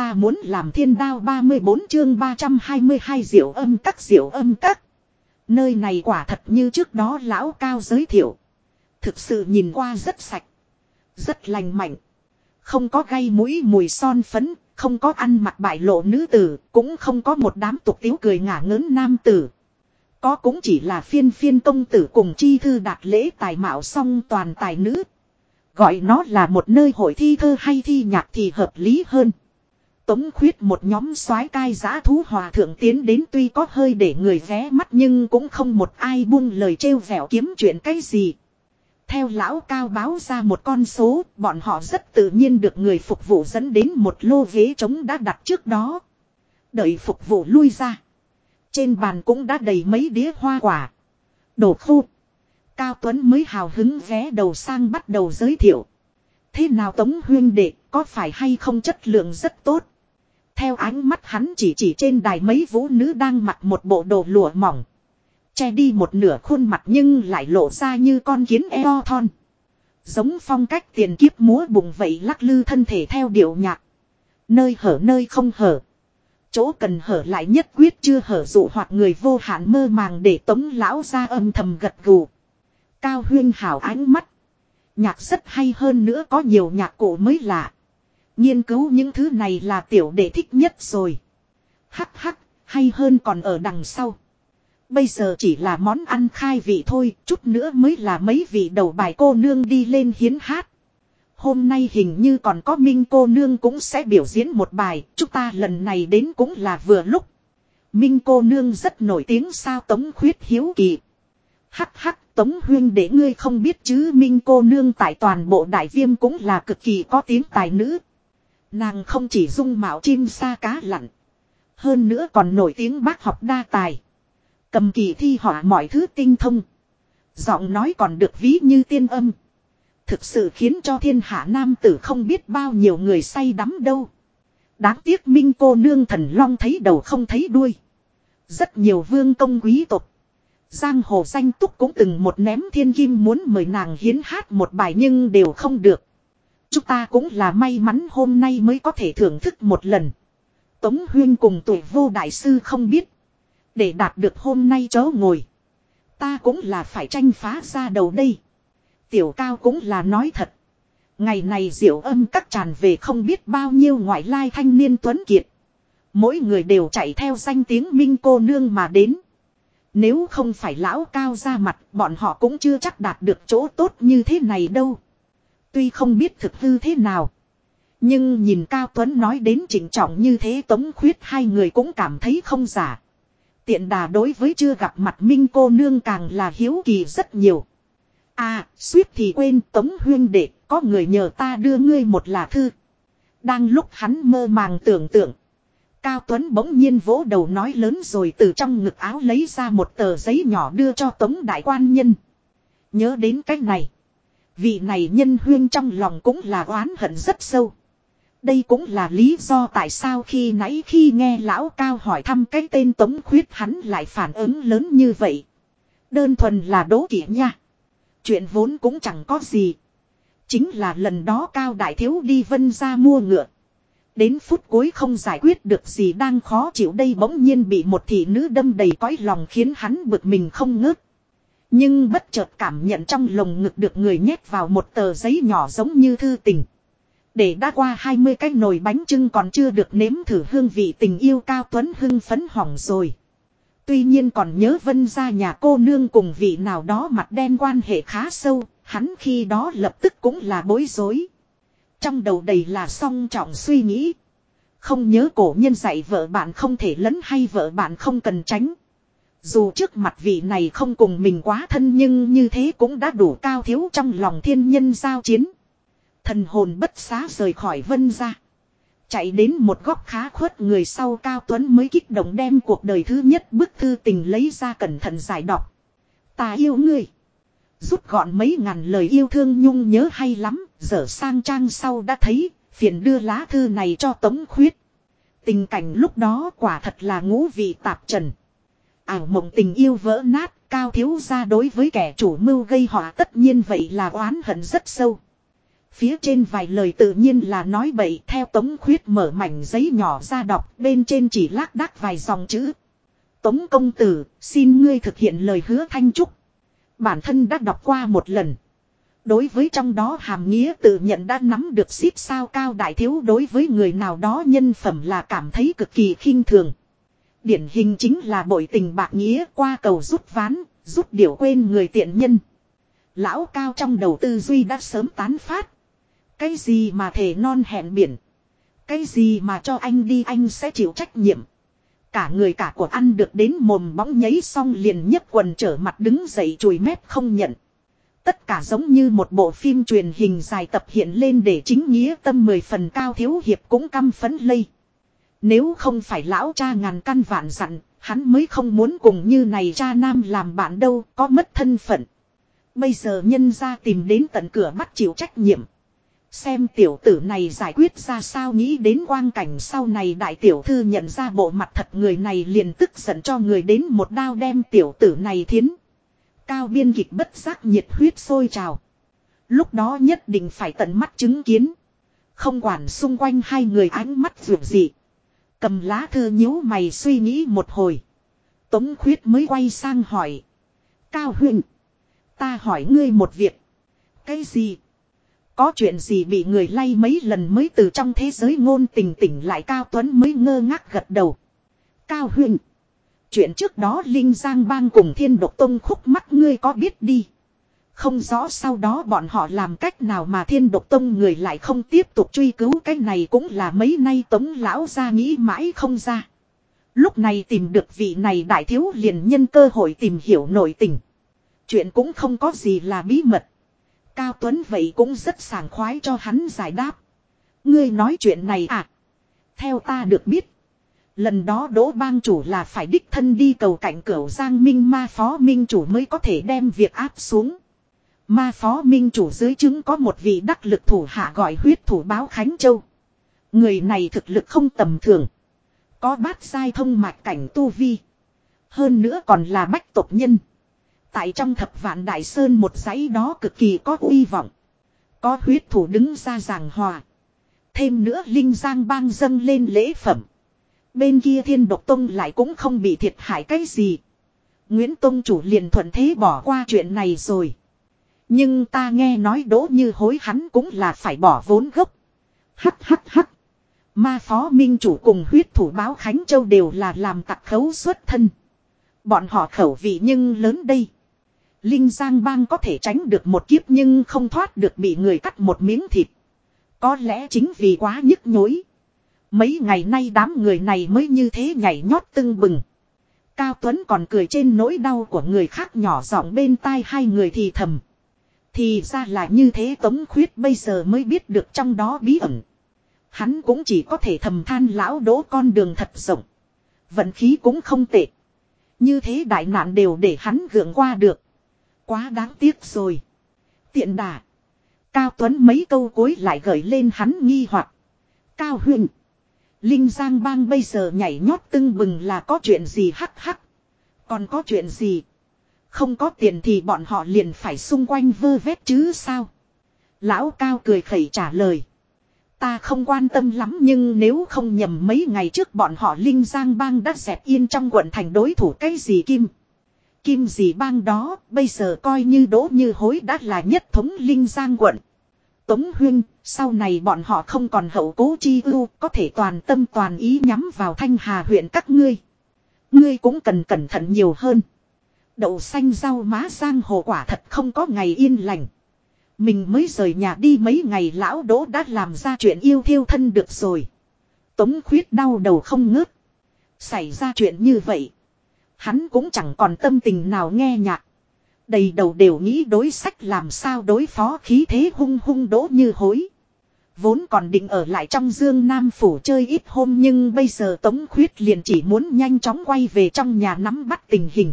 Ta muốn làm thiên đao 34 chương 322 diệu âm các diệu âm các. Nơi này quả thật như trước đó lão cao giới thiệu. Thực sự nhìn qua rất sạch. Rất lành mạnh. Không có gây mũi mùi son phấn, không có ăn mặc bại lộ nữ tử, cũng không có một đám tục tiếu cười ngả ngớn nam tử. Có cũng chỉ là phiên phiên công tử cùng chi thư đạt lễ tài mạo song toàn tài nữ. Gọi nó là một nơi hội thi thơ hay thi nhạc thì hợp lý hơn. Tống khuyết một nhóm soái cai giã thú hòa thượng tiến đến tuy có hơi để người vé mắt nhưng cũng không một ai buông lời trêu vẻo kiếm chuyện cái gì. Theo lão cao báo ra một con số, bọn họ rất tự nhiên được người phục vụ dẫn đến một lô ghế trống đã đặt trước đó. Đợi phục vụ lui ra. Trên bàn cũng đã đầy mấy đĩa hoa quả. Đồ khô. Cao Tuấn mới hào hứng ghé đầu sang bắt đầu giới thiệu. Thế nào Tống Huyên Đệ có phải hay không chất lượng rất tốt. Theo ánh mắt hắn chỉ chỉ trên đài mấy vũ nữ đang mặc một bộ đồ lụa mỏng. Che đi một nửa khuôn mặt nhưng lại lộ ra như con kiến eo thon. Giống phong cách tiền kiếp múa bụng vậy lắc lư thân thể theo điệu nhạc. Nơi hở nơi không hở. Chỗ cần hở lại nhất quyết chưa hở dụ hoặc người vô hạn mơ màng để tống lão ra âm thầm gật gù. Cao huyên hảo ánh mắt. Nhạc rất hay hơn nữa có nhiều nhạc cổ mới lạ. Nghiên cứu những thứ này là tiểu đệ thích nhất rồi. Hắc hắc, hay hơn còn ở đằng sau. Bây giờ chỉ là món ăn khai vị thôi, chút nữa mới là mấy vị đầu bài cô nương đi lên hiến hát. Hôm nay hình như còn có Minh cô nương cũng sẽ biểu diễn một bài, chúng ta lần này đến cũng là vừa lúc. Minh cô nương rất nổi tiếng sao Tống Khuyết hiếu kỳ. Hắc hắc Tống Huyên để ngươi không biết chứ Minh cô nương tại toàn bộ đại viêm cũng là cực kỳ có tiếng tài nữ. Nàng không chỉ dung mạo chim sa cá lặn. Hơn nữa còn nổi tiếng bác học đa tài. Cầm kỳ thi họa mọi thứ tinh thông. Giọng nói còn được ví như tiên âm. Thực sự khiến cho thiên hạ nam tử không biết bao nhiêu người say đắm đâu. Đáng tiếc minh cô nương thần long thấy đầu không thấy đuôi. Rất nhiều vương công quý tộc. Giang hồ danh túc cũng từng một ném thiên kim muốn mời nàng hiến hát một bài nhưng đều không được. Chúng ta cũng là may mắn hôm nay mới có thể thưởng thức một lần. Tống Huyên cùng tuổi vô đại sư không biết. Để đạt được hôm nay chớ ngồi. Ta cũng là phải tranh phá ra đầu đây. Tiểu cao cũng là nói thật. Ngày này diệu âm các tràn về không biết bao nhiêu ngoại lai thanh niên tuấn kiệt. Mỗi người đều chạy theo danh tiếng minh cô nương mà đến. Nếu không phải lão cao ra mặt, bọn họ cũng chưa chắc đạt được chỗ tốt như thế này đâu. Tuy không biết thực hư thế nào. Nhưng nhìn Cao Tuấn nói đến trịnh trọng như thế Tống Khuyết hai người cũng cảm thấy không giả. Tiện đà đối với chưa gặp mặt Minh cô nương càng là hiếu kỳ rất nhiều. À, suýt thì quên Tống Huyên đệ, có người nhờ ta đưa ngươi một là thư. Đang lúc hắn mơ màng tưởng tượng. Cao Tuấn bỗng nhiên vỗ đầu nói lớn rồi từ trong ngực áo lấy ra một tờ giấy nhỏ đưa cho Tống Đại Quan Nhân. Nhớ đến cách này. Vị này nhân huyên trong lòng cũng là oán hận rất sâu. Đây cũng là lý do tại sao khi nãy khi nghe lão cao hỏi thăm cái tên Tống Khuyết hắn lại phản ứng lớn như vậy. Đơn thuần là đố kỵ nha. Chuyện vốn cũng chẳng có gì. Chính là lần đó cao đại thiếu đi vân ra mua ngựa. Đến phút cuối không giải quyết được gì đang khó chịu đây bỗng nhiên bị một thị nữ đâm đầy cõi lòng khiến hắn bực mình không ngớt. Nhưng bất chợt cảm nhận trong lồng ngực được người nhét vào một tờ giấy nhỏ giống như thư tình. Để đã qua 20 cái nồi bánh trưng còn chưa được nếm thử hương vị tình yêu cao tuấn hưng phấn hỏng rồi. Tuy nhiên còn nhớ vân ra nhà cô nương cùng vị nào đó mặt đen quan hệ khá sâu, hắn khi đó lập tức cũng là bối rối. Trong đầu đầy là song trọng suy nghĩ. Không nhớ cổ nhân dạy vợ bạn không thể lấn hay vợ bạn không cần tránh. Dù trước mặt vị này không cùng mình quá thân nhưng như thế cũng đã đủ cao thiếu trong lòng thiên nhân giao chiến. Thần hồn bất xá rời khỏi vân ra. Chạy đến một góc khá khuất người sau Cao Tuấn mới kích động đem cuộc đời thứ nhất bức thư tình lấy ra cẩn thận giải đọc. Ta yêu ngươi. Rút gọn mấy ngàn lời yêu thương nhung nhớ hay lắm, dở sang trang sau đã thấy, phiền đưa lá thư này cho Tống Khuyết. Tình cảnh lúc đó quả thật là ngũ vị tạp trần. Ảo mộng tình yêu vỡ nát, cao thiếu gia đối với kẻ chủ mưu gây họa tất nhiên vậy là oán hận rất sâu. Phía trên vài lời tự nhiên là nói bậy theo Tống Khuyết mở mảnh giấy nhỏ ra đọc bên trên chỉ lác đác vài dòng chữ. Tống công tử, xin ngươi thực hiện lời hứa thanh trúc. Bản thân đã đọc qua một lần. Đối với trong đó hàm nghĩa tự nhận đã nắm được xít sao cao đại thiếu đối với người nào đó nhân phẩm là cảm thấy cực kỳ khinh thường. Điển hình chính là bội tình bạc nghĩa qua cầu rút ván, rút điểu quên người tiện nhân. Lão cao trong đầu tư duy đã sớm tán phát. Cái gì mà thể non hẹn biển. Cái gì mà cho anh đi anh sẽ chịu trách nhiệm. Cả người cả của ăn được đến mồm bóng nháy xong liền nhấc quần trở mặt đứng dậy chùi mép không nhận. Tất cả giống như một bộ phim truyền hình dài tập hiện lên để chính nghĩa tâm mười phần cao thiếu hiệp cũng căm phấn lây. Nếu không phải lão cha ngàn căn vạn dặn, hắn mới không muốn cùng như này cha nam làm bạn đâu, có mất thân phận. Bây giờ nhân ra tìm đến tận cửa bắt chịu trách nhiệm. Xem tiểu tử này giải quyết ra sao nghĩ đến quang cảnh sau này đại tiểu thư nhận ra bộ mặt thật người này liền tức giận cho người đến một đao đem tiểu tử này thiến. Cao biên kịch bất giác nhiệt huyết sôi trào. Lúc đó nhất định phải tận mắt chứng kiến. Không quản xung quanh hai người ánh mắt vượt gì Cầm lá thư nhíu mày suy nghĩ một hồi. Tống khuyết mới quay sang hỏi. Cao huyền. Ta hỏi ngươi một việc. Cái gì? Có chuyện gì bị người lay mấy lần mới từ trong thế giới ngôn tình tỉnh lại Cao Tuấn mới ngơ ngác gật đầu. Cao huyền. Chuyện trước đó Linh Giang Bang cùng Thiên Độc Tông khúc mắt ngươi có biết đi. Không rõ sau đó bọn họ làm cách nào mà Thiên Độc Tông người lại không tiếp tục truy cứu cái này cũng là mấy nay Tống Lão ra nghĩ mãi không ra. Lúc này tìm được vị này đại thiếu liền nhân cơ hội tìm hiểu nội tình. Chuyện cũng không có gì là bí mật. Cao Tuấn vậy cũng rất sảng khoái cho hắn giải đáp. Ngươi nói chuyện này à? Theo ta được biết. Lần đó đỗ bang chủ là phải đích thân đi cầu cạnh cửu Giang Minh ma phó minh chủ mới có thể đem việc áp xuống. Ma phó minh chủ dưới chứng có một vị đắc lực thủ hạ gọi huyết thủ báo Khánh Châu. Người này thực lực không tầm thường. Có bát sai thông mạch cảnh tu vi. Hơn nữa còn là bách tộc nhân. Tại trong thập vạn đại sơn một dãy đó cực kỳ có uy vọng. Có huyết thủ đứng ra giảng hòa. Thêm nữa Linh Giang bang dâng lên lễ phẩm. Bên kia thiên độc tông lại cũng không bị thiệt hại cái gì. Nguyễn Tông chủ liền thuận thế bỏ qua chuyện này rồi. Nhưng ta nghe nói đỗ như hối hắn cũng là phải bỏ vốn gốc. Hắc hắc hắc. Ma phó minh chủ cùng huyết thủ báo Khánh Châu đều là làm tặc khấu xuất thân. Bọn họ khẩu vị nhưng lớn đây. Linh Giang Bang có thể tránh được một kiếp nhưng không thoát được bị người cắt một miếng thịt. Có lẽ chính vì quá nhức nhối. Mấy ngày nay đám người này mới như thế nhảy nhót tưng bừng. Cao Tuấn còn cười trên nỗi đau của người khác nhỏ giọng bên tai hai người thì thầm. Thì ra là như thế Tống Khuyết bây giờ mới biết được trong đó bí ẩn. Hắn cũng chỉ có thể thầm than lão đỗ con đường thật rộng. Vận khí cũng không tệ. Như thế đại nạn đều để hắn gượng qua được. Quá đáng tiếc rồi. Tiện đà. Cao Tuấn mấy câu cuối lại gợi lên hắn nghi hoặc. Cao Huyền. Linh Giang Bang bây giờ nhảy nhót tưng bừng là có chuyện gì hắc hắc. Còn có chuyện gì? Không có tiền thì bọn họ liền phải xung quanh vơ vét chứ sao? Lão Cao cười khẩy trả lời. Ta không quan tâm lắm nhưng nếu không nhầm mấy ngày trước bọn họ Linh Giang Bang đã dẹp yên trong quận thành đối thủ cái gì kim. Kim gì bang đó bây giờ coi như đỗ như hối đã là nhất thống Linh Giang quận. Tống Huyên, sau này bọn họ không còn hậu cố chi ưu, có thể toàn tâm toàn ý nhắm vào thanh hà huyện các ngươi. Ngươi cũng cần cẩn thận nhiều hơn. Đậu xanh rau má giang hồ quả thật không có ngày yên lành. Mình mới rời nhà đi mấy ngày lão đỗ đã làm ra chuyện yêu thiêu thân được rồi. Tống khuyết đau đầu không ngớt. Xảy ra chuyện như vậy. Hắn cũng chẳng còn tâm tình nào nghe nhạc. Đầy đầu đều nghĩ đối sách làm sao đối phó khí thế hung hung đỗ như hối. Vốn còn định ở lại trong dương Nam Phủ chơi ít hôm nhưng bây giờ Tống Khuyết liền chỉ muốn nhanh chóng quay về trong nhà nắm bắt tình hình.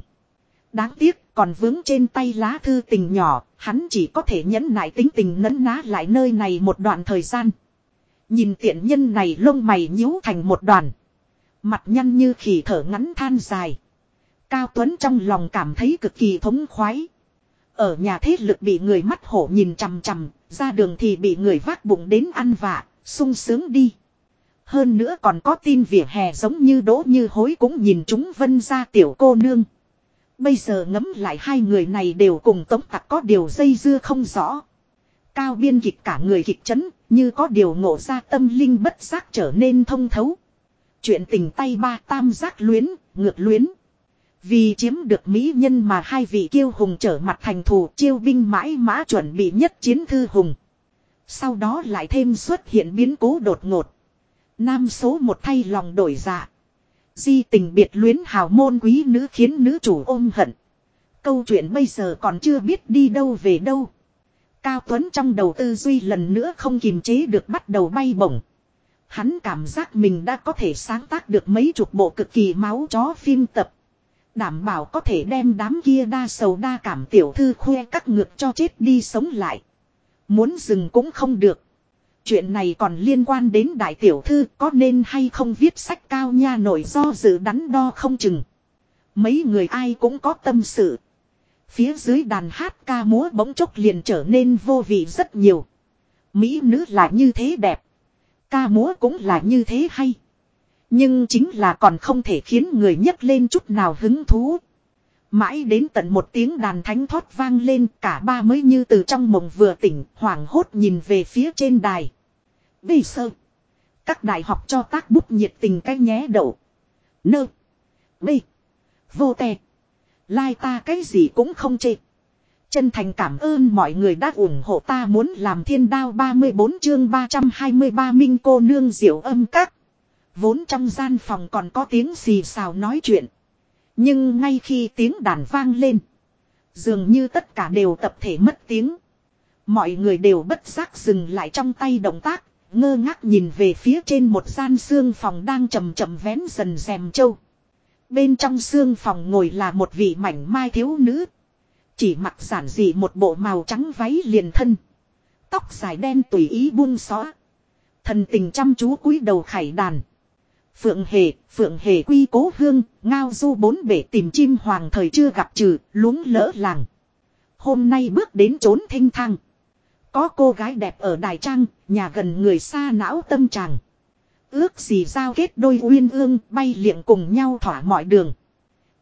Đáng tiếc còn vướng trên tay lá thư tình nhỏ, hắn chỉ có thể nhẫn nại tính tình nấn ná lại nơi này một đoạn thời gian. Nhìn tiện nhân này lông mày nhíu thành một đoàn. Mặt nhăn như khỉ thở ngắn than dài. Cao Tuấn trong lòng cảm thấy cực kỳ thống khoái. Ở nhà thế lực bị người mắt hổ nhìn chằm chằm, ra đường thì bị người vác bụng đến ăn vạ, sung sướng đi. Hơn nữa còn có tin vỉa hè giống như đỗ như hối cũng nhìn chúng vân ra tiểu cô nương. Bây giờ ngấm lại hai người này đều cùng tống tặc có điều dây dưa không rõ. Cao biên kịch cả người kịch chấn, như có điều ngộ ra tâm linh bất giác trở nên thông thấu. Chuyện tình tay ba tam giác luyến, ngược luyến. Vì chiếm được mỹ nhân mà hai vị kiêu hùng trở mặt thành thù chiêu binh mãi mã chuẩn bị nhất chiến thư hùng. Sau đó lại thêm xuất hiện biến cố đột ngột. Nam số một thay lòng đổi dạ. Di tình biệt luyến hào môn quý nữ khiến nữ chủ ôm hận. Câu chuyện bây giờ còn chưa biết đi đâu về đâu. Cao Tuấn trong đầu tư duy lần nữa không kiềm chế được bắt đầu bay bổng. Hắn cảm giác mình đã có thể sáng tác được mấy chục bộ cực kỳ máu chó phim tập. Đảm bảo có thể đem đám kia đa sầu đa cảm tiểu thư khoe các ngược cho chết đi sống lại. Muốn dừng cũng không được. Chuyện này còn liên quan đến đại tiểu thư, có nên hay không viết sách cao nha nổi do dự đắn đo không chừng. Mấy người ai cũng có tâm sự. Phía dưới đàn hát ca múa bỗng chốc liền trở nên vô vị rất nhiều. Mỹ nữ là như thế đẹp. Ca múa cũng là như thế hay. Nhưng chính là còn không thể khiến người nhấc lên chút nào hứng thú. Mãi đến tận một tiếng đàn thánh thoát vang lên, cả ba mới như từ trong mộng vừa tỉnh, hoảng hốt nhìn về phía trên đài. Bây sơ. Các đại học cho tác bút nhiệt tình cái nhé đậu. Nơ. Bê. Vô tè. Lai ta cái gì cũng không chê. Chân thành cảm ơn mọi người đã ủng hộ ta muốn làm thiên đao 34 chương 323 minh cô nương diệu âm các. Vốn trong gian phòng còn có tiếng xì xào nói chuyện. Nhưng ngay khi tiếng đàn vang lên. Dường như tất cả đều tập thể mất tiếng. Mọi người đều bất giác dừng lại trong tay động tác. Ngơ ngác nhìn về phía trên một gian xương phòng đang chầm chậm vén dần rèm châu. Bên trong xương phòng ngồi là một vị mảnh mai thiếu nữ. Chỉ mặc giản dị một bộ màu trắng váy liền thân. Tóc dài đen tùy ý buông xóa. Thần tình chăm chú cúi đầu khải đàn. Phượng hề, phượng hề quy cố hương, ngao du bốn bể tìm chim hoàng thời chưa gặp trừ, luống lỡ làng. Hôm nay bước đến trốn thanh thang. Có cô gái đẹp ở đài trang, nhà gần người xa não tâm tràng. Ước gì giao kết đôi uyên ương bay liệng cùng nhau thỏa mọi đường.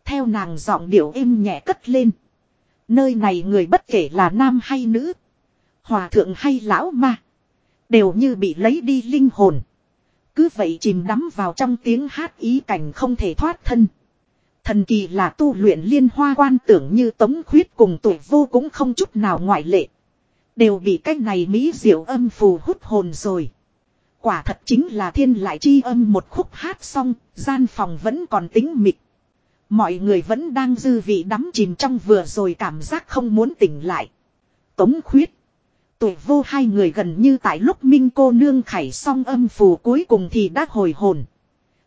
Theo nàng giọng điệu êm nhẹ cất lên. Nơi này người bất kể là nam hay nữ. Hòa thượng hay lão ma. Đều như bị lấy đi linh hồn. Cứ vậy chìm đắm vào trong tiếng hát ý cảnh không thể thoát thân. Thần kỳ là tu luyện liên hoa quan tưởng như tống khuyết cùng tuổi vô cũng không chút nào ngoại lệ. Đều bị cách này mỹ diệu âm phù hút hồn rồi. Quả thật chính là thiên lại chi âm một khúc hát xong, gian phòng vẫn còn tính mịt. Mọi người vẫn đang dư vị đắm chìm trong vừa rồi cảm giác không muốn tỉnh lại. Tống khuyết. Tuổi vô hai người gần như tại lúc Minh cô nương khải xong âm phù cuối cùng thì đã hồi hồn.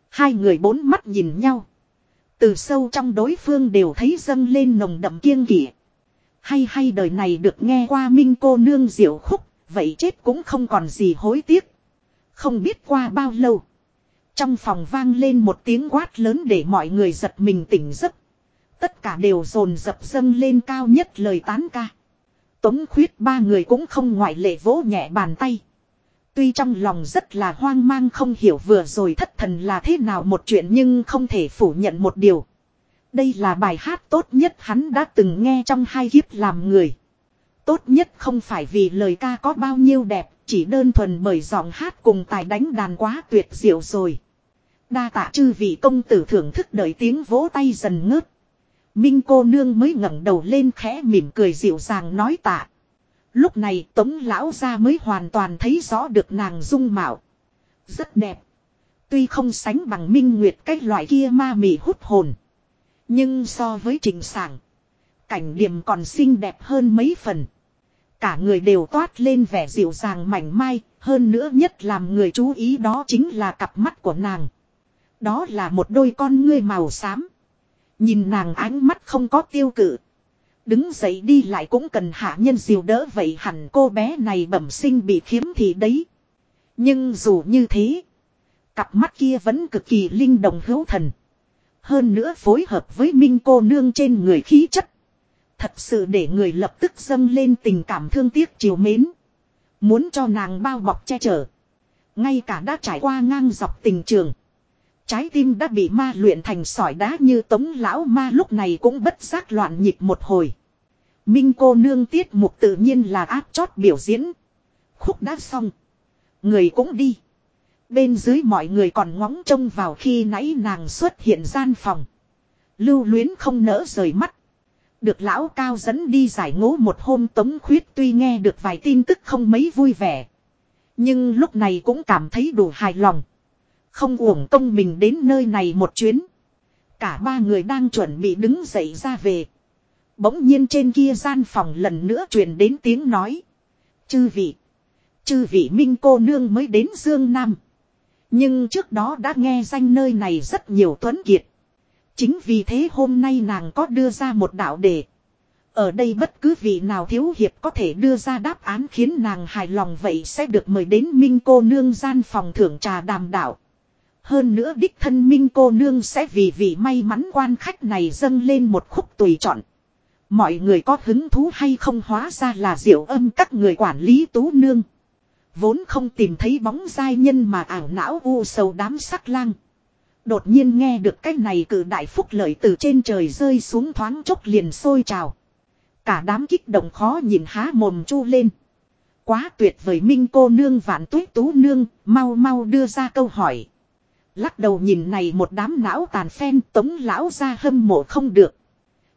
Hai người bốn mắt nhìn nhau. Từ sâu trong đối phương đều thấy dâng lên nồng đậm kiêng kỵ. Hay hay đời này được nghe qua Minh cô nương diệu khúc, vậy chết cũng không còn gì hối tiếc. Không biết qua bao lâu. Trong phòng vang lên một tiếng quát lớn để mọi người giật mình tỉnh giấc. Tất cả đều dồn dập dâng lên cao nhất lời tán ca. Tống khuyết ba người cũng không ngoại lệ vỗ nhẹ bàn tay. Tuy trong lòng rất là hoang mang không hiểu vừa rồi thất thần là thế nào một chuyện nhưng không thể phủ nhận một điều. Đây là bài hát tốt nhất hắn đã từng nghe trong hai kiếp làm người. Tốt nhất không phải vì lời ca có bao nhiêu đẹp, chỉ đơn thuần bởi giọng hát cùng tài đánh đàn quá tuyệt diệu rồi. Đa tạ chư vị công tử thưởng thức đợi tiếng vỗ tay dần ngớt. Minh cô nương mới ngẩng đầu lên khẽ mỉm cười dịu dàng nói tạ. Lúc này tống lão ra mới hoàn toàn thấy rõ được nàng dung mạo. Rất đẹp. Tuy không sánh bằng minh nguyệt cái loại kia ma mị hút hồn. Nhưng so với trình sảng. Cảnh điểm còn xinh đẹp hơn mấy phần. Cả người đều toát lên vẻ dịu dàng mảnh mai. Hơn nữa nhất làm người chú ý đó chính là cặp mắt của nàng. Đó là một đôi con ngươi màu xám. Nhìn nàng ánh mắt không có tiêu cự. Đứng dậy đi lại cũng cần hạ nhân diều đỡ vậy hẳn cô bé này bẩm sinh bị khiếm thì đấy. Nhưng dù như thế. Cặp mắt kia vẫn cực kỳ linh động hữu thần. Hơn nữa phối hợp với minh cô nương trên người khí chất. Thật sự để người lập tức dâng lên tình cảm thương tiếc chiều mến. Muốn cho nàng bao bọc che chở. Ngay cả đã trải qua ngang dọc tình trường. Trái tim đã bị ma luyện thành sỏi đá như tống lão ma lúc này cũng bất giác loạn nhịp một hồi. Minh cô nương tiết mục tự nhiên là áp chót biểu diễn. Khúc đã xong. Người cũng đi. Bên dưới mọi người còn ngóng trông vào khi nãy nàng xuất hiện gian phòng. Lưu luyến không nỡ rời mắt. Được lão cao dẫn đi giải ngố một hôm tống khuyết tuy nghe được vài tin tức không mấy vui vẻ. Nhưng lúc này cũng cảm thấy đủ hài lòng. Không uổng công mình đến nơi này một chuyến. Cả ba người đang chuẩn bị đứng dậy ra về. Bỗng nhiên trên kia gian phòng lần nữa truyền đến tiếng nói. Chư vị. Chư vị minh cô nương mới đến Dương Nam. Nhưng trước đó đã nghe danh nơi này rất nhiều tuấn kiệt. Chính vì thế hôm nay nàng có đưa ra một đạo đề. Ở đây bất cứ vị nào thiếu hiệp có thể đưa ra đáp án khiến nàng hài lòng vậy sẽ được mời đến Minh cô nương gian phòng thưởng trà đàm đạo. Hơn nữa đích thân Minh cô nương sẽ vì vị may mắn quan khách này dâng lên một khúc tùy chọn. Mọi người có hứng thú hay không hóa ra là diệu âm các người quản lý tú nương. Vốn không tìm thấy bóng giai nhân mà ảo não u sầu đám sắc lang. Đột nhiên nghe được cái này cử đại phúc lợi từ trên trời rơi xuống thoáng chốc liền sôi trào. Cả đám kích động khó nhìn há mồm chu lên. Quá tuyệt vời minh cô nương vạn tuyết tú nương, mau mau đưa ra câu hỏi. Lắc đầu nhìn này một đám não tàn phen tống lão ra hâm mộ không được.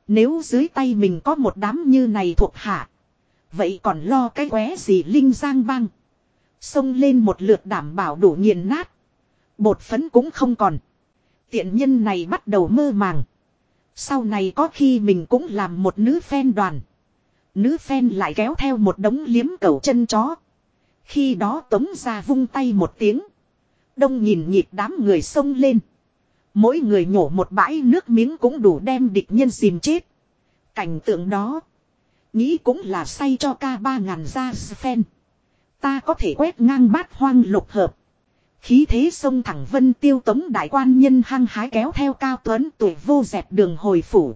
Nếu dưới tay mình có một đám như này thuộc hạ. Vậy còn lo cái qué gì Linh Giang băng. Xông lên một lượt đảm bảo đủ nghiền nát. Bột phấn cũng không còn. Tiện nhân này bắt đầu mơ màng. Sau này có khi mình cũng làm một nữ phen đoàn. Nữ phen lại kéo theo một đống liếm cầu chân chó. Khi đó tống ra vung tay một tiếng. Đông nhìn nhịp đám người xông lên. Mỗi người nhổ một bãi nước miếng cũng đủ đem địch nhân dìm chết. Cảnh tượng đó. Nghĩ cũng là say cho ca ba ngàn ra phen. Ta có thể quét ngang bát hoang lục hợp. Khí thế sông thẳng vân tiêu tống đại quan nhân hăng hái kéo theo cao tuấn tuổi vô dẹp đường hồi phủ.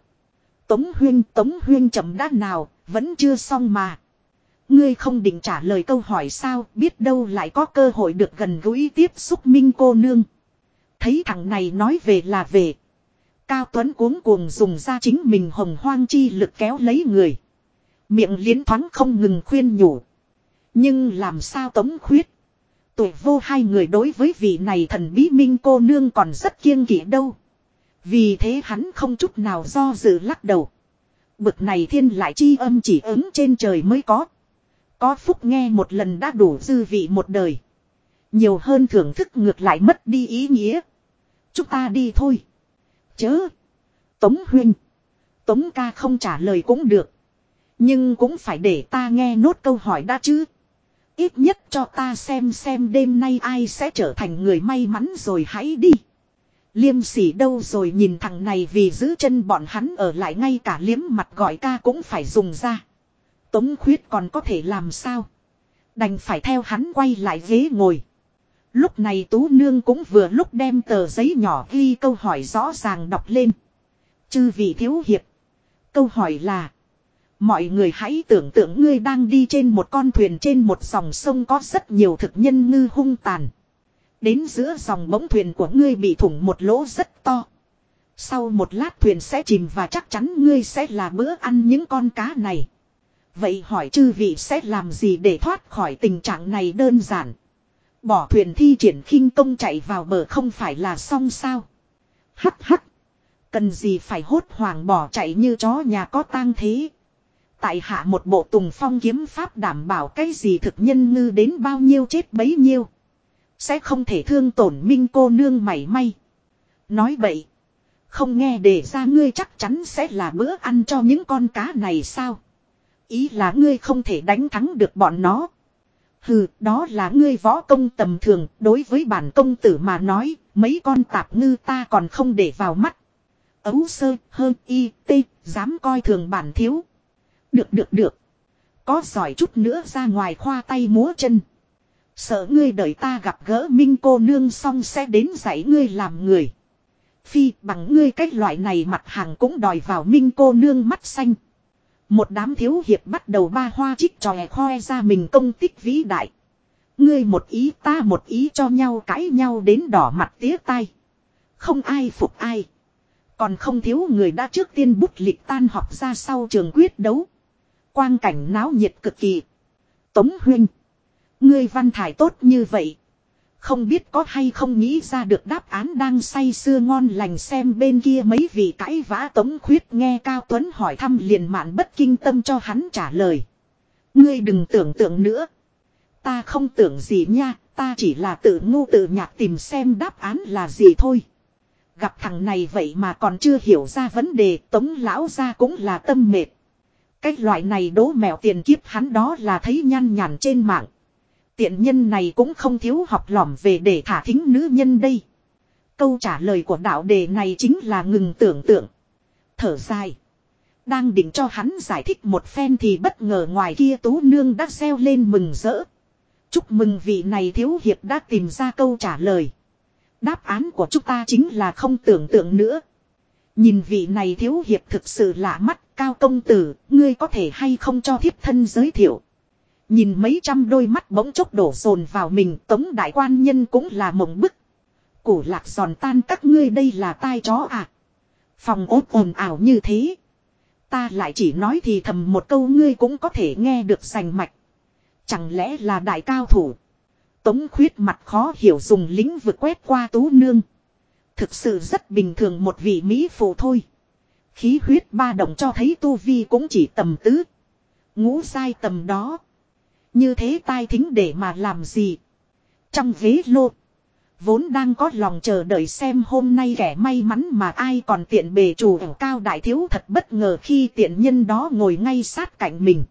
Tống huyên tống huyên chậm đát nào, vẫn chưa xong mà. Ngươi không định trả lời câu hỏi sao, biết đâu lại có cơ hội được gần gũi tiếp xúc minh cô nương. Thấy thằng này nói về là về. Cao Tuấn cuống cuồng dùng ra chính mình hồng hoang chi lực kéo lấy người. Miệng liến thoáng không ngừng khuyên nhủ. Nhưng làm sao tống khuyết. Tuổi vô hai người đối với vị này thần bí minh cô nương còn rất kiêng kỵ đâu. Vì thế hắn không chút nào do dự lắc đầu. Bực này thiên lại chi âm chỉ ứng trên trời mới có. Có phúc nghe một lần đã đủ dư vị một đời. Nhiều hơn thưởng thức ngược lại mất đi ý nghĩa. Chúng ta đi thôi. Chớ. Tống huynh. Tống ca không trả lời cũng được. Nhưng cũng phải để ta nghe nốt câu hỏi đã chứ. Ít nhất cho ta xem xem đêm nay ai sẽ trở thành người may mắn rồi hãy đi. Liêm sỉ đâu rồi nhìn thằng này vì giữ chân bọn hắn ở lại ngay cả liếm mặt gọi ca cũng phải dùng ra. Tống khuyết còn có thể làm sao. Đành phải theo hắn quay lại ghế ngồi. Lúc này Tú Nương cũng vừa lúc đem tờ giấy nhỏ ghi câu hỏi rõ ràng đọc lên. Chư vị thiếu hiệp. Câu hỏi là. Mọi người hãy tưởng tượng ngươi đang đi trên một con thuyền trên một dòng sông có rất nhiều thực nhân ngư hung tàn. Đến giữa dòng bỗng thuyền của ngươi bị thủng một lỗ rất to. Sau một lát thuyền sẽ chìm và chắc chắn ngươi sẽ là bữa ăn những con cá này. Vậy hỏi chư vị sẽ làm gì để thoát khỏi tình trạng này đơn giản. Bỏ thuyền thi triển khinh công chạy vào bờ không phải là xong sao. Hắc hắc. Cần gì phải hốt hoảng bỏ chạy như chó nhà có tang thế. Tại hạ một bộ tùng phong kiếm pháp đảm bảo cái gì thực nhân ngư đến bao nhiêu chết bấy nhiêu. Sẽ không thể thương tổn minh cô nương mảy may. Nói vậy. Không nghe để ra ngươi chắc chắn sẽ là bữa ăn cho những con cá này sao. Ý là ngươi không thể đánh thắng được bọn nó. Hừ, đó là ngươi võ công tầm thường, đối với bản công tử mà nói, mấy con tạp ngư ta còn không để vào mắt. Ấu sơ, hơn y, tê, dám coi thường bản thiếu. Được được được. Có giỏi chút nữa ra ngoài khoa tay múa chân. Sợ ngươi đợi ta gặp gỡ minh cô nương xong sẽ đến dạy ngươi làm người. Phi, bằng ngươi cách loại này mặt hàng cũng đòi vào minh cô nương mắt xanh. Một đám thiếu hiệp bắt đầu ba hoa chích tròe khoe ra mình công tích vĩ đại. Ngươi một ý, ta một ý cho nhau cãi nhau đến đỏ mặt tía tai. Không ai phục ai. Còn không thiếu người đã trước tiên bút lịch tan học ra sau trường quyết đấu. Quang cảnh náo nhiệt cực kỳ. Tống huynh. Ngươi văn thải tốt như vậy. Không biết có hay không nghĩ ra được đáp án đang say sưa ngon lành xem bên kia mấy vị cãi vã tống khuyết nghe Cao Tuấn hỏi thăm liền mạn bất kinh tâm cho hắn trả lời. Ngươi đừng tưởng tượng nữa. Ta không tưởng gì nha, ta chỉ là tự ngu tự nhạc tìm xem đáp án là gì thôi. Gặp thằng này vậy mà còn chưa hiểu ra vấn đề tống lão ra cũng là tâm mệt. Cái loại này đố mèo tiền kiếp hắn đó là thấy nhan nhản trên mạng. Tiện nhân này cũng không thiếu học lỏm về để thả thính nữ nhân đây. Câu trả lời của đạo đề này chính là ngừng tưởng tượng. Thở dài. Đang định cho hắn giải thích một phen thì bất ngờ ngoài kia tú nương đã xeo lên mừng rỡ. Chúc mừng vị này thiếu hiệp đã tìm ra câu trả lời. Đáp án của chúng ta chính là không tưởng tượng nữa. Nhìn vị này thiếu hiệp thực sự lạ mắt, cao công tử, ngươi có thể hay không cho thiếp thân giới thiệu. Nhìn mấy trăm đôi mắt bỗng chốc đổ dồn vào mình tống đại quan nhân cũng là mộng bức. Củ lạc giòn tan các ngươi đây là tai chó à. Phòng ốt ồn ảo như thế. Ta lại chỉ nói thì thầm một câu ngươi cũng có thể nghe được sành mạch. Chẳng lẽ là đại cao thủ. Tống khuyết mặt khó hiểu dùng lính vượt quét qua tú nương. Thực sự rất bình thường một vị Mỹ phụ thôi. Khí huyết ba động cho thấy tu vi cũng chỉ tầm tứ. Ngũ sai tầm đó. Như thế tai thính để mà làm gì. Trong ghế lô. Vốn đang có lòng chờ đợi xem hôm nay kẻ may mắn mà ai còn tiện bề chủ ở cao đại thiếu thật bất ngờ khi tiện nhân đó ngồi ngay sát cạnh mình.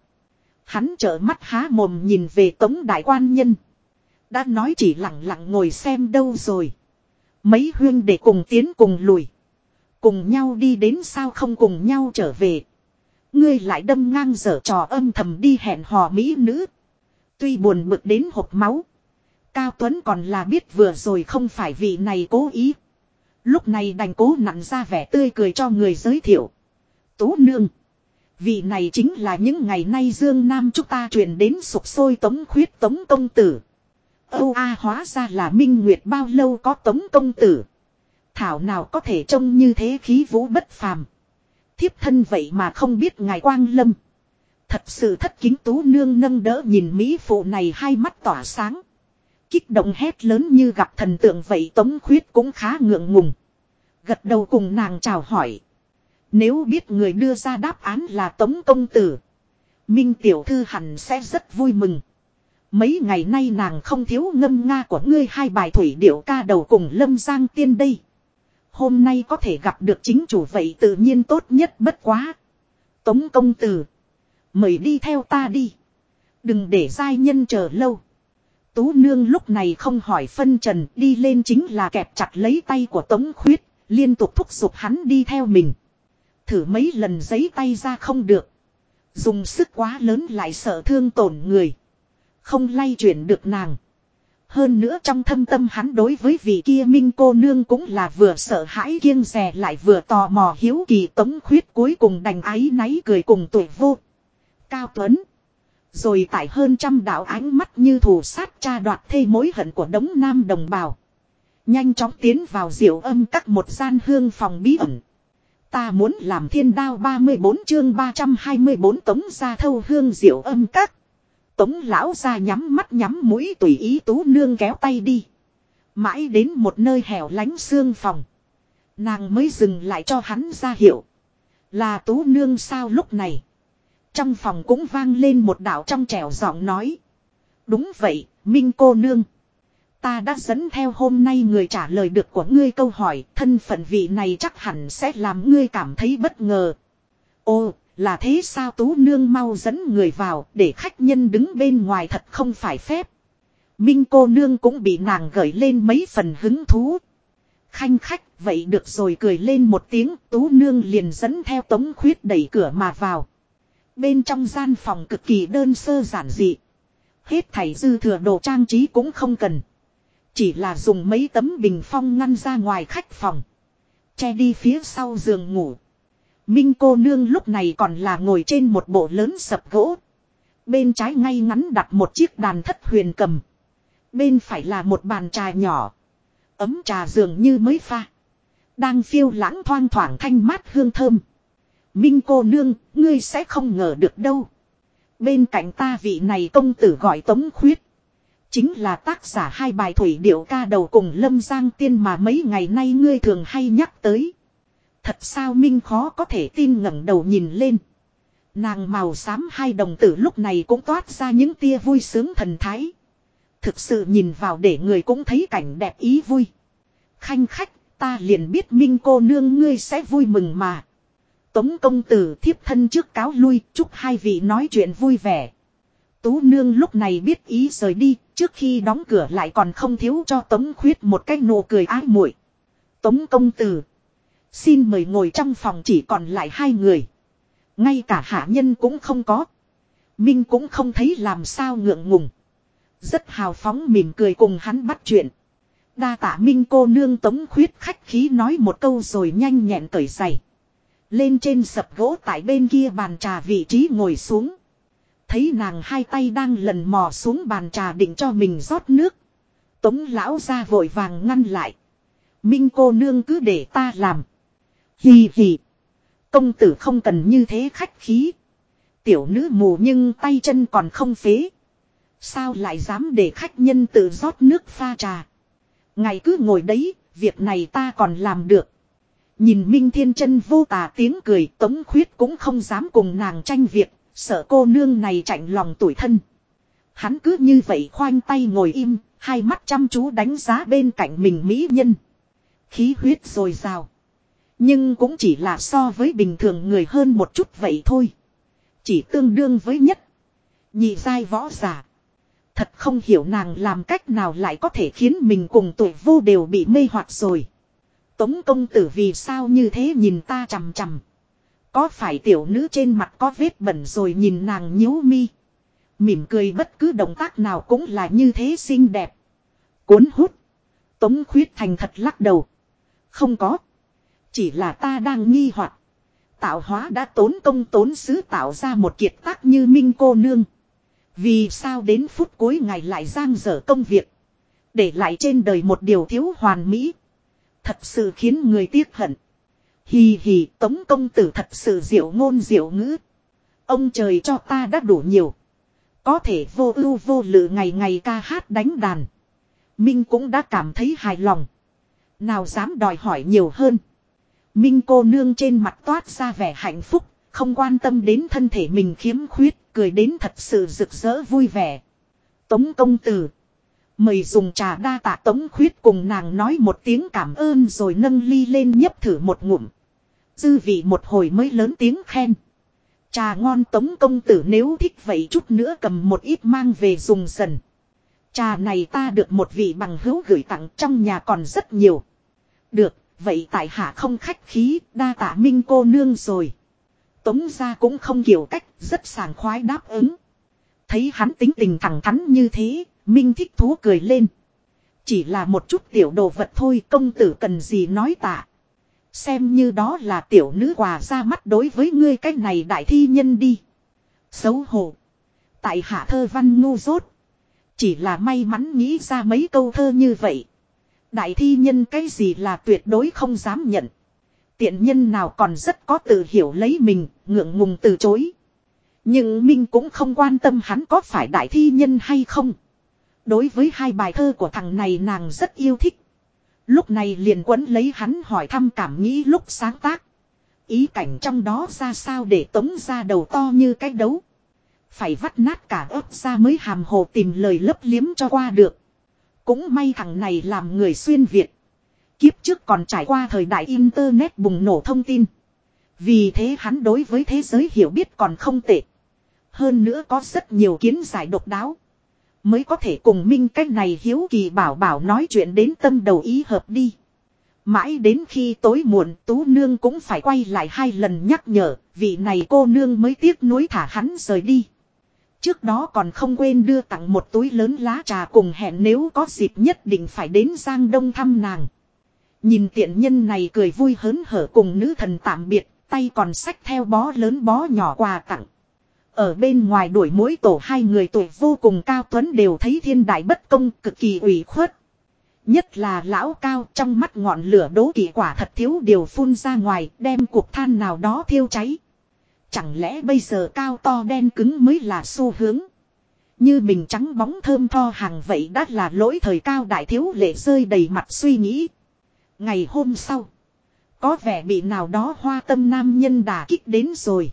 Hắn trợ mắt há mồm nhìn về tống đại quan nhân. Đã nói chỉ lặng lặng ngồi xem đâu rồi. Mấy huyên để cùng tiến cùng lùi. Cùng nhau đi đến sao không cùng nhau trở về. Ngươi lại đâm ngang dở trò âm thầm đi hẹn hò mỹ nữ. Tuy buồn bực đến hộp máu. Cao Tuấn còn là biết vừa rồi không phải vị này cố ý. Lúc này đành cố nặn ra vẻ tươi cười cho người giới thiệu. Tú nương. Vị này chính là những ngày nay Dương Nam chúng ta truyền đến sụp sôi tống khuyết tống công tử. Âu A hóa ra là minh nguyệt bao lâu có tống công tử. Thảo nào có thể trông như thế khí vũ bất phàm. Thiếp thân vậy mà không biết ngài quang lâm. Thật sự thất kính tú nương nâng đỡ nhìn Mỹ phụ này hai mắt tỏa sáng. Kích động hét lớn như gặp thần tượng vậy tống khuyết cũng khá ngượng ngùng. Gật đầu cùng nàng chào hỏi. Nếu biết người đưa ra đáp án là tống công tử. Minh tiểu thư hẳn sẽ rất vui mừng. Mấy ngày nay nàng không thiếu ngâm nga của ngươi hai bài thủy điệu ca đầu cùng lâm giang tiên đây. Hôm nay có thể gặp được chính chủ vậy tự nhiên tốt nhất bất quá. Tống công tử. Mời đi theo ta đi. Đừng để giai nhân chờ lâu. Tú nương lúc này không hỏi phân trần, đi lên chính là kẹp chặt lấy tay của tống khuyết. Liên tục thúc giục hắn đi theo mình. Thử mấy lần giấy tay ra không được. Dùng sức quá lớn lại sợ thương tổn người. Không lay chuyển được nàng. Hơn nữa trong thâm tâm hắn đối với vị kia minh cô nương cũng là vừa sợ hãi kiêng rè lại vừa tò mò hiếu kỳ tống khuyết cuối cùng đành áy náy cười cùng tuổi vô. Cao Tuấn. Rồi tại hơn trăm đạo ánh mắt như thủ sát cha đoạt thê mối hận của đống nam đồng bào. Nhanh chóng tiến vào diệu âm các một gian hương phòng bí ẩn. Ta muốn làm thiên đao 34 chương 324 tống ra thâu hương diệu âm các. Tống lão ra nhắm mắt nhắm mũi tùy ý tú nương kéo tay đi. Mãi đến một nơi hẻo lánh xương phòng. Nàng mới dừng lại cho hắn ra hiệu. Là tú nương sao lúc này. Trong phòng cũng vang lên một đạo trong trẻo giọng nói. Đúng vậy, Minh cô nương. Ta đã dẫn theo hôm nay người trả lời được của ngươi câu hỏi, thân phận vị này chắc hẳn sẽ làm ngươi cảm thấy bất ngờ. Ô, là thế sao tú nương mau dẫn người vào để khách nhân đứng bên ngoài thật không phải phép. Minh cô nương cũng bị nàng gởi lên mấy phần hứng thú. Khanh khách, vậy được rồi cười lên một tiếng, tú nương liền dẫn theo tống khuyết đẩy cửa mà vào. Bên trong gian phòng cực kỳ đơn sơ giản dị. Hết thảy dư thừa đồ trang trí cũng không cần. Chỉ là dùng mấy tấm bình phong ngăn ra ngoài khách phòng. Che đi phía sau giường ngủ. Minh cô nương lúc này còn là ngồi trên một bộ lớn sập gỗ. Bên trái ngay ngắn đặt một chiếc đàn thất huyền cầm. Bên phải là một bàn trà nhỏ. Ấm trà dường như mới pha. Đang phiêu lãng thoang thoảng thanh mát hương thơm. Minh cô nương, ngươi sẽ không ngờ được đâu. Bên cạnh ta vị này công tử gọi Tống Khuyết. Chính là tác giả hai bài thủy điệu ca đầu cùng Lâm Giang Tiên mà mấy ngày nay ngươi thường hay nhắc tới. Thật sao Minh khó có thể tin ngẩng đầu nhìn lên. Nàng màu xám hai đồng tử lúc này cũng toát ra những tia vui sướng thần thái. Thực sự nhìn vào để người cũng thấy cảnh đẹp ý vui. Khanh khách, ta liền biết Minh cô nương ngươi sẽ vui mừng mà. Tống công tử thiếp thân trước cáo lui, chúc hai vị nói chuyện vui vẻ. Tú nương lúc này biết ý rời đi, trước khi đóng cửa lại còn không thiếu cho Tống khuyết một cái nụ cười ái muội. Tống công tử. Xin mời ngồi trong phòng chỉ còn lại hai người. Ngay cả hạ nhân cũng không có. Minh cũng không thấy làm sao ngượng ngùng. Rất hào phóng mỉm cười cùng hắn bắt chuyện. Đa tạ Minh cô nương tống khuyết khách khí nói một câu rồi nhanh nhẹn cởi giày. Lên trên sập gỗ tại bên kia bàn trà vị trí ngồi xuống. Thấy nàng hai tay đang lần mò xuống bàn trà định cho mình rót nước. Tống lão ra vội vàng ngăn lại. Minh cô nương cứ để ta làm. Hì hì. Công tử không cần như thế khách khí. Tiểu nữ mù nhưng tay chân còn không phế. Sao lại dám để khách nhân tự rót nước pha trà. Ngày cứ ngồi đấy, việc này ta còn làm được. Nhìn Minh Thiên chân vô tà tiếng cười tống khuyết cũng không dám cùng nàng tranh việc, sợ cô nương này chạnh lòng tuổi thân. Hắn cứ như vậy khoanh tay ngồi im, hai mắt chăm chú đánh giá bên cạnh mình mỹ nhân. Khí huyết rồi rào. Nhưng cũng chỉ là so với bình thường người hơn một chút vậy thôi. Chỉ tương đương với nhất. Nhị giai võ giả. Thật không hiểu nàng làm cách nào lại có thể khiến mình cùng tuổi vô đều bị mê hoặc rồi. Tống công tử vì sao như thế nhìn ta chằm chằm. Có phải tiểu nữ trên mặt có vết bẩn rồi nhìn nàng nhíu mi. Mỉm cười bất cứ động tác nào cũng là như thế xinh đẹp. Cuốn hút. Tống khuyết thành thật lắc đầu. Không có. Chỉ là ta đang nghi hoặc Tạo hóa đã tốn công tốn sứ tạo ra một kiệt tác như minh cô nương. Vì sao đến phút cuối ngày lại giang dở công việc. Để lại trên đời một điều thiếu hoàn mỹ. Thật sự khiến người tiếc hận. Hì hì, tống công tử thật sự diệu ngôn diệu ngữ. Ông trời cho ta đã đủ nhiều. Có thể vô ưu vô lự ngày ngày ca hát đánh đàn. Minh cũng đã cảm thấy hài lòng. Nào dám đòi hỏi nhiều hơn. Minh cô nương trên mặt toát ra vẻ hạnh phúc, không quan tâm đến thân thể mình khiếm khuyết, cười đến thật sự rực rỡ vui vẻ. Tống công tử. Mời dùng trà đa tạ tống khuyết cùng nàng nói một tiếng cảm ơn rồi nâng ly lên nhấp thử một ngụm. Dư vị một hồi mới lớn tiếng khen. Trà ngon tống công tử nếu thích vậy chút nữa cầm một ít mang về dùng dần. Trà này ta được một vị bằng hữu gửi tặng trong nhà còn rất nhiều. Được, vậy tại hạ không khách khí, đa tạ minh cô nương rồi. Tống ra cũng không kiểu cách, rất sảng khoái đáp ứng. Thấy hắn tính tình thẳng thắn như thế, Minh thích thú cười lên. Chỉ là một chút tiểu đồ vật thôi công tử cần gì nói tạ. Xem như đó là tiểu nữ quà ra mắt đối với ngươi cái này đại thi nhân đi. Xấu hổ. Tại hạ thơ văn ngu dốt. Chỉ là may mắn nghĩ ra mấy câu thơ như vậy. Đại thi nhân cái gì là tuyệt đối không dám nhận. Tiện nhân nào còn rất có tự hiểu lấy mình, ngượng ngùng từ chối. Nhưng Minh cũng không quan tâm hắn có phải đại thi nhân hay không. Đối với hai bài thơ của thằng này nàng rất yêu thích. Lúc này liền quấn lấy hắn hỏi thăm cảm nghĩ lúc sáng tác. Ý cảnh trong đó ra sao để tống ra đầu to như cái đấu. Phải vắt nát cả ớt ra mới hàm hồ tìm lời lấp liếm cho qua được. Cũng may thằng này làm người xuyên Việt. Kiếp trước còn trải qua thời đại Internet bùng nổ thông tin. Vì thế hắn đối với thế giới hiểu biết còn không tệ. Hơn nữa có rất nhiều kiến giải độc đáo. Mới có thể cùng minh cách này hiếu kỳ bảo bảo nói chuyện đến tâm đầu ý hợp đi. Mãi đến khi tối muộn tú nương cũng phải quay lại hai lần nhắc nhở, vị này cô nương mới tiếc nuối thả hắn rời đi. Trước đó còn không quên đưa tặng một túi lớn lá trà cùng hẹn nếu có dịp nhất định phải đến Giang Đông thăm nàng. Nhìn tiện nhân này cười vui hớn hở cùng nữ thần tạm biệt, tay còn sách theo bó lớn bó nhỏ quà tặng. Ở bên ngoài đuổi mỗi tổ hai người tuổi vô cùng cao tuấn đều thấy thiên đại bất công cực kỳ ủy khuất. Nhất là lão cao trong mắt ngọn lửa đố kỵ quả thật thiếu điều phun ra ngoài đem cuộc than nào đó thiêu cháy. Chẳng lẽ bây giờ cao to đen cứng mới là xu hướng. Như mình trắng bóng thơm tho hàng vậy đã là lỗi thời cao đại thiếu lệ rơi đầy mặt suy nghĩ. Ngày hôm sau. Có vẻ bị nào đó hoa tâm nam nhân đà kích đến rồi.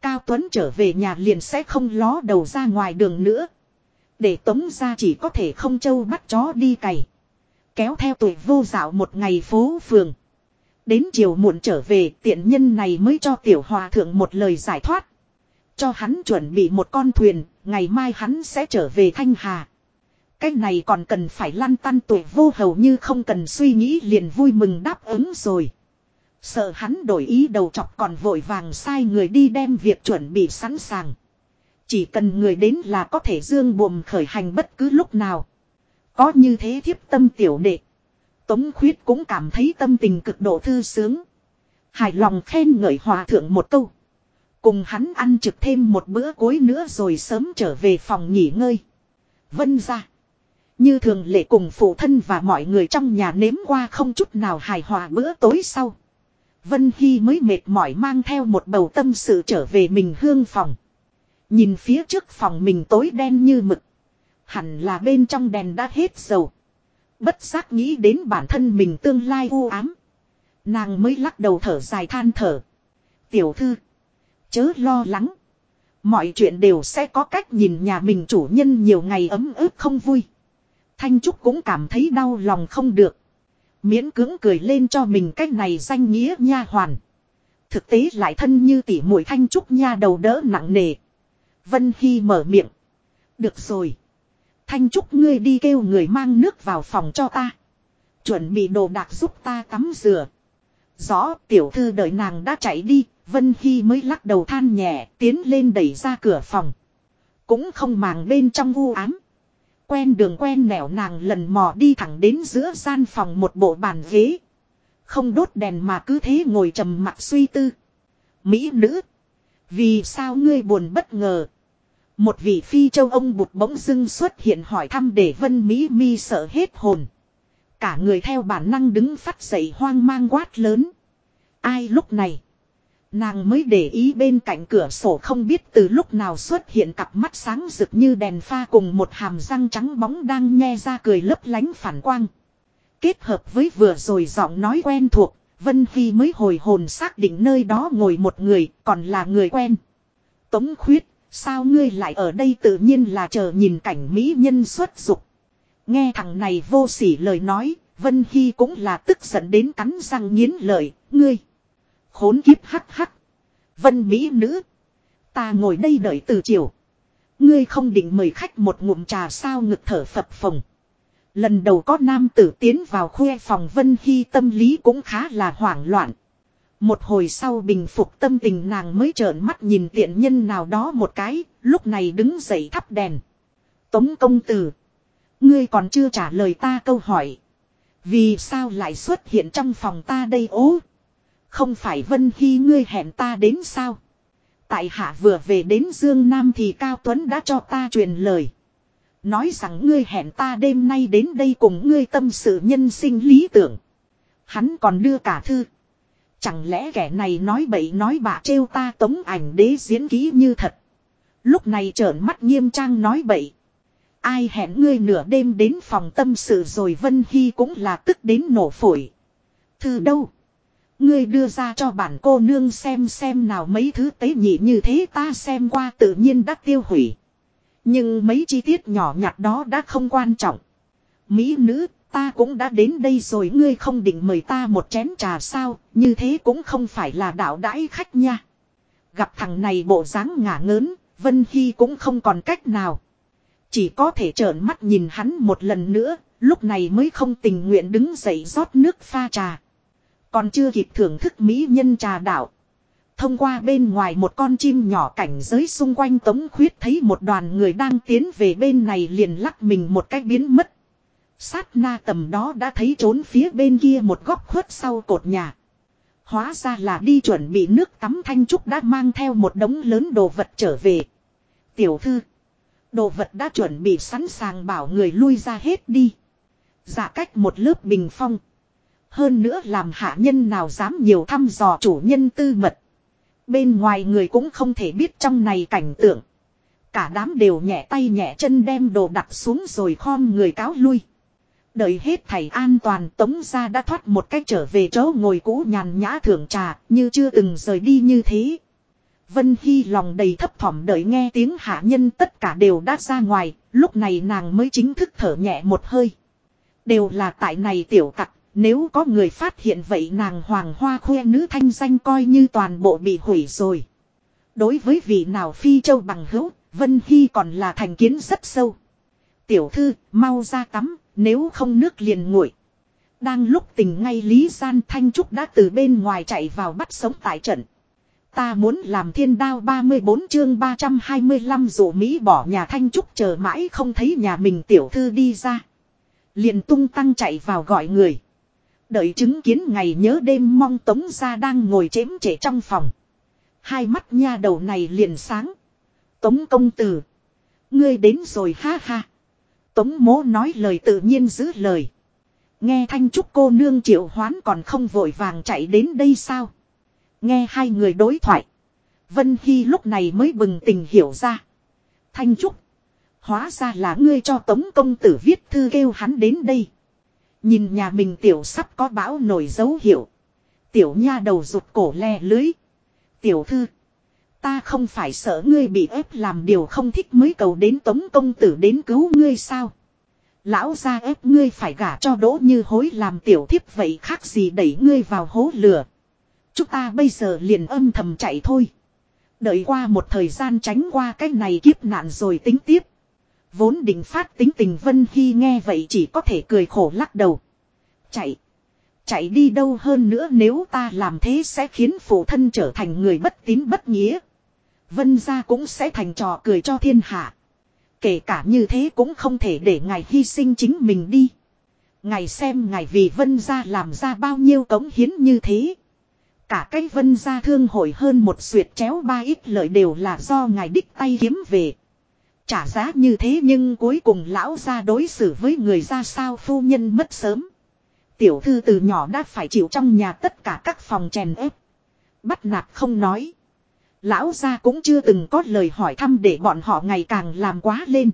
Cao Tuấn trở về nhà liền sẽ không ló đầu ra ngoài đường nữa. Để tống ra chỉ có thể không châu bắt chó đi cày. Kéo theo tuổi vô dạo một ngày phố phường. Đến chiều muộn trở về tiện nhân này mới cho tiểu hòa thượng một lời giải thoát. Cho hắn chuẩn bị một con thuyền, ngày mai hắn sẽ trở về Thanh Hà. Cái này còn cần phải lăn tăn tuổi vô hầu như không cần suy nghĩ liền vui mừng đáp ứng rồi. Sợ hắn đổi ý đầu chọc còn vội vàng sai người đi đem việc chuẩn bị sẵn sàng. Chỉ cần người đến là có thể dương buồm khởi hành bất cứ lúc nào. Có như thế thiếp tâm tiểu đệ. Tống khuyết cũng cảm thấy tâm tình cực độ thư sướng. Hài lòng khen ngợi hòa thượng một câu. Cùng hắn ăn trực thêm một bữa cuối nữa rồi sớm trở về phòng nghỉ ngơi. Vân ra. Như thường lệ cùng phụ thân và mọi người trong nhà nếm qua không chút nào hài hòa bữa tối sau. Vân Hy mới mệt mỏi mang theo một bầu tâm sự trở về mình hương phòng. Nhìn phía trước phòng mình tối đen như mực. Hẳn là bên trong đèn đã hết dầu. Bất giác nghĩ đến bản thân mình tương lai u ám. Nàng mới lắc đầu thở dài than thở. Tiểu thư. Chớ lo lắng. Mọi chuyện đều sẽ có cách nhìn nhà mình chủ nhân nhiều ngày ấm ức không vui. Thanh Trúc cũng cảm thấy đau lòng không được. Miễn cưỡng cười lên cho mình cách này danh nghĩa nha hoàn. Thực tế lại thân như tỉ mũi Thanh Trúc nha đầu đỡ nặng nề. Vân Hy mở miệng. Được rồi. Thanh Trúc ngươi đi kêu người mang nước vào phòng cho ta. Chuẩn bị đồ đạc giúp ta tắm rửa. Rõ tiểu thư đợi nàng đã chạy đi, Vân Hy mới lắc đầu than nhẹ tiến lên đẩy ra cửa phòng. Cũng không màng bên trong u ám. Quen đường quen nẻo nàng lần mò đi thẳng đến giữa gian phòng một bộ bàn ghế. Không đốt đèn mà cứ thế ngồi trầm mặt suy tư. Mỹ nữ. Vì sao ngươi buồn bất ngờ. Một vị phi châu ông bụt bỗng dưng xuất hiện hỏi thăm để vân Mỹ mi sợ hết hồn. Cả người theo bản năng đứng phát dậy hoang mang quát lớn. Ai lúc này. Nàng mới để ý bên cạnh cửa sổ không biết từ lúc nào xuất hiện cặp mắt sáng rực như đèn pha cùng một hàm răng trắng bóng đang nhe ra cười lấp lánh phản quang. Kết hợp với vừa rồi giọng nói quen thuộc, Vân Phi mới hồi hồn xác định nơi đó ngồi một người, còn là người quen. Tống khuyết, sao ngươi lại ở đây tự nhiên là chờ nhìn cảnh mỹ nhân xuất dục. Nghe thằng này vô sỉ lời nói, Vân Hy cũng là tức giận đến cắn răng nghiến lợi, ngươi. Khốn kiếp hắc hắc. Vân Mỹ nữ. Ta ngồi đây đợi từ chiều. Ngươi không định mời khách một ngụm trà sao ngực thở phập phồng. Lần đầu có nam tử tiến vào khuê phòng Vân Hy tâm lý cũng khá là hoảng loạn. Một hồi sau bình phục tâm tình nàng mới trợn mắt nhìn tiện nhân nào đó một cái, lúc này đứng dậy thắp đèn. Tống công tử. Ngươi còn chưa trả lời ta câu hỏi. Vì sao lại xuất hiện trong phòng ta đây ố? Không phải Vân Hy ngươi hẹn ta đến sao? Tại hạ vừa về đến Dương Nam thì Cao Tuấn đã cho ta truyền lời. Nói rằng ngươi hẹn ta đêm nay đến đây cùng ngươi tâm sự nhân sinh lý tưởng. Hắn còn đưa cả thư. Chẳng lẽ kẻ này nói bậy nói bạ trêu ta tống ảnh đế diễn ký như thật. Lúc này trợn mắt nghiêm trang nói bậy. Ai hẹn ngươi nửa đêm đến phòng tâm sự rồi Vân Hy cũng là tức đến nổ phổi. Thư đâu? Ngươi đưa ra cho bản cô nương xem xem nào mấy thứ tế nhị như thế ta xem qua tự nhiên đã tiêu hủy. Nhưng mấy chi tiết nhỏ nhặt đó đã không quan trọng. Mỹ nữ, ta cũng đã đến đây rồi ngươi không định mời ta một chén trà sao, như thế cũng không phải là đạo đãi khách nha. Gặp thằng này bộ dáng ngả ngớn, Vân Hy cũng không còn cách nào. Chỉ có thể trợn mắt nhìn hắn một lần nữa, lúc này mới không tình nguyện đứng dậy rót nước pha trà. Còn chưa kịp thưởng thức mỹ nhân trà đạo. Thông qua bên ngoài một con chim nhỏ cảnh giới xung quanh tống khuyết thấy một đoàn người đang tiến về bên này liền lắc mình một cách biến mất. Sát na tầm đó đã thấy trốn phía bên kia một góc khuất sau cột nhà. Hóa ra là đi chuẩn bị nước tắm Thanh Trúc đã mang theo một đống lớn đồ vật trở về. Tiểu thư. Đồ vật đã chuẩn bị sẵn sàng bảo người lui ra hết đi. Giả cách một lớp bình phong. Hơn nữa làm hạ nhân nào dám nhiều thăm dò chủ nhân tư mật. Bên ngoài người cũng không thể biết trong này cảnh tượng. Cả đám đều nhẹ tay nhẹ chân đem đồ đặt xuống rồi khom người cáo lui. Đợi hết thầy an toàn tống ra đã thoát một cách trở về chỗ ngồi cũ nhàn nhã thưởng trà như chưa từng rời đi như thế. Vân Hy lòng đầy thấp thỏm đợi nghe tiếng hạ nhân tất cả đều đã ra ngoài, lúc này nàng mới chính thức thở nhẹ một hơi. Đều là tại này tiểu tặc, nếu có người phát hiện vậy nàng hoàng hoa khoe nữ thanh danh coi như toàn bộ bị hủy rồi. Đối với vị nào phi châu bằng hữu, Vân Hy còn là thành kiến rất sâu. Tiểu thư, mau ra tắm, nếu không nước liền nguội. Đang lúc tình ngay Lý Gian Thanh Trúc đã từ bên ngoài chạy vào bắt sống tại trận. Ta muốn làm thiên đao 34 chương 325 dụ Mỹ bỏ nhà Thanh Trúc chờ mãi không thấy nhà mình tiểu thư đi ra. Liền tung tăng chạy vào gọi người. Đợi chứng kiến ngày nhớ đêm mong tống ra đang ngồi chém trễ trong phòng. Hai mắt nha đầu này liền sáng. Tống công tử. Ngươi đến rồi ha ha. Tống mố nói lời tự nhiên giữ lời. Nghe thanh trúc cô nương triệu hoán còn không vội vàng chạy đến đây sao. Nghe hai người đối thoại. Vân Hy lúc này mới bừng tình hiểu ra. Thanh trúc. Hóa ra là ngươi cho tống công tử viết thư kêu hắn đến đây. Nhìn nhà mình tiểu sắp có bão nổi dấu hiệu. Tiểu nha đầu rụt cổ le lưới. Tiểu thư. Ta không phải sợ ngươi bị ép làm điều không thích mới cầu đến tống công tử đến cứu ngươi sao. Lão ra ép ngươi phải gả cho đỗ như hối làm tiểu thiếp vậy khác gì đẩy ngươi vào hố lửa. Chúng ta bây giờ liền âm thầm chạy thôi. Đợi qua một thời gian tránh qua cái này kiếp nạn rồi tính tiếp. Vốn định phát tính tình Vân Hy nghe vậy chỉ có thể cười khổ lắc đầu. Chạy. Chạy đi đâu hơn nữa nếu ta làm thế sẽ khiến phụ thân trở thành người bất tín bất nghĩa. Vân gia cũng sẽ thành trò cười cho thiên hạ. Kể cả như thế cũng không thể để ngài hy sinh chính mình đi. Ngài xem ngài vì vân gia làm ra bao nhiêu cống hiến như thế. Cả cái vân gia thương hội hơn một suyệt chéo ba ít lợi đều là do ngài đích tay kiếm về. Trả giá như thế nhưng cuối cùng lão gia đối xử với người ra sao phu nhân mất sớm. Tiểu thư từ nhỏ đã phải chịu trong nhà tất cả các phòng chèn ép. Bắt nạt không nói. Lão gia cũng chưa từng có lời hỏi thăm để bọn họ ngày càng làm quá lên.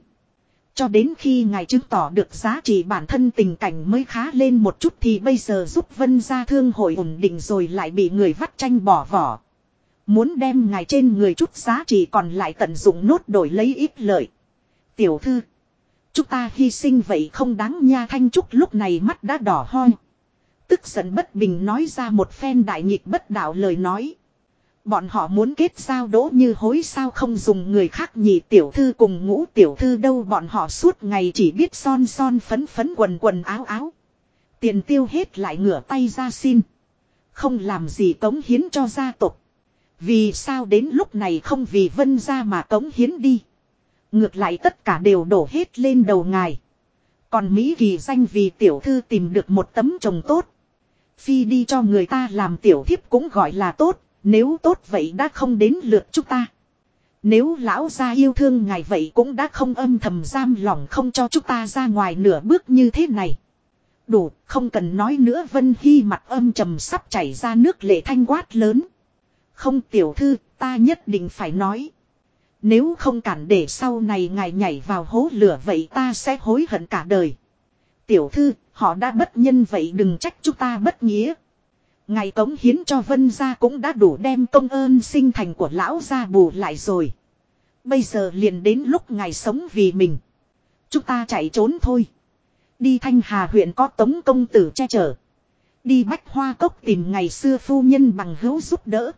Cho đến khi ngài chứng tỏ được giá trị bản thân tình cảnh mới khá lên một chút thì bây giờ giúp vân gia thương hội ổn định rồi lại bị người vắt tranh bỏ vỏ. Muốn đem ngài trên người chút giá trị còn lại tận dụng nốt đổi lấy ít lợi. Tiểu thư. Chúng ta hy sinh vậy không đáng nha thanh trúc lúc này mắt đã đỏ hoi. Tức giận bất bình nói ra một phen đại nghịch bất đạo lời nói. Bọn họ muốn kết giao đỗ như hối sao không dùng người khác nhị tiểu thư cùng ngũ tiểu thư đâu bọn họ suốt ngày chỉ biết son son phấn phấn quần quần áo áo. Tiền tiêu hết lại ngửa tay ra xin. Không làm gì cống hiến cho gia tộc. Vì sao đến lúc này không vì vân ra mà cống hiến đi. Ngược lại tất cả đều đổ hết lên đầu ngài. Còn Mỹ kỳ danh vì tiểu thư tìm được một tấm chồng tốt. Phi đi cho người ta làm tiểu thiếp cũng gọi là tốt, nếu tốt vậy đã không đến lượt chúng ta. Nếu lão gia yêu thương ngài vậy cũng đã không âm thầm giam lòng không cho chúng ta ra ngoài nửa bước như thế này. Đủ, không cần nói nữa Vân Hy mặt âm trầm sắp chảy ra nước lệ thanh quát lớn. Không tiểu thư, ta nhất định phải nói. Nếu không cản để sau này ngài nhảy vào hố lửa vậy ta sẽ hối hận cả đời. Tiểu thư, họ đã bất nhân vậy đừng trách chúng ta bất nghĩa ngày cống hiến cho vân gia cũng đã đủ đem công ơn sinh thành của lão gia bù lại rồi. Bây giờ liền đến lúc ngài sống vì mình. Chúng ta chạy trốn thôi. Đi thanh hà huyện có tống công tử che chở. Đi bách hoa cốc tìm ngày xưa phu nhân bằng hữu giúp đỡ.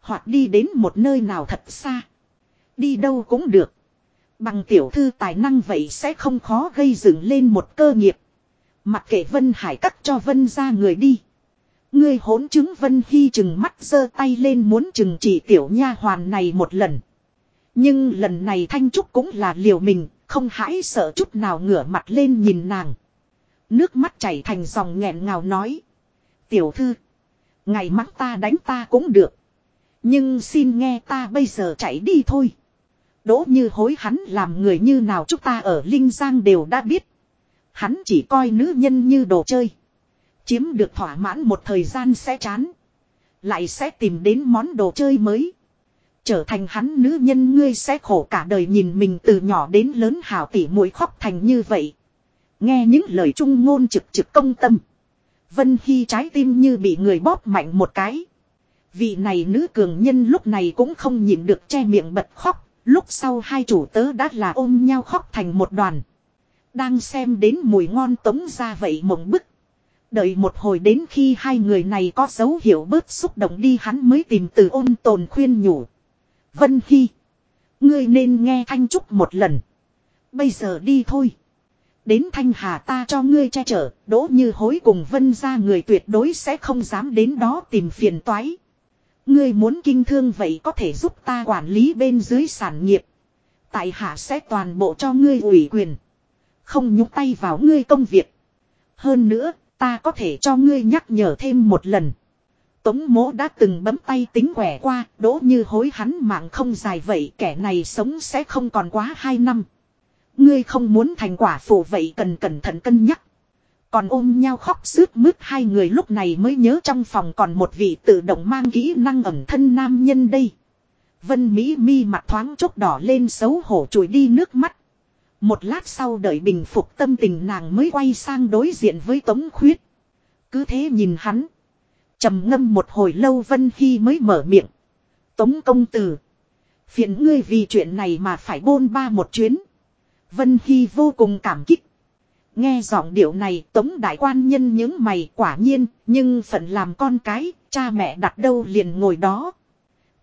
Hoặc đi đến một nơi nào thật xa. Đi đâu cũng được. Bằng tiểu thư tài năng vậy sẽ không khó gây dựng lên một cơ nghiệp. Mặc kệ Vân Hải cắt cho Vân ra người đi. Ngươi hỗn chứng Vân Hy chừng mắt giơ tay lên muốn chừng chỉ tiểu nha hoàn này một lần. Nhưng lần này Thanh Trúc cũng là liều mình, không hãi sợ chút nào ngửa mặt lên nhìn nàng. Nước mắt chảy thành dòng nghẹn ngào nói. Tiểu thư, Ngày mắng ta đánh ta cũng được. Nhưng xin nghe ta bây giờ chạy đi thôi. Đỗ như hối hắn làm người như nào chúng ta ở Linh Giang đều đã biết. Hắn chỉ coi nữ nhân như đồ chơi. Chiếm được thỏa mãn một thời gian sẽ chán. Lại sẽ tìm đến món đồ chơi mới. Trở thành hắn nữ nhân ngươi sẽ khổ cả đời nhìn mình từ nhỏ đến lớn hào tỉ mũi khóc thành như vậy. Nghe những lời trung ngôn trực trực công tâm. Vân Hy trái tim như bị người bóp mạnh một cái. Vị này nữ cường nhân lúc này cũng không nhịn được che miệng bật khóc. Lúc sau hai chủ tớ đã là ôm nhau khóc thành một đoàn. Đang xem đến mùi ngon tống ra vậy mộng bức. Đợi một hồi đến khi hai người này có dấu hiệu bớt xúc động đi hắn mới tìm từ ôn tồn khuyên nhủ. Vân Hy. Ngươi nên nghe Thanh Trúc một lần. Bây giờ đi thôi. Đến Thanh Hà ta cho ngươi che chở, đỗ như hối cùng Vân ra người tuyệt đối sẽ không dám đến đó tìm phiền toái. Ngươi muốn kinh thương vậy có thể giúp ta quản lý bên dưới sản nghiệp. Tại hạ sẽ toàn bộ cho ngươi ủy quyền. Không nhúc tay vào ngươi công việc. Hơn nữa, ta có thể cho ngươi nhắc nhở thêm một lần. Tống mố đã từng bấm tay tính quẻ qua, đỗ như hối hắn mạng không dài vậy kẻ này sống sẽ không còn quá hai năm. Ngươi không muốn thành quả phụ vậy cần cẩn thận cân nhắc. Còn ôm nhau khóc sướt mướt hai người lúc này mới nhớ trong phòng còn một vị tự động mang kỹ năng ẩm thân nam nhân đây. Vân Mỹ mi mặt thoáng chốc đỏ lên xấu hổ chùi đi nước mắt. Một lát sau đợi bình phục tâm tình nàng mới quay sang đối diện với Tống Khuyết. Cứ thế nhìn hắn trầm ngâm một hồi lâu Vân Hy mới mở miệng. Tống công tử. Phiền ngươi vì chuyện này mà phải bôn ba một chuyến. Vân Hy vô cùng cảm kích. Nghe giọng điệu này tống đại quan nhân những mày quả nhiên, nhưng phận làm con cái, cha mẹ đặt đâu liền ngồi đó.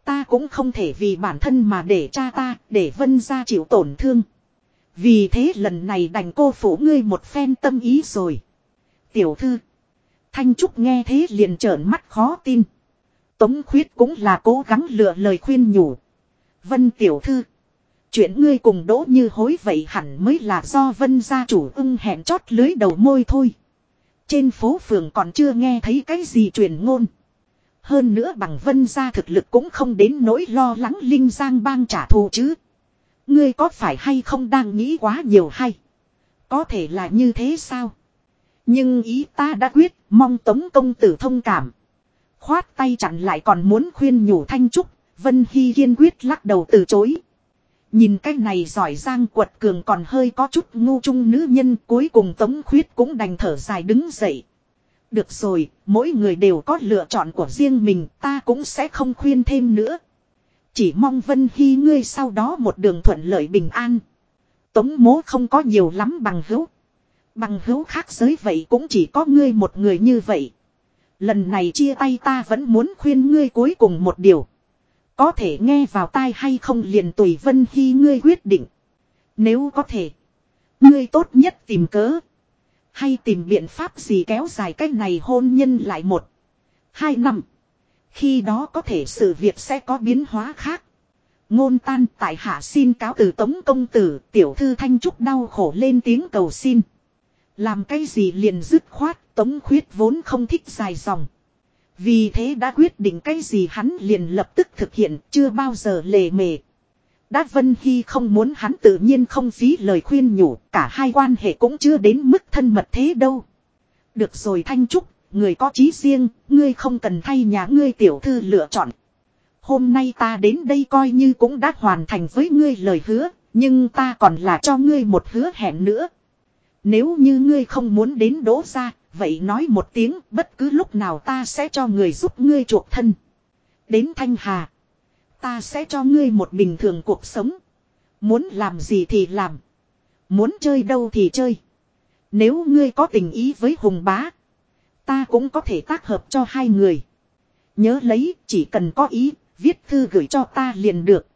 Ta cũng không thể vì bản thân mà để cha ta, để vân ra chịu tổn thương. Vì thế lần này đành cô phủ ngươi một phen tâm ý rồi. Tiểu thư. Thanh Trúc nghe thế liền trợn mắt khó tin. Tống khuyết cũng là cố gắng lựa lời khuyên nhủ. Vân tiểu thư. Chuyện ngươi cùng đỗ như hối vậy hẳn mới là do vân gia chủ ưng hẹn chót lưới đầu môi thôi. Trên phố phường còn chưa nghe thấy cái gì truyền ngôn. Hơn nữa bằng vân gia thực lực cũng không đến nỗi lo lắng linh giang bang trả thù chứ. Ngươi có phải hay không đang nghĩ quá nhiều hay? Có thể là như thế sao? Nhưng ý ta đã quyết, mong tống công tử thông cảm. Khoát tay chặn lại còn muốn khuyên nhủ thanh trúc, Vân Hy kiên quyết lắc đầu từ chối. Nhìn cái này giỏi giang quật cường còn hơi có chút ngu trung nữ nhân cuối cùng tống khuyết cũng đành thở dài đứng dậy. Được rồi, mỗi người đều có lựa chọn của riêng mình, ta cũng sẽ không khuyên thêm nữa. Chỉ mong Vân Hy ngươi sau đó một đường thuận lợi bình an. Tống mố không có nhiều lắm bằng hữu. Bằng hữu khác giới vậy cũng chỉ có ngươi một người như vậy. Lần này chia tay ta vẫn muốn khuyên ngươi cuối cùng một điều. Có thể nghe vào tai hay không liền tùy Vân Hy ngươi quyết định. Nếu có thể. Ngươi tốt nhất tìm cớ. Hay tìm biện pháp gì kéo dài cái này hôn nhân lại một. Hai năm. Khi đó có thể sự việc sẽ có biến hóa khác. Ngôn tan tại hạ xin cáo từ tống công tử tiểu thư thanh trúc đau khổ lên tiếng cầu xin. Làm cái gì liền dứt khoát tống khuyết vốn không thích dài dòng. Vì thế đã quyết định cái gì hắn liền lập tức thực hiện chưa bao giờ lề mề. Đã Vân Hy không muốn hắn tự nhiên không phí lời khuyên nhủ cả hai quan hệ cũng chưa đến mức thân mật thế đâu. Được rồi Thanh Trúc, người có chí riêng, ngươi không cần thay nhà ngươi tiểu thư lựa chọn. Hôm nay ta đến đây coi như cũng đã hoàn thành với ngươi lời hứa, nhưng ta còn là cho ngươi một hứa hẹn nữa. Nếu như ngươi không muốn đến đỗ ra, vậy nói một tiếng bất cứ lúc nào ta sẽ cho người giúp ngươi chuộc thân. Đến Thanh Hà, ta sẽ cho ngươi một bình thường cuộc sống. Muốn làm gì thì làm. Muốn chơi đâu thì chơi. Nếu ngươi có tình ý với Hùng Bá, ta cũng có thể tác hợp cho hai người. Nhớ lấy, chỉ cần có ý, viết thư gửi cho ta liền được.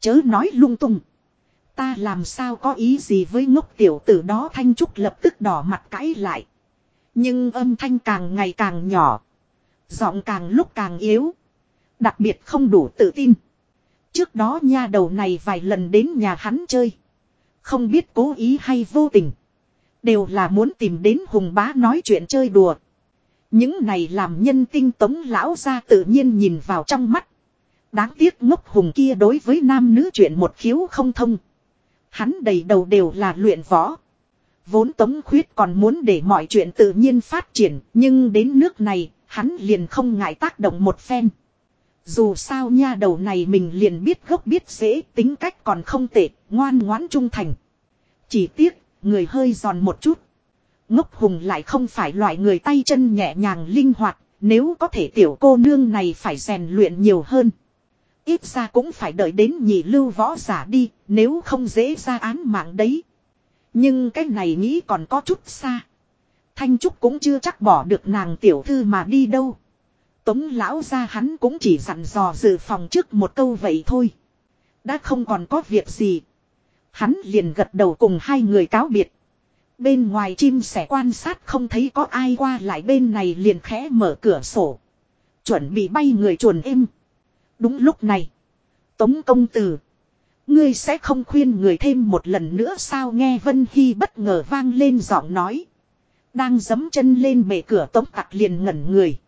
Chớ nói lung tung. Ta làm sao có ý gì với ngốc tiểu tử đó Thanh Trúc lập tức đỏ mặt cãi lại. Nhưng âm thanh càng ngày càng nhỏ. Giọng càng lúc càng yếu. Đặc biệt không đủ tự tin. Trước đó nha đầu này vài lần đến nhà hắn chơi. Không biết cố ý hay vô tình. Đều là muốn tìm đến hùng bá nói chuyện chơi đùa. Những này làm nhân tinh tống lão ra tự nhiên nhìn vào trong mắt. Đáng tiếc ngốc hùng kia đối với nam nữ chuyện một khiếu không thông. Hắn đầy đầu đều là luyện võ. Vốn tống khuyết còn muốn để mọi chuyện tự nhiên phát triển, nhưng đến nước này, hắn liền không ngại tác động một phen. Dù sao nha đầu này mình liền biết gốc biết dễ, tính cách còn không tệ, ngoan ngoãn trung thành. Chỉ tiếc, người hơi giòn một chút. Ngốc hùng lại không phải loại người tay chân nhẹ nhàng linh hoạt, nếu có thể tiểu cô nương này phải rèn luyện nhiều hơn. Ít ra cũng phải đợi đến nhị lưu võ giả đi, nếu không dễ ra án mạng đấy. Nhưng cái này nghĩ còn có chút xa. Thanh Trúc cũng chưa chắc bỏ được nàng tiểu thư mà đi đâu. Tống lão ra hắn cũng chỉ dặn dò dự phòng trước một câu vậy thôi. Đã không còn có việc gì. Hắn liền gật đầu cùng hai người cáo biệt. Bên ngoài chim sẻ quan sát không thấy có ai qua lại bên này liền khẽ mở cửa sổ. Chuẩn bị bay người chuồn êm. Đúng lúc này. Tống công tử. Ngươi sẽ không khuyên người thêm một lần nữa sao nghe Vân Hy bất ngờ vang lên giọng nói. Đang giấm chân lên bể cửa tống tặc liền ngẩn người.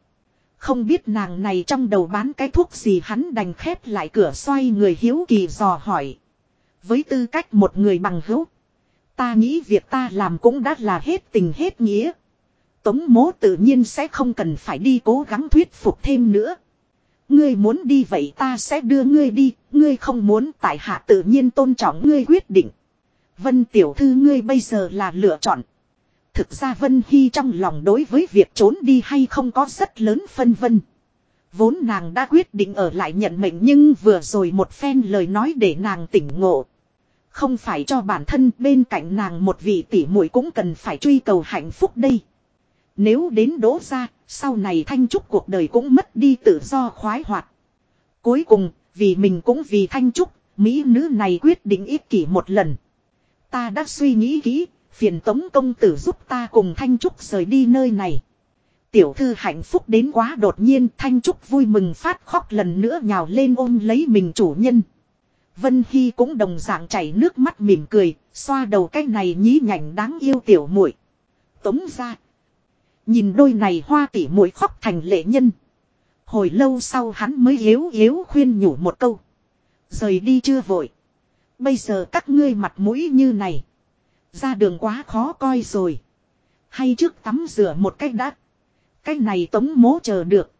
Không biết nàng này trong đầu bán cái thuốc gì hắn đành khép lại cửa xoay người hiếu kỳ dò hỏi. Với tư cách một người bằng hữu. Ta nghĩ việc ta làm cũng đã là hết tình hết nghĩa. Tống mố tự nhiên sẽ không cần phải đi cố gắng thuyết phục thêm nữa. Ngươi muốn đi vậy ta sẽ đưa ngươi đi, ngươi không muốn tại hạ tự nhiên tôn trọng ngươi quyết định. Vân tiểu thư ngươi bây giờ là lựa chọn. Thực ra Vân Hy trong lòng đối với việc trốn đi hay không có rất lớn phân vân. Vốn nàng đã quyết định ở lại nhận mệnh nhưng vừa rồi một phen lời nói để nàng tỉnh ngộ. Không phải cho bản thân bên cạnh nàng một vị tỷ muội cũng cần phải truy cầu hạnh phúc đây. Nếu đến đỗ ra, sau này Thanh Trúc cuộc đời cũng mất đi tự do khoái hoạt. Cuối cùng, vì mình cũng vì Thanh Trúc, Mỹ nữ này quyết định ích kỷ một lần. Ta đã suy nghĩ kỹ, phiền tống công tử giúp ta cùng Thanh Trúc rời đi nơi này. Tiểu thư hạnh phúc đến quá đột nhiên Thanh Trúc vui mừng phát khóc lần nữa nhào lên ôm lấy mình chủ nhân. Vân Hy cũng đồng dạng chảy nước mắt mỉm cười, xoa đầu cái này nhí nhảnh đáng yêu tiểu muội. Tống ra. Nhìn đôi này hoa tỉ muội khóc thành lệ nhân. Hồi lâu sau hắn mới yếu yếu khuyên nhủ một câu. Rời đi chưa vội. Bây giờ các ngươi mặt mũi như này. Ra đường quá khó coi rồi. Hay trước tắm rửa một cách đã. Cái này tống mố chờ được.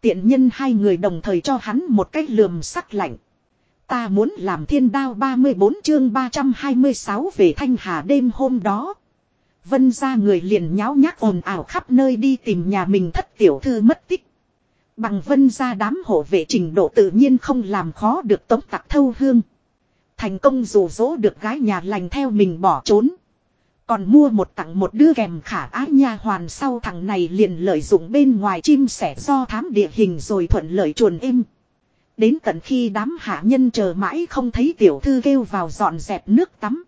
Tiện nhân hai người đồng thời cho hắn một cách lườm sắc lạnh. Ta muốn làm thiên đao 34 chương 326 về Thanh Hà đêm hôm đó. Vân ra người liền nháo nhác ồn ào khắp nơi đi tìm nhà mình thất tiểu thư mất tích. Bằng vân ra đám hộ vệ trình độ tự nhiên không làm khó được tống tặc thâu hương. Thành công rủ dỗ được gái nhà lành theo mình bỏ trốn. Còn mua một tặng một đứa kèm khả ái nha hoàn sau thằng này liền lợi dụng bên ngoài chim sẻ do thám địa hình rồi thuận lợi chuồn êm. Đến tận khi đám hạ nhân chờ mãi không thấy tiểu thư kêu vào dọn dẹp nước tắm.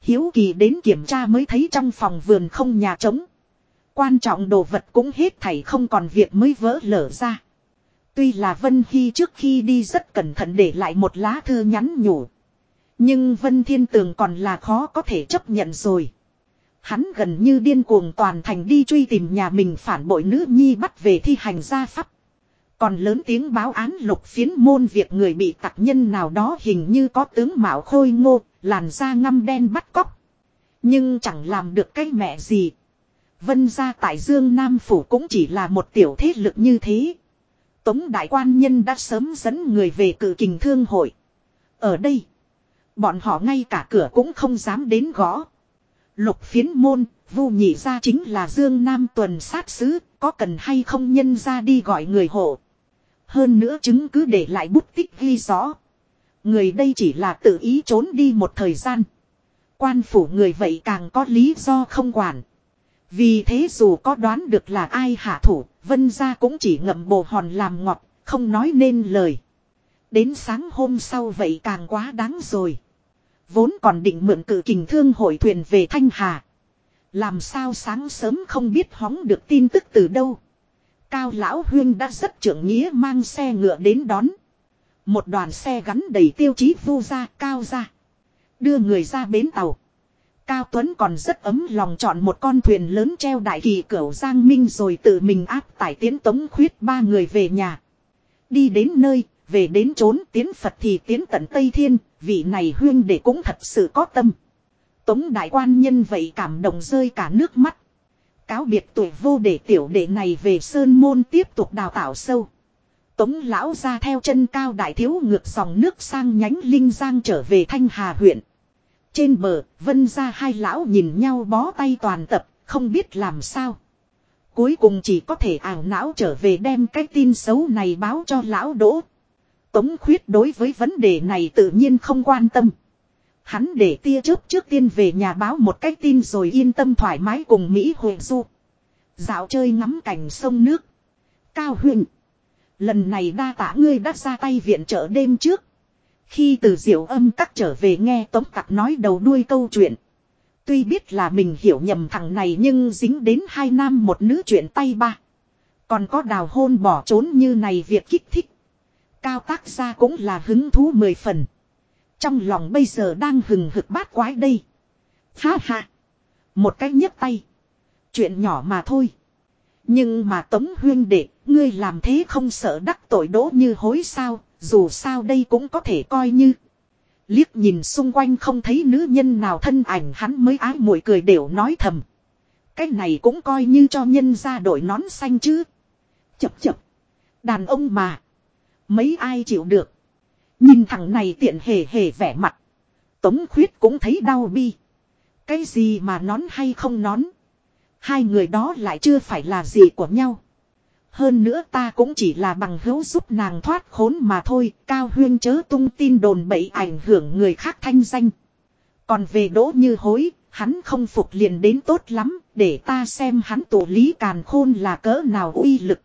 Hiếu kỳ đến kiểm tra mới thấy trong phòng vườn không nhà trống. Quan trọng đồ vật cũng hết thảy không còn việc mới vỡ lở ra. Tuy là Vân Hy trước khi đi rất cẩn thận để lại một lá thư nhắn nhủ. Nhưng Vân Thiên Tường còn là khó có thể chấp nhận rồi. Hắn gần như điên cuồng toàn thành đi truy tìm nhà mình phản bội nữ nhi bắt về thi hành gia pháp. Còn lớn tiếng báo án lục phiến môn việc người bị tặc nhân nào đó hình như có tướng mạo khôi ngô, làn da ngăm đen bắt cóc. Nhưng chẳng làm được cái mẹ gì. Vân gia tại Dương Nam Phủ cũng chỉ là một tiểu thế lực như thế. Tống đại quan nhân đã sớm dẫn người về cử kình thương hội. Ở đây, bọn họ ngay cả cửa cũng không dám đến gõ. Lục phiến môn, vu nhị ra chính là Dương Nam tuần sát sứ, có cần hay không nhân ra đi gọi người hộ. Hơn nữa chứng cứ để lại bút tích ghi rõ. Người đây chỉ là tự ý trốn đi một thời gian. Quan phủ người vậy càng có lý do không quản. Vì thế dù có đoán được là ai hạ thủ, vân gia cũng chỉ ngậm bồ hòn làm ngọt, không nói nên lời. Đến sáng hôm sau vậy càng quá đáng rồi. Vốn còn định mượn cử kình thương hội thuyền về Thanh Hà. Làm sao sáng sớm không biết hóng được tin tức từ đâu. Cao Lão Huyên đã rất trưởng nghĩa mang xe ngựa đến đón. Một đoàn xe gắn đầy tiêu chí vu ra cao ra. Đưa người ra bến tàu. Cao Tuấn còn rất ấm lòng chọn một con thuyền lớn treo đại kỳ cửu Giang Minh rồi tự mình áp tải tiến tống khuyết ba người về nhà. Đi đến nơi, về đến trốn tiến Phật thì tiến tận Tây Thiên, vị này huyên để cũng thật sự có tâm. Tống đại quan nhân vậy cảm động rơi cả nước mắt. Cáo biệt tuổi vô để tiểu đệ này về Sơn Môn tiếp tục đào tạo sâu. Tống lão ra theo chân cao đại thiếu ngược dòng nước sang nhánh Linh Giang trở về Thanh Hà huyện. Trên bờ, vân ra hai lão nhìn nhau bó tay toàn tập, không biết làm sao. Cuối cùng chỉ có thể ảo não trở về đem cái tin xấu này báo cho lão đỗ. Tống khuyết đối với vấn đề này tự nhiên không quan tâm. Hắn để tia chớp trước tiên về nhà báo một cái tin rồi yên tâm thoải mái cùng Mỹ Huệ Du. Dạo chơi ngắm cảnh sông nước. Cao huyện. Lần này đa tả ngươi đã ra tay viện trợ đêm trước. Khi từ diệu âm cắt trở về nghe tống tặc nói đầu đuôi câu chuyện. Tuy biết là mình hiểu nhầm thằng này nhưng dính đến hai nam một nữ chuyện tay ba. Còn có đào hôn bỏ trốn như này việc kích thích. Cao tác gia cũng là hứng thú mười phần. Trong lòng bây giờ đang hừng hực bát quái đây. Ha ha. Một cách nhấc tay. Chuyện nhỏ mà thôi. Nhưng mà Tống Huyên đệ, ngươi làm thế không sợ đắc tội đỗ như hối sao, dù sao đây cũng có thể coi như. Liếc nhìn xung quanh không thấy nữ nhân nào thân ảnh hắn mới ái mũi cười đều nói thầm. Cái này cũng coi như cho nhân ra đội nón xanh chứ. Chập chập. Đàn ông mà. Mấy ai chịu được. Nhìn thằng này tiện hề hề vẻ mặt. Tống khuyết cũng thấy đau bi. Cái gì mà nón hay không nón. Hai người đó lại chưa phải là gì của nhau. Hơn nữa ta cũng chỉ là bằng hữu giúp nàng thoát khốn mà thôi. Cao huyên chớ tung tin đồn bậy ảnh hưởng người khác thanh danh. Còn về đỗ như hối, hắn không phục liền đến tốt lắm. Để ta xem hắn tổ lý càn khôn là cỡ nào uy lực.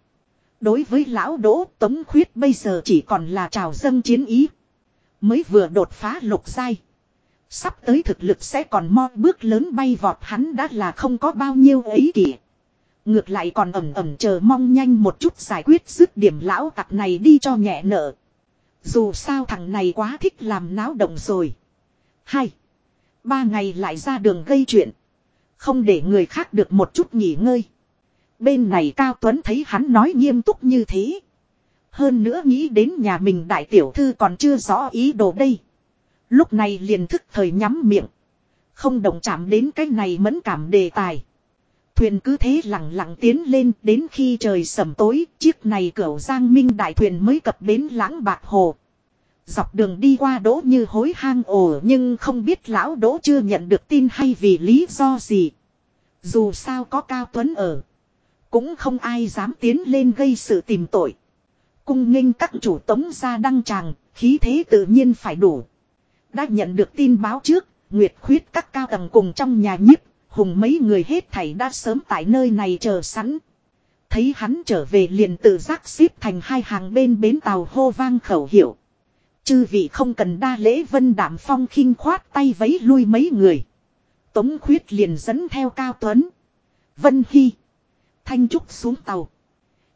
Đối với lão đỗ, tống khuyết bây giờ chỉ còn là trào dâng chiến ý. Mới vừa đột phá lục giai. Sắp tới thực lực sẽ còn mo, bước lớn bay vọt hắn đã là không có bao nhiêu ấy kỷ. Ngược lại còn ẩm ẩm chờ mong nhanh một chút giải quyết dứt điểm lão tặc này đi cho nhẹ nợ. Dù sao thằng này quá thích làm náo động rồi. Hai. Ba ngày lại ra đường gây chuyện. Không để người khác được một chút nghỉ ngơi. Bên này Cao Tuấn thấy hắn nói nghiêm túc như thế. Hơn nữa nghĩ đến nhà mình đại tiểu thư còn chưa rõ ý đồ đây. Lúc này liền thức thời nhắm miệng. Không động chạm đến cái này mẫn cảm đề tài. Thuyền cứ thế lặng lặng tiến lên đến khi trời sầm tối, chiếc này cửa giang minh đại thuyền mới cập bến lãng bạc hồ. Dọc đường đi qua đỗ như hối hang ổ nhưng không biết lão đỗ chưa nhận được tin hay vì lý do gì. Dù sao có Cao Tuấn ở. Cũng không ai dám tiến lên gây sự tìm tội. Cung nghênh các chủ tống ra đăng tràng, khí thế tự nhiên phải đủ. Đã nhận được tin báo trước, Nguyệt khuyết các cao tầng cùng trong nhà nhiếp, hùng mấy người hết thảy đã sớm tại nơi này chờ sẵn. Thấy hắn trở về liền tự giác xếp thành hai hàng bên bến tàu hô vang khẩu hiệu. Chư vị không cần đa lễ vân đảm phong khinh khoát tay vấy lui mấy người. Tống khuyết liền dẫn theo cao tuấn. Vân Hy. Thanh Trúc xuống tàu.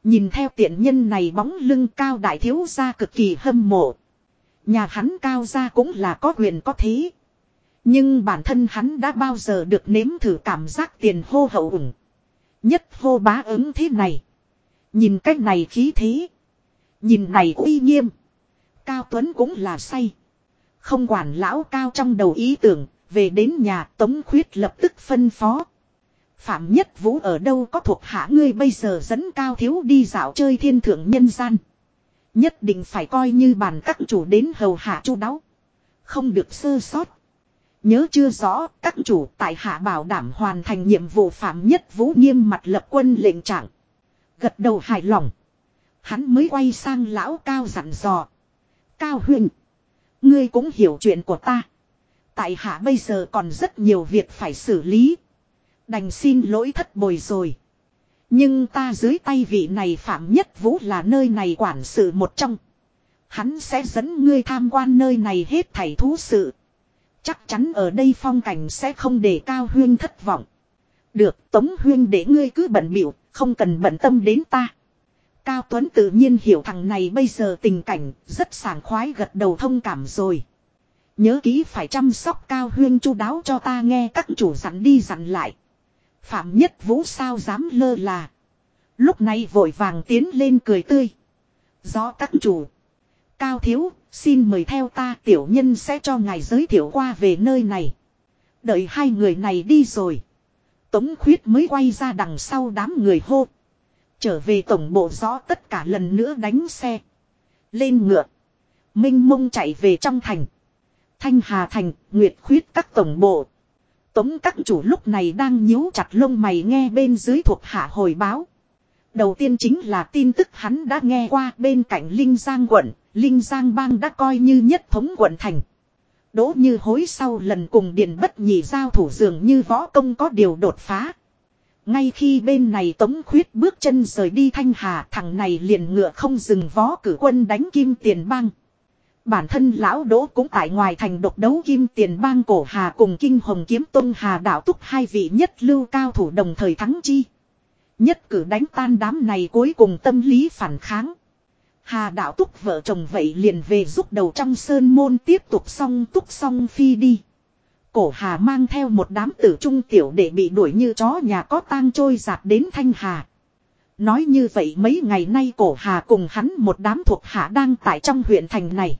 Nhìn theo tiện nhân này bóng lưng cao đại thiếu gia cực kỳ hâm mộ. Nhà hắn cao gia cũng là có quyền có thế. Nhưng bản thân hắn đã bao giờ được nếm thử cảm giác tiền hô hậu ủng. Nhất hô bá ứng thế này. Nhìn cách này khí thế. Nhìn này uy nghiêm. Cao Tuấn cũng là say. Không quản lão cao trong đầu ý tưởng, về đến nhà Tống Khuyết lập tức phân phó. Phạm Nhất Vũ ở đâu có thuộc hạ ngươi bây giờ dẫn cao thiếu đi dạo chơi thiên thượng nhân gian. Nhất định phải coi như bàn các chủ đến hầu hạ chu đáo. Không được sơ sót. Nhớ chưa rõ, các chủ tại hạ bảo đảm hoàn thành nhiệm vụ Phạm Nhất Vũ nghiêm mặt lập quân lệnh trạng. Gật đầu hài lòng. Hắn mới quay sang lão cao dặn dò. Cao huynh. Ngươi cũng hiểu chuyện của ta. Tại hạ bây giờ còn rất nhiều việc phải xử lý. Đành xin lỗi thất bồi rồi. Nhưng ta dưới tay vị này Phạm Nhất Vũ là nơi này quản sự một trong. Hắn sẽ dẫn ngươi tham quan nơi này hết thảy thú sự. Chắc chắn ở đây phong cảnh sẽ không để Cao Huyên thất vọng. Được Tống Huyên để ngươi cứ bận biểu, không cần bận tâm đến ta. Cao Tuấn tự nhiên hiểu thằng này bây giờ tình cảnh rất sảng khoái gật đầu thông cảm rồi. Nhớ kỹ phải chăm sóc cao huyên chu đáo cho ta nghe các chủ dặn đi dặn lại. Phạm nhất vũ sao dám lơ là. Lúc này vội vàng tiến lên cười tươi. Do các chủ. Cao thiếu, xin mời theo ta tiểu nhân sẽ cho ngài giới thiệu qua về nơi này. Đợi hai người này đi rồi. Tống khuyết mới quay ra đằng sau đám người hô. Trở về tổng bộ rõ tất cả lần nữa đánh xe. Lên ngựa. Minh mông chạy về trong thành. Thanh Hà Thành, Nguyệt Khuyết các tổng bộ. Tống các chủ lúc này đang nhíu chặt lông mày nghe bên dưới thuộc hạ hồi báo. Đầu tiên chính là tin tức hắn đã nghe qua bên cạnh Linh Giang quận, Linh Giang bang đã coi như nhất thống quận thành. Đỗ như hối sau lần cùng Điền Bất Nhị giao thủ dường như võ công có điều đột phá. Ngay khi bên này Tống Khuyết bước chân rời đi Thanh Hà thằng này liền ngựa không dừng vó cử quân đánh kim tiền bang. Bản thân lão đỗ cũng tại ngoài thành độc đấu kim tiền bang cổ hà cùng kinh hồng kiếm tôn hà đạo túc hai vị nhất lưu cao thủ đồng thời thắng chi. Nhất cử đánh tan đám này cuối cùng tâm lý phản kháng. Hà đạo túc vợ chồng vậy liền về giúp đầu trong sơn môn tiếp tục song túc song phi đi. Cổ hà mang theo một đám tử trung tiểu để bị đuổi như chó nhà có tang trôi giạt đến thanh hà. Nói như vậy mấy ngày nay cổ hà cùng hắn một đám thuộc hạ đang tại trong huyện thành này.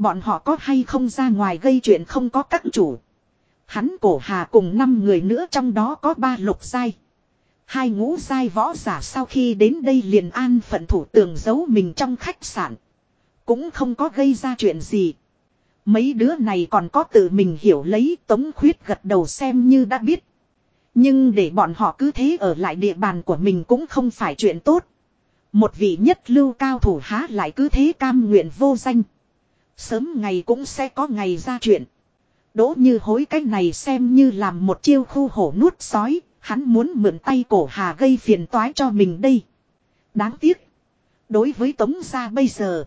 Bọn họ có hay không ra ngoài gây chuyện không có các chủ. Hắn cổ hà cùng năm người nữa trong đó có ba lục sai Hai ngũ sai võ giả sau khi đến đây liền an phận thủ tường giấu mình trong khách sạn. Cũng không có gây ra chuyện gì. Mấy đứa này còn có tự mình hiểu lấy tống khuyết gật đầu xem như đã biết. Nhưng để bọn họ cứ thế ở lại địa bàn của mình cũng không phải chuyện tốt. Một vị nhất lưu cao thủ há lại cứ thế cam nguyện vô danh. Sớm ngày cũng sẽ có ngày ra chuyện. Đỗ như hối cái này xem như làm một chiêu khu hổ nuốt sói, hắn muốn mượn tay cổ hà gây phiền toái cho mình đây. Đáng tiếc. Đối với tống gia bây giờ.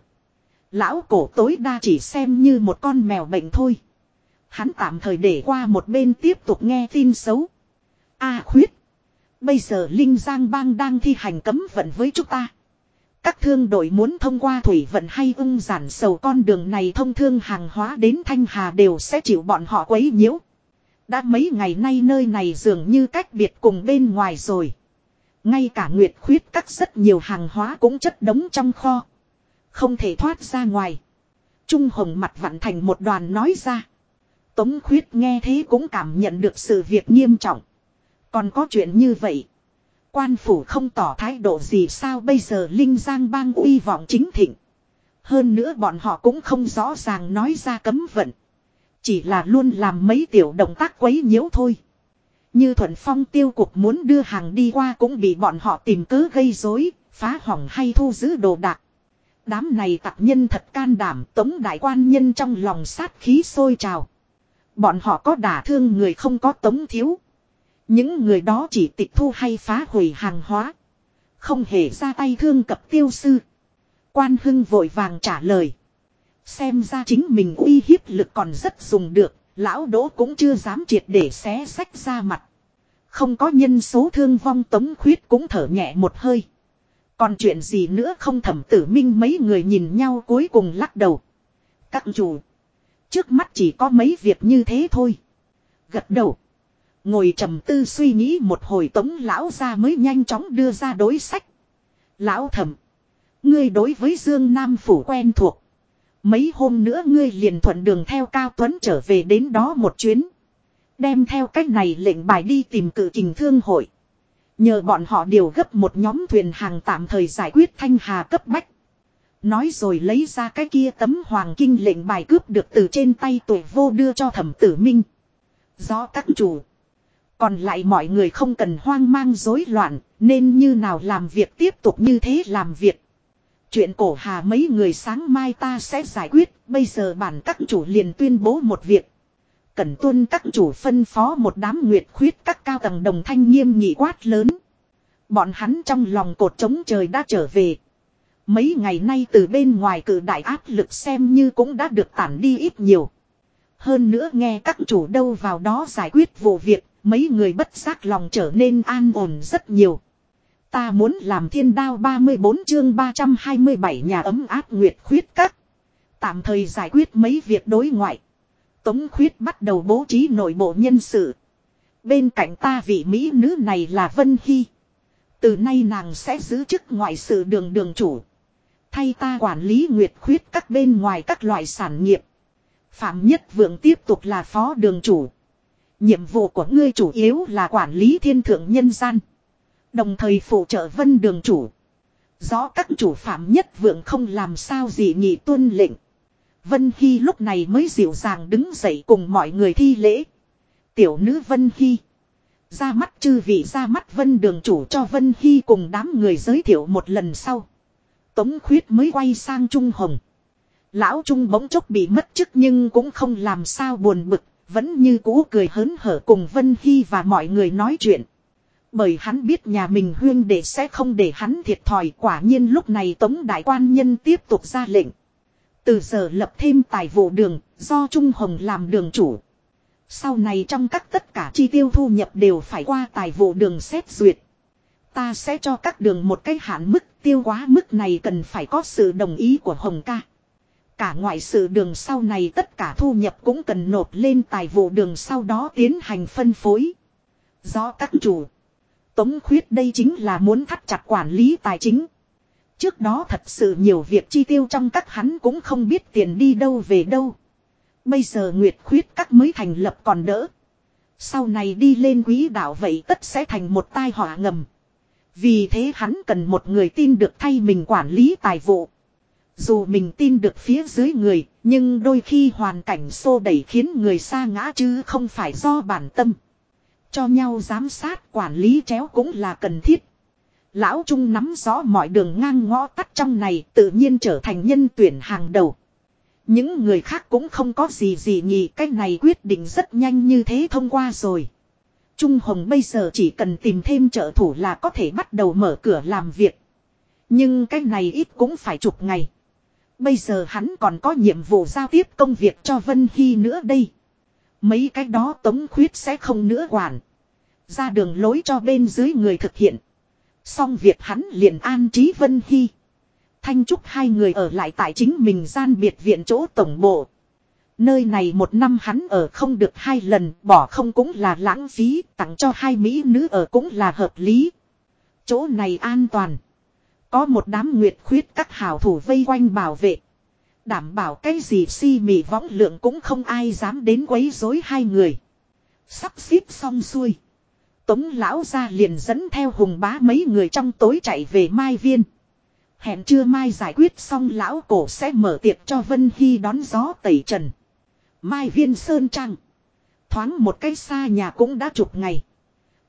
Lão cổ tối đa chỉ xem như một con mèo bệnh thôi. Hắn tạm thời để qua một bên tiếp tục nghe tin xấu. A khuyết. Bây giờ Linh Giang Bang đang thi hành cấm vận với chúng ta. Các thương đội muốn thông qua thủy vận hay ung giản sầu con đường này thông thương hàng hóa đến Thanh Hà đều sẽ chịu bọn họ quấy nhiễu. Đã mấy ngày nay nơi này dường như cách biệt cùng bên ngoài rồi. Ngay cả nguyệt khuyết các rất nhiều hàng hóa cũng chất đống trong kho. Không thể thoát ra ngoài. Trung hồng mặt vặn thành một đoàn nói ra. Tống khuyết nghe thế cũng cảm nhận được sự việc nghiêm trọng. Còn có chuyện như vậy. Quan phủ không tỏ thái độ gì sao bây giờ Linh Giang bang uy vọng chính thịnh. Hơn nữa bọn họ cũng không rõ ràng nói ra cấm vận. Chỉ là luôn làm mấy tiểu động tác quấy nhiễu thôi. Như Thuận Phong tiêu cục muốn đưa hàng đi qua cũng bị bọn họ tìm cớ gây rối, phá hỏng hay thu giữ đồ đạc. Đám này tặc nhân thật can đảm tống đại quan nhân trong lòng sát khí sôi trào. Bọn họ có đả thương người không có tống thiếu. Những người đó chỉ tịch thu hay phá hủy hàng hóa. Không hề ra tay thương cập tiêu sư. Quan hưng vội vàng trả lời. Xem ra chính mình uy hiếp lực còn rất dùng được. Lão đỗ cũng chưa dám triệt để xé sách ra mặt. Không có nhân số thương vong tống khuyết cũng thở nhẹ một hơi. Còn chuyện gì nữa không thẩm tử minh mấy người nhìn nhau cuối cùng lắc đầu. Các chủ. Trước mắt chỉ có mấy việc như thế thôi. Gật đầu. Ngồi trầm tư suy nghĩ một hồi tống lão ra mới nhanh chóng đưa ra đối sách. Lão thẩm. Ngươi đối với Dương Nam Phủ quen thuộc. Mấy hôm nữa ngươi liền thuận đường theo Cao Tuấn trở về đến đó một chuyến. Đem theo cách này lệnh bài đi tìm cự kình thương hội. Nhờ bọn họ điều gấp một nhóm thuyền hàng tạm thời giải quyết thanh hà cấp bách. Nói rồi lấy ra cái kia tấm hoàng kinh lệnh bài cướp được từ trên tay tuổi vô đưa cho thẩm tử minh. Do các chủ. Còn lại mọi người không cần hoang mang rối loạn, nên như nào làm việc tiếp tục như thế làm việc. Chuyện cổ hà mấy người sáng mai ta sẽ giải quyết, bây giờ bản các chủ liền tuyên bố một việc. Cần tuân các chủ phân phó một đám nguyệt khuyết các cao tầng đồng thanh nghiêm nghị quát lớn. Bọn hắn trong lòng cột trống trời đã trở về. Mấy ngày nay từ bên ngoài cử đại áp lực xem như cũng đã được tản đi ít nhiều. Hơn nữa nghe các chủ đâu vào đó giải quyết vụ việc, mấy người bất giác lòng trở nên an ổn rất nhiều. Ta muốn làm thiên đao 34 chương 327 nhà ấm áp nguyệt khuyết các. Tạm thời giải quyết mấy việc đối ngoại. Tống khuyết bắt đầu bố trí nội bộ nhân sự. Bên cạnh ta vị Mỹ nữ này là Vân Hy. Từ nay nàng sẽ giữ chức ngoại sự đường đường chủ. Thay ta quản lý nguyệt khuyết các bên ngoài các loại sản nghiệp. Phạm Nhất Vượng tiếp tục là phó đường chủ. Nhiệm vụ của ngươi chủ yếu là quản lý thiên thượng nhân gian. Đồng thời phụ trợ vân đường chủ. Rõ các chủ phạm nhất vượng không làm sao gì nhị tuân lệnh. Vân Hy lúc này mới dịu dàng đứng dậy cùng mọi người thi lễ. Tiểu nữ Vân Hy. Ra mắt chư vị ra mắt Vân đường chủ cho Vân Hy cùng đám người giới thiệu một lần sau. Tống khuyết mới quay sang Trung Hồng. Lão Trung bỗng chốc bị mất chức nhưng cũng không làm sao buồn bực, vẫn như cũ cười hớn hở cùng Vân Hy và mọi người nói chuyện. Bởi hắn biết nhà mình huyên để sẽ không để hắn thiệt thòi quả nhiên lúc này Tống Đại Quan Nhân tiếp tục ra lệnh. Từ giờ lập thêm tài vụ đường, do Trung Hồng làm đường chủ. Sau này trong các tất cả chi tiêu thu nhập đều phải qua tài vụ đường xét duyệt. Ta sẽ cho các đường một cái hạn mức tiêu quá mức này cần phải có sự đồng ý của Hồng ca. Cả ngoại sự đường sau này tất cả thu nhập cũng cần nộp lên tài vụ đường sau đó tiến hành phân phối. Do các chủ. Tống khuyết đây chính là muốn thắt chặt quản lý tài chính. Trước đó thật sự nhiều việc chi tiêu trong các hắn cũng không biết tiền đi đâu về đâu. Bây giờ Nguyệt khuyết các mới thành lập còn đỡ. Sau này đi lên quý đạo vậy tất sẽ thành một tai họa ngầm. Vì thế hắn cần một người tin được thay mình quản lý tài vụ. Dù mình tin được phía dưới người, nhưng đôi khi hoàn cảnh xô đẩy khiến người xa ngã chứ không phải do bản tâm. Cho nhau giám sát quản lý chéo cũng là cần thiết. Lão Trung nắm rõ mọi đường ngang ngõ tắt trong này tự nhiên trở thành nhân tuyển hàng đầu. Những người khác cũng không có gì gì nhỉ cách này quyết định rất nhanh như thế thông qua rồi. Trung Hồng bây giờ chỉ cần tìm thêm trợ thủ là có thể bắt đầu mở cửa làm việc. Nhưng cái này ít cũng phải chục ngày. Bây giờ hắn còn có nhiệm vụ giao tiếp công việc cho Vân Hy nữa đây. Mấy cái đó tống khuyết sẽ không nữa quản. Ra đường lối cho bên dưới người thực hiện. Xong việc hắn liền an trí Vân Hy. Thanh Trúc hai người ở lại tại chính mình gian biệt viện chỗ tổng bộ. Nơi này một năm hắn ở không được hai lần, bỏ không cũng là lãng phí, tặng cho hai mỹ nữ ở cũng là hợp lý. Chỗ này an toàn. Có một đám nguyệt khuyết các hảo thủ vây quanh bảo vệ. Đảm bảo cái gì si mị võng lượng cũng không ai dám đến quấy rối hai người. Sắp xếp xong xuôi. Tống lão ra liền dẫn theo hùng bá mấy người trong tối chạy về Mai Viên. Hẹn trưa mai giải quyết xong lão cổ sẽ mở tiệc cho Vân Hy đón gió tẩy trần. Mai Viên Sơn Trăng. Thoáng một cái xa nhà cũng đã chục ngày.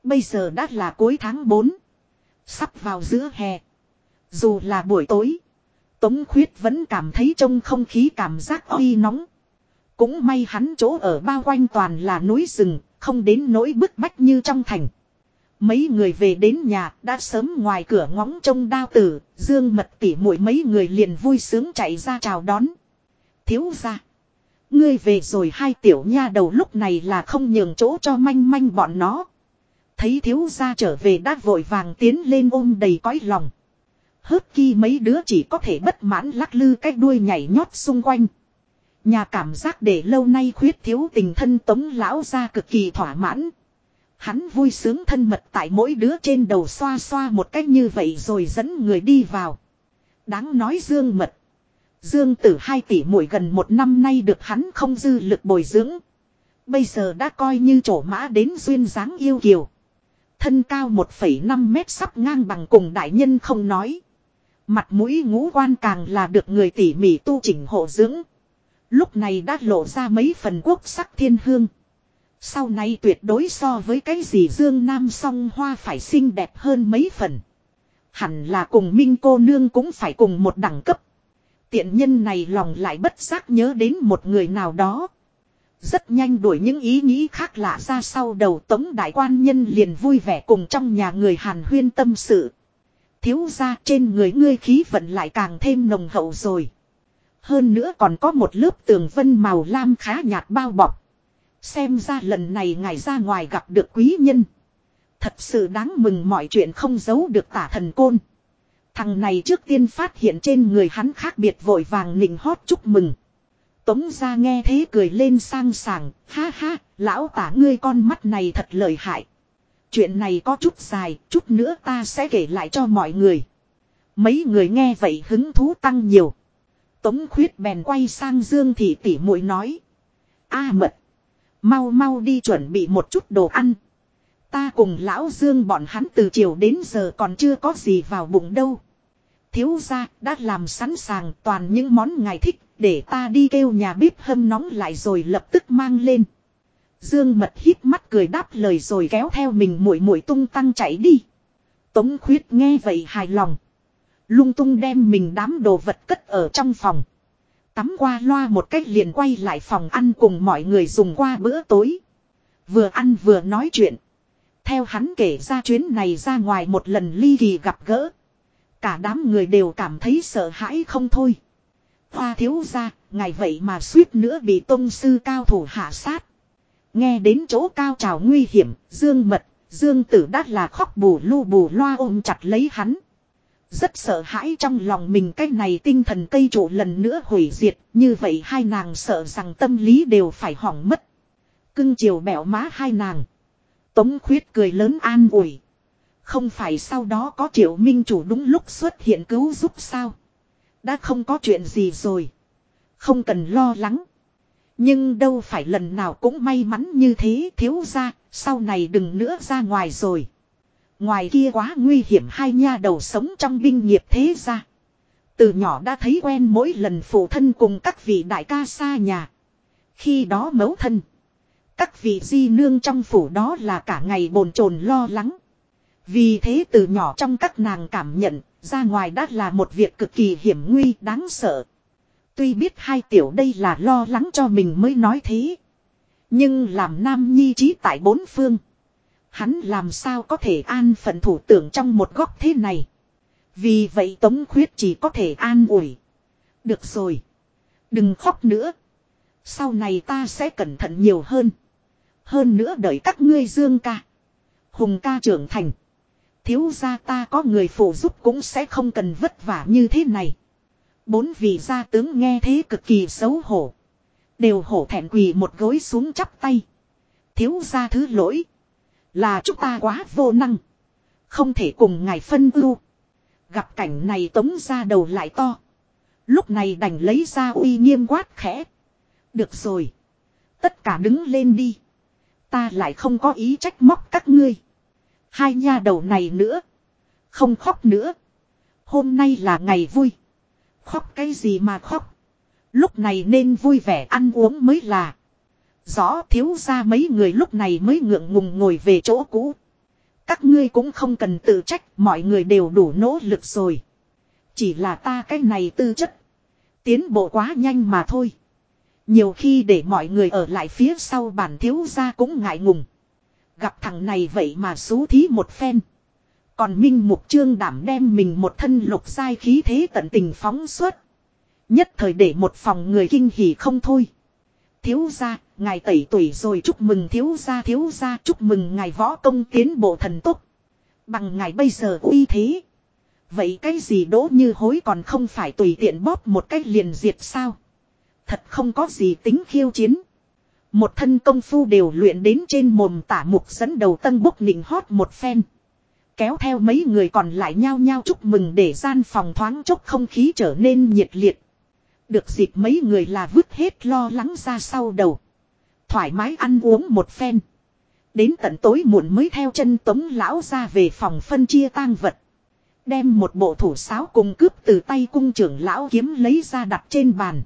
Bây giờ đã là cuối tháng 4. Sắp vào giữa hè. Dù là buổi tối. Tống khuyết vẫn cảm thấy trong không khí cảm giác oi nóng. Cũng may hắn chỗ ở bao quanh toàn là núi rừng, không đến nỗi bức bách như trong thành. Mấy người về đến nhà đã sớm ngoài cửa ngóng trông đao tử, dương mật tỉ mũi mấy người liền vui sướng chạy ra chào đón. Thiếu ra. Ngươi về rồi hai tiểu nha đầu lúc này là không nhường chỗ cho manh manh bọn nó. Thấy thiếu gia trở về đã vội vàng tiến lên ôm đầy cõi lòng. Hớt ki mấy đứa chỉ có thể bất mãn lắc lư cái đuôi nhảy nhót xung quanh. Nhà cảm giác để lâu nay khuyết thiếu tình thân tống lão ra cực kỳ thỏa mãn. Hắn vui sướng thân mật tại mỗi đứa trên đầu xoa xoa một cách như vậy rồi dẫn người đi vào. Đáng nói dương mật. Dương tử hai tỷ mỗi gần một năm nay được hắn không dư lực bồi dưỡng. Bây giờ đã coi như trổ mã đến duyên dáng yêu kiều. Thân cao 1,5 mét sắp ngang bằng cùng đại nhân không nói. Mặt mũi ngũ quan càng là được người tỉ mỉ tu chỉnh hộ dưỡng. Lúc này đã lộ ra mấy phần quốc sắc thiên hương. Sau này tuyệt đối so với cái gì Dương Nam song hoa phải xinh đẹp hơn mấy phần. Hẳn là cùng Minh cô nương cũng phải cùng một đẳng cấp. Tiện nhân này lòng lại bất giác nhớ đến một người nào đó. Rất nhanh đuổi những ý nghĩ khác lạ ra sau đầu tống đại quan nhân liền vui vẻ cùng trong nhà người hàn huyên tâm sự. Thiếu ra trên người ngươi khí vận lại càng thêm nồng hậu rồi. Hơn nữa còn có một lớp tường vân màu lam khá nhạt bao bọc. Xem ra lần này ngài ra ngoài gặp được quý nhân. Thật sự đáng mừng mọi chuyện không giấu được tả thần côn. Thằng này trước tiên phát hiện trên người hắn khác biệt vội vàng nịnh hót chúc mừng. Tống ra nghe thế cười lên sang sảng, ha ha, lão tả ngươi con mắt này thật lợi hại. Chuyện này có chút dài, chút nữa ta sẽ kể lại cho mọi người. Mấy người nghe vậy hứng thú tăng nhiều. Tống khuyết bèn quay sang Dương Thị tỉ muội nói. A mật. Mau mau đi chuẩn bị một chút đồ ăn. Ta cùng lão Dương bọn hắn từ chiều đến giờ còn chưa có gì vào bụng đâu. Thiếu gia đã làm sẵn sàng toàn những món ngài thích để ta đi kêu nhà bếp hâm nóng lại rồi lập tức mang lên. Dương mật hít mắt cười đáp lời rồi kéo theo mình muội muội tung tăng chạy đi. Tống khuyết nghe vậy hài lòng. Lung tung đem mình đám đồ vật cất ở trong phòng. Tắm qua loa một cách liền quay lại phòng ăn cùng mọi người dùng qua bữa tối. Vừa ăn vừa nói chuyện. Theo hắn kể ra chuyến này ra ngoài một lần ly kỳ gặp gỡ. Cả đám người đều cảm thấy sợ hãi không thôi. Hoa thiếu ra, ngày vậy mà suýt nữa bị tôn sư cao thủ hạ sát. Nghe đến chỗ cao trào nguy hiểm, dương mật, dương tử đát là khóc bù lu bù loa ôm chặt lấy hắn. Rất sợ hãi trong lòng mình cái này tinh thần cây trụ lần nữa hủy diệt, như vậy hai nàng sợ rằng tâm lý đều phải hỏng mất. Cưng chiều bẻo má hai nàng. Tống khuyết cười lớn an ủi. Không phải sau đó có triệu minh chủ đúng lúc xuất hiện cứu giúp sao. Đã không có chuyện gì rồi. Không cần lo lắng. Nhưng đâu phải lần nào cũng may mắn như thế thiếu ra, sau này đừng nữa ra ngoài rồi. Ngoài kia quá nguy hiểm hai nha đầu sống trong binh nghiệp thế ra. Từ nhỏ đã thấy quen mỗi lần phụ thân cùng các vị đại ca xa nhà. Khi đó mấu thân. Các vị di nương trong phủ đó là cả ngày bồn chồn lo lắng. Vì thế từ nhỏ trong các nàng cảm nhận, ra ngoài đã là một việc cực kỳ hiểm nguy đáng sợ. Tuy biết hai tiểu đây là lo lắng cho mình mới nói thế. Nhưng làm nam nhi trí tại bốn phương. Hắn làm sao có thể an phận thủ tưởng trong một góc thế này. Vì vậy Tống Khuyết chỉ có thể an ủi. Được rồi. Đừng khóc nữa. Sau này ta sẽ cẩn thận nhiều hơn. Hơn nữa đợi các ngươi dương ca. Hùng ca trưởng thành. Thiếu gia ta có người phụ giúp cũng sẽ không cần vất vả như thế này. Bốn vị gia tướng nghe thế cực kỳ xấu hổ. Đều hổ thẹn quỳ một gối xuống chắp tay. Thiếu gia thứ lỗi. Là chúng ta quá vô năng. Không thể cùng ngài phân ưu. Gặp cảnh này tống ra đầu lại to. Lúc này đành lấy ra uy nghiêm quát khẽ. Được rồi. Tất cả đứng lên đi. Ta lại không có ý trách móc các ngươi. Hai nha đầu này nữa. Không khóc nữa. Hôm nay là ngày vui. Khóc cái gì mà khóc. Lúc này nên vui vẻ ăn uống mới là. Rõ thiếu ra mấy người lúc này mới ngượng ngùng ngồi về chỗ cũ. Các ngươi cũng không cần tự trách, mọi người đều đủ nỗ lực rồi. Chỉ là ta cái này tư chất. Tiến bộ quá nhanh mà thôi. Nhiều khi để mọi người ở lại phía sau bản thiếu ra cũng ngại ngùng. Gặp thằng này vậy mà xú thí một phen. Còn Minh Mục Trương đảm đem mình một thân lục sai khí thế tận tình phóng xuất Nhất thời để một phòng người kinh hỉ không thôi. Thiếu gia, ngài tẩy tuổi rồi chúc mừng thiếu gia thiếu gia chúc mừng ngài võ công tiến bộ thần tốc. Bằng ngài bây giờ uy thế. Vậy cái gì đỗ như hối còn không phải tùy tiện bóp một cách liền diệt sao? Thật không có gì tính khiêu chiến. Một thân công phu đều luyện đến trên mồm tả mục dẫn đầu tân bốc nịnh hót một phen. Kéo theo mấy người còn lại nhao nhao chúc mừng để gian phòng thoáng chốc không khí trở nên nhiệt liệt. Được dịp mấy người là vứt hết lo lắng ra sau đầu. Thoải mái ăn uống một phen. Đến tận tối muộn mới theo chân tống lão ra về phòng phân chia tang vật. Đem một bộ thủ sáo cùng cướp từ tay cung trưởng lão kiếm lấy ra đặt trên bàn.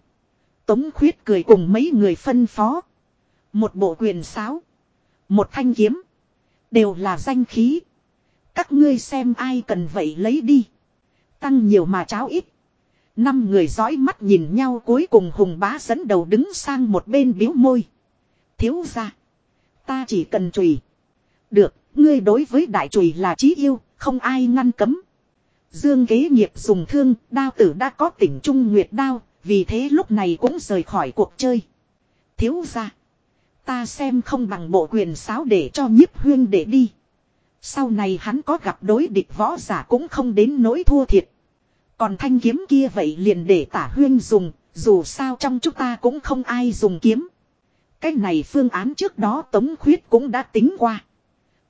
Tống khuyết cười cùng mấy người phân phó. Một bộ quyền sáo. Một thanh kiếm. Đều là danh khí. Các ngươi xem ai cần vậy lấy đi. Tăng nhiều mà cháo ít. Năm người dõi mắt nhìn nhau cuối cùng hùng bá dẫn đầu đứng sang một bên biếu môi. Thiếu ra. Ta chỉ cần chùy. Được, ngươi đối với đại chùy là chí yêu, không ai ngăn cấm. Dương kế nghiệp dùng thương, đao tử đã có tỉnh trung nguyệt đao, vì thế lúc này cũng rời khỏi cuộc chơi. Thiếu ra. Ta xem không bằng bộ quyền sáo để cho nhiếp huyên để đi. Sau này hắn có gặp đối địch võ giả cũng không đến nỗi thua thiệt. Còn thanh kiếm kia vậy liền để tả huyên dùng, Dù sao trong chúng ta cũng không ai dùng kiếm. Cái này phương án trước đó Tống Khuyết cũng đã tính qua.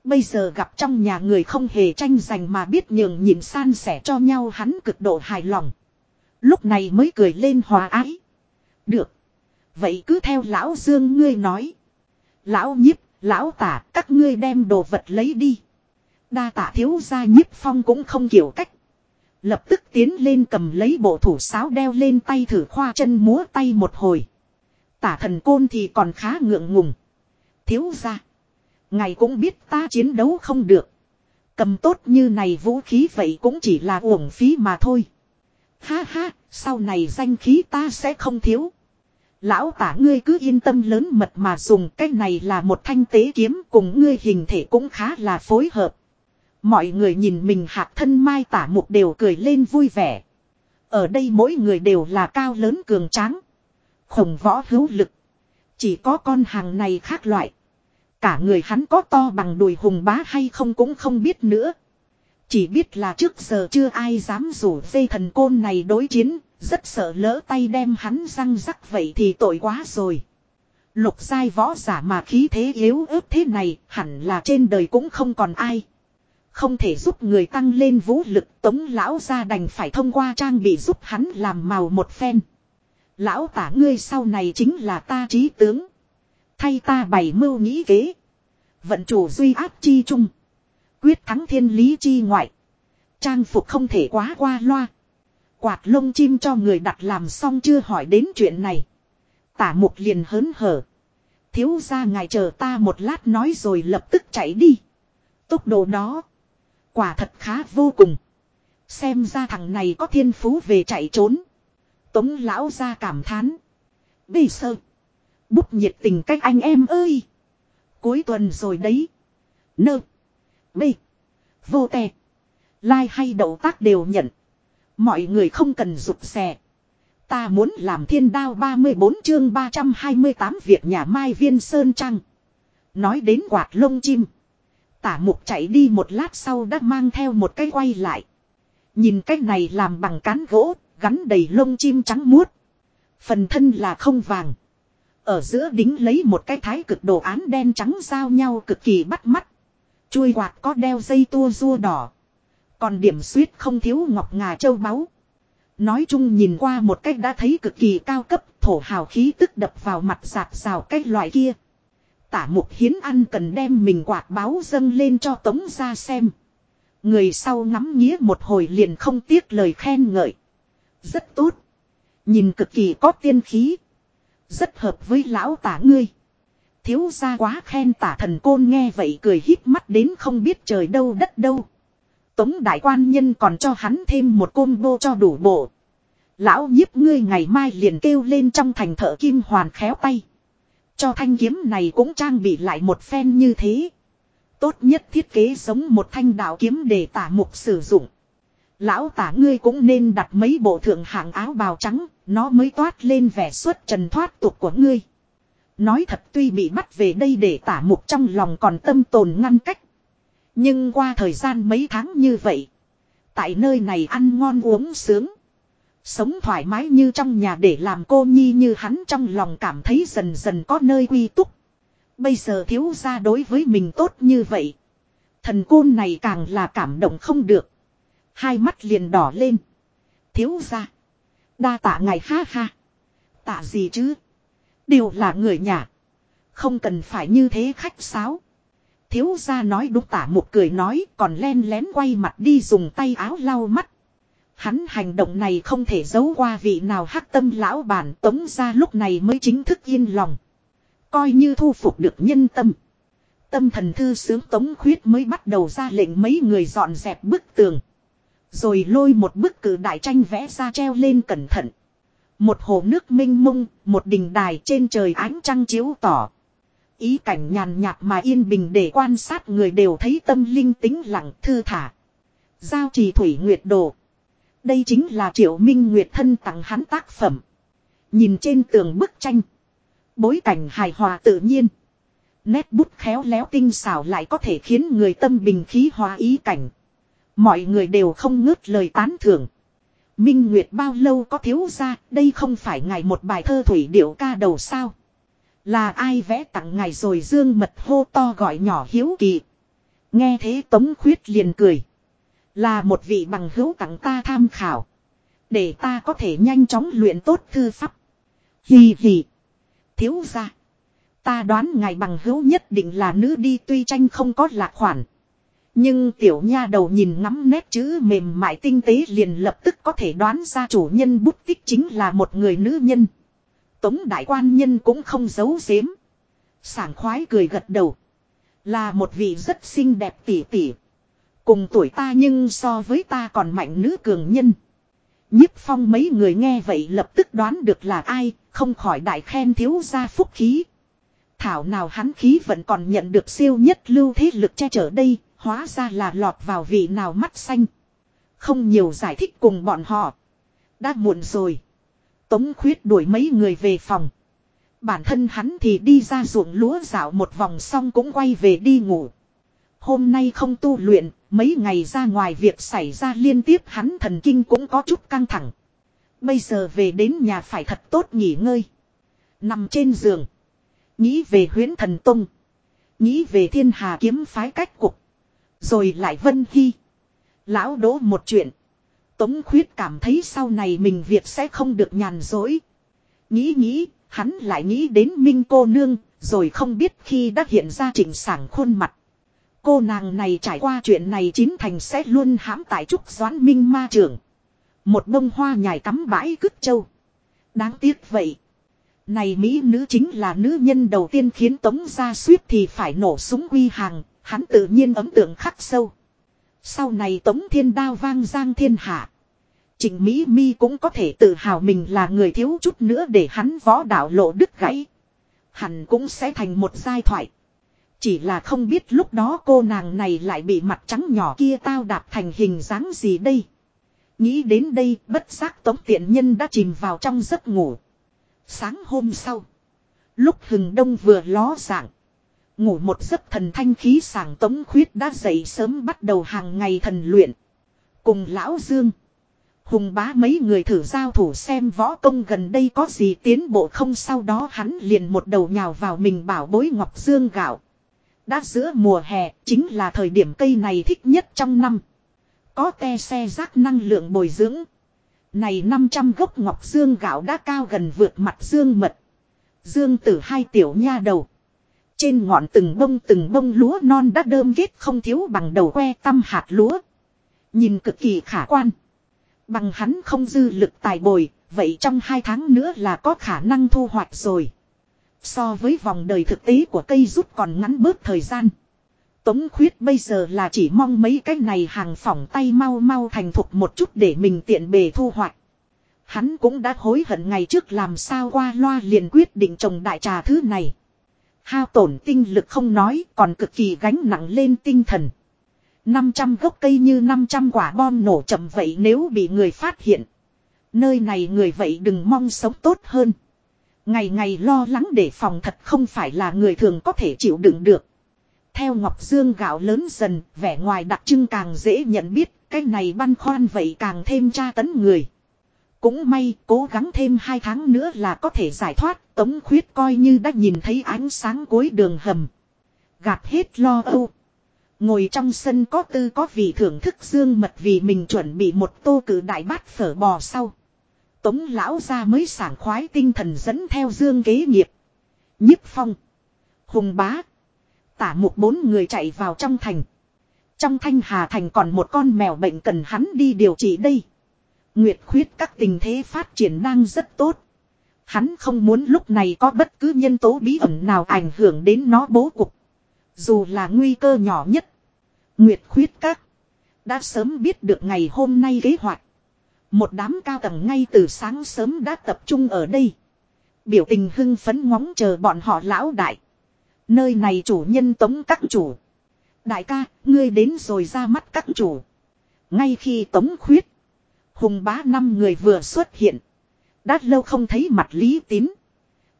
Bây giờ gặp trong nhà người không hề tranh giành mà biết nhường nhịn san sẻ cho nhau hắn cực độ hài lòng. Lúc này mới cười lên hòa ái. Được. Vậy cứ theo lão Dương ngươi nói. Lão nhiếp, lão tả, các ngươi đem đồ vật lấy đi. Đa tạ thiếu gia nhiếp phong cũng không kiểu cách. Lập tức tiến lên cầm lấy bộ thủ sáo đeo lên tay thử khoa chân múa tay một hồi. Tả thần côn thì còn khá ngượng ngùng. Thiếu gia. Ngài cũng biết ta chiến đấu không được. Cầm tốt như này vũ khí vậy cũng chỉ là uổng phí mà thôi. Ha ha, sau này danh khí ta sẽ không thiếu. Lão tả ngươi cứ yên tâm lớn mật mà dùng cái này là một thanh tế kiếm cùng ngươi hình thể cũng khá là phối hợp. Mọi người nhìn mình hạc thân mai tả mục đều cười lên vui vẻ. Ở đây mỗi người đều là cao lớn cường tráng. Khổng võ hữu lực. Chỉ có con hàng này khác loại. Cả người hắn có to bằng đùi hùng bá hay không cũng không biết nữa. Chỉ biết là trước giờ chưa ai dám rủ dây thần côn này đối chiến, rất sợ lỡ tay đem hắn răng rắc vậy thì tội quá rồi. Lục giai võ giả mà khí thế yếu ớt thế này hẳn là trên đời cũng không còn ai. Không thể giúp người tăng lên vũ lực, tống lão ra đành phải thông qua trang bị giúp hắn làm màu một phen. Lão tả ngươi sau này chính là ta trí tướng. Thay ta bày mưu nghĩ kế. Vận chủ duy áp chi trung. Quyết thắng thiên lý chi ngoại. Trang phục không thể quá qua loa. Quạt lông chim cho người đặt làm xong chưa hỏi đến chuyện này. Tả mục liền hớn hở. Thiếu ra ngài chờ ta một lát nói rồi lập tức chạy đi. Tốc độ đó. Quả thật khá vô cùng. Xem ra thằng này có thiên phú về chạy trốn. Tống lão ra cảm thán. Bì sơ. Bút nhiệt tình cách anh em ơi. Cuối tuần rồi đấy. Nơ. Bì. Vô tè. Lai hay đậu tác đều nhận. Mọi người không cần rụt xè. Ta muốn làm thiên đao 34 chương 328 việc nhà Mai Viên Sơn Trăng. Nói đến quạt lông chim. Tả mục chạy đi một lát sau đã mang theo một cái quay lại. Nhìn cái này làm bằng cán gỗ, gắn đầy lông chim trắng muốt. Phần thân là không vàng. Ở giữa đính lấy một cái thái cực đồ án đen trắng giao nhau cực kỳ bắt mắt. Chuôi quạt có đeo dây tua rua đỏ. Còn điểm suýt không thiếu ngọc ngà châu báu. Nói chung nhìn qua một cách đã thấy cực kỳ cao cấp, thổ hào khí tức đập vào mặt giạt rào cái loại kia. Tả mục hiến ăn cần đem mình quạt báo dâng lên cho tống ra xem. Người sau ngắm nghĩa một hồi liền không tiếc lời khen ngợi. Rất tốt. Nhìn cực kỳ có tiên khí. Rất hợp với lão tả ngươi. Thiếu ra quá khen tả thần côn nghe vậy cười hít mắt đến không biết trời đâu đất đâu. Tống đại quan nhân còn cho hắn thêm một combo cho đủ bộ. Lão nhiếp ngươi ngày mai liền kêu lên trong thành thợ kim hoàn khéo tay. Cho thanh kiếm này cũng trang bị lại một phen như thế. Tốt nhất thiết kế giống một thanh đạo kiếm để tả mục sử dụng. Lão tả ngươi cũng nên đặt mấy bộ thượng hạng áo bào trắng, nó mới toát lên vẻ xuất trần thoát tục của ngươi. Nói thật tuy bị bắt về đây để tả mục trong lòng còn tâm tồn ngăn cách. Nhưng qua thời gian mấy tháng như vậy. Tại nơi này ăn ngon uống sướng. Sống thoải mái như trong nhà để làm cô nhi như hắn trong lòng cảm thấy dần dần có nơi quy túc. Bây giờ thiếu gia đối với mình tốt như vậy. Thần côn này càng là cảm động không được. Hai mắt liền đỏ lên. Thiếu gia. Đa tạ ngày ha ha. Tạ gì chứ. Đều là người nhà. Không cần phải như thế khách sáo. Thiếu gia nói đúng tả một cười nói, còn len lén quay mặt đi dùng tay áo lau mắt. Hắn hành động này không thể giấu qua vị nào hắc tâm lão bản tống ra lúc này mới chính thức yên lòng. Coi như thu phục được nhân tâm. Tâm thần thư sướng tống khuyết mới bắt đầu ra lệnh mấy người dọn dẹp bức tường. Rồi lôi một bức cử đại tranh vẽ ra treo lên cẩn thận. Một hồ nước minh mông, một đình đài trên trời ánh trăng chiếu tỏ. Ý cảnh nhàn nhạt mà yên bình để quan sát người đều thấy tâm linh tính lặng thư thả. Giao trì thủy nguyệt đồ. Đây chính là triệu minh nguyệt thân tặng hắn tác phẩm. Nhìn trên tường bức tranh. Bối cảnh hài hòa tự nhiên. Nét bút khéo léo tinh xảo lại có thể khiến người tâm bình khí hòa ý cảnh. Mọi người đều không ngớt lời tán thưởng. Minh Nguyệt bao lâu có thiếu ra, đây không phải ngài một bài thơ thủy điệu ca đầu sao. Là ai vẽ tặng ngài rồi dương mật hô to gọi nhỏ hiếu kỳ. Nghe thế Tống Khuyết liền cười. Là một vị bằng hữu tặng ta tham khảo. Để ta có thể nhanh chóng luyện tốt thư pháp. Hì hì. Thiếu ra. Ta đoán ngài bằng hữu nhất định là nữ đi tuy tranh không có lạc khoản. Nhưng tiểu nha đầu nhìn ngắm nét chữ mềm mại tinh tế liền lập tức có thể đoán ra chủ nhân bút tích chính là một người nữ nhân. Tống đại quan nhân cũng không giấu giếm. Sảng khoái cười gật đầu. Là một vị rất xinh đẹp tỉ tỉ. Cùng tuổi ta nhưng so với ta còn mạnh nữ cường nhân. nhiếp phong mấy người nghe vậy lập tức đoán được là ai, không khỏi đại khen thiếu gia phúc khí. Thảo nào hắn khí vẫn còn nhận được siêu nhất lưu thế lực che chở đây, hóa ra là lọt vào vị nào mắt xanh. Không nhiều giải thích cùng bọn họ. Đã muộn rồi. Tống khuyết đuổi mấy người về phòng. Bản thân hắn thì đi ra ruộng lúa dạo một vòng xong cũng quay về đi ngủ. Hôm nay không tu luyện, mấy ngày ra ngoài việc xảy ra liên tiếp hắn thần kinh cũng có chút căng thẳng. Bây giờ về đến nhà phải thật tốt nghỉ ngơi. Nằm trên giường. Nghĩ về huyến thần tông. Nghĩ về thiên hà kiếm phái cách cục. Rồi lại vân hy. Lão đỗ một chuyện. Tống khuyết cảm thấy sau này mình việc sẽ không được nhàn dối. Nghĩ nghĩ, hắn lại nghĩ đến Minh cô nương, rồi không biết khi đã hiện ra chỉnh sảng khuôn mặt. Cô nàng này trải qua chuyện này chín thành sẽ luôn hãm tại trúc doãn minh ma trưởng. Một bông hoa nhài cắm bãi cứt châu. Đáng tiếc vậy. Này Mỹ nữ chính là nữ nhân đầu tiên khiến Tống gia suýt thì phải nổ súng quy hàng, hắn tự nhiên ấm tượng khắc sâu. Sau này Tống Thiên Đao vang giang thiên hạ. Trịnh Mỹ Mi cũng có thể tự hào mình là người thiếu chút nữa để hắn võ đạo lộ đứt gãy. Hẳn cũng sẽ thành một giai thoại. Chỉ là không biết lúc đó cô nàng này lại bị mặt trắng nhỏ kia tao đạp thành hình dáng gì đây. Nghĩ đến đây, bất giác tống tiện nhân đã chìm vào trong giấc ngủ. Sáng hôm sau. Lúc hừng đông vừa ló dạng. Ngủ một giấc thần thanh khí sảng tống khuyết đã dậy sớm bắt đầu hàng ngày thần luyện. Cùng lão Dương. Hùng bá mấy người thử giao thủ xem võ công gần đây có gì tiến bộ không sau đó hắn liền một đầu nhào vào mình bảo bối ngọc dương gạo. Đã giữa mùa hè chính là thời điểm cây này thích nhất trong năm. Có te xe rác năng lượng bồi dưỡng. Này 500 gốc ngọc dương gạo đã cao gần vượt mặt dương mật. Dương tử hai tiểu nha đầu. Trên ngọn từng bông từng bông lúa non đã đơm ghét không thiếu bằng đầu que tăm hạt lúa. Nhìn cực kỳ khả quan. Bằng hắn không dư lực tài bồi, vậy trong hai tháng nữa là có khả năng thu hoạch rồi. So với vòng đời thực tế của cây rút còn ngắn bớt thời gian. Tống khuyết bây giờ là chỉ mong mấy cái này hàng phỏng tay mau mau thành thục một chút để mình tiện bề thu hoạch. Hắn cũng đã hối hận ngày trước làm sao qua loa liền quyết định trồng đại trà thứ này. Hao tổn tinh lực không nói, còn cực kỳ gánh nặng lên tinh thần. 500 gốc cây như 500 quả bom nổ chậm vậy nếu bị người phát hiện. Nơi này người vậy đừng mong sống tốt hơn. Ngày ngày lo lắng để phòng thật không phải là người thường có thể chịu đựng được. Theo Ngọc Dương gạo lớn dần, vẻ ngoài đặc trưng càng dễ nhận biết, cái này băn khoăn vậy càng thêm tra tấn người. Cũng may, cố gắng thêm hai tháng nữa là có thể giải thoát, Tống Khuyết coi như đã nhìn thấy ánh sáng cuối đường hầm. Gạt hết lo âu. Ngồi trong sân có tư có vị thưởng thức dương mật vì mình chuẩn bị một tô cử đại bát phở bò sau. Tống lão ra mới sảng khoái tinh thần dẫn theo dương kế nghiệp. Nhức phong. Hùng bá. Tả một bốn người chạy vào trong thành. Trong thanh hà thành còn một con mèo bệnh cần hắn đi điều trị đây. Nguyệt khuyết các tình thế phát triển đang rất tốt. Hắn không muốn lúc này có bất cứ nhân tố bí ẩn nào ảnh hưởng đến nó bố cục. Dù là nguy cơ nhỏ nhất. Nguyệt khuyết các. Đã sớm biết được ngày hôm nay kế hoạch. Một đám cao tầng ngay từ sáng sớm đã tập trung ở đây. Biểu tình hưng phấn ngóng chờ bọn họ lão đại. Nơi này chủ nhân tống các chủ. Đại ca, ngươi đến rồi ra mắt các chủ. Ngay khi tống khuyết. Hùng bá năm người vừa xuất hiện. Đã lâu không thấy mặt lý tín.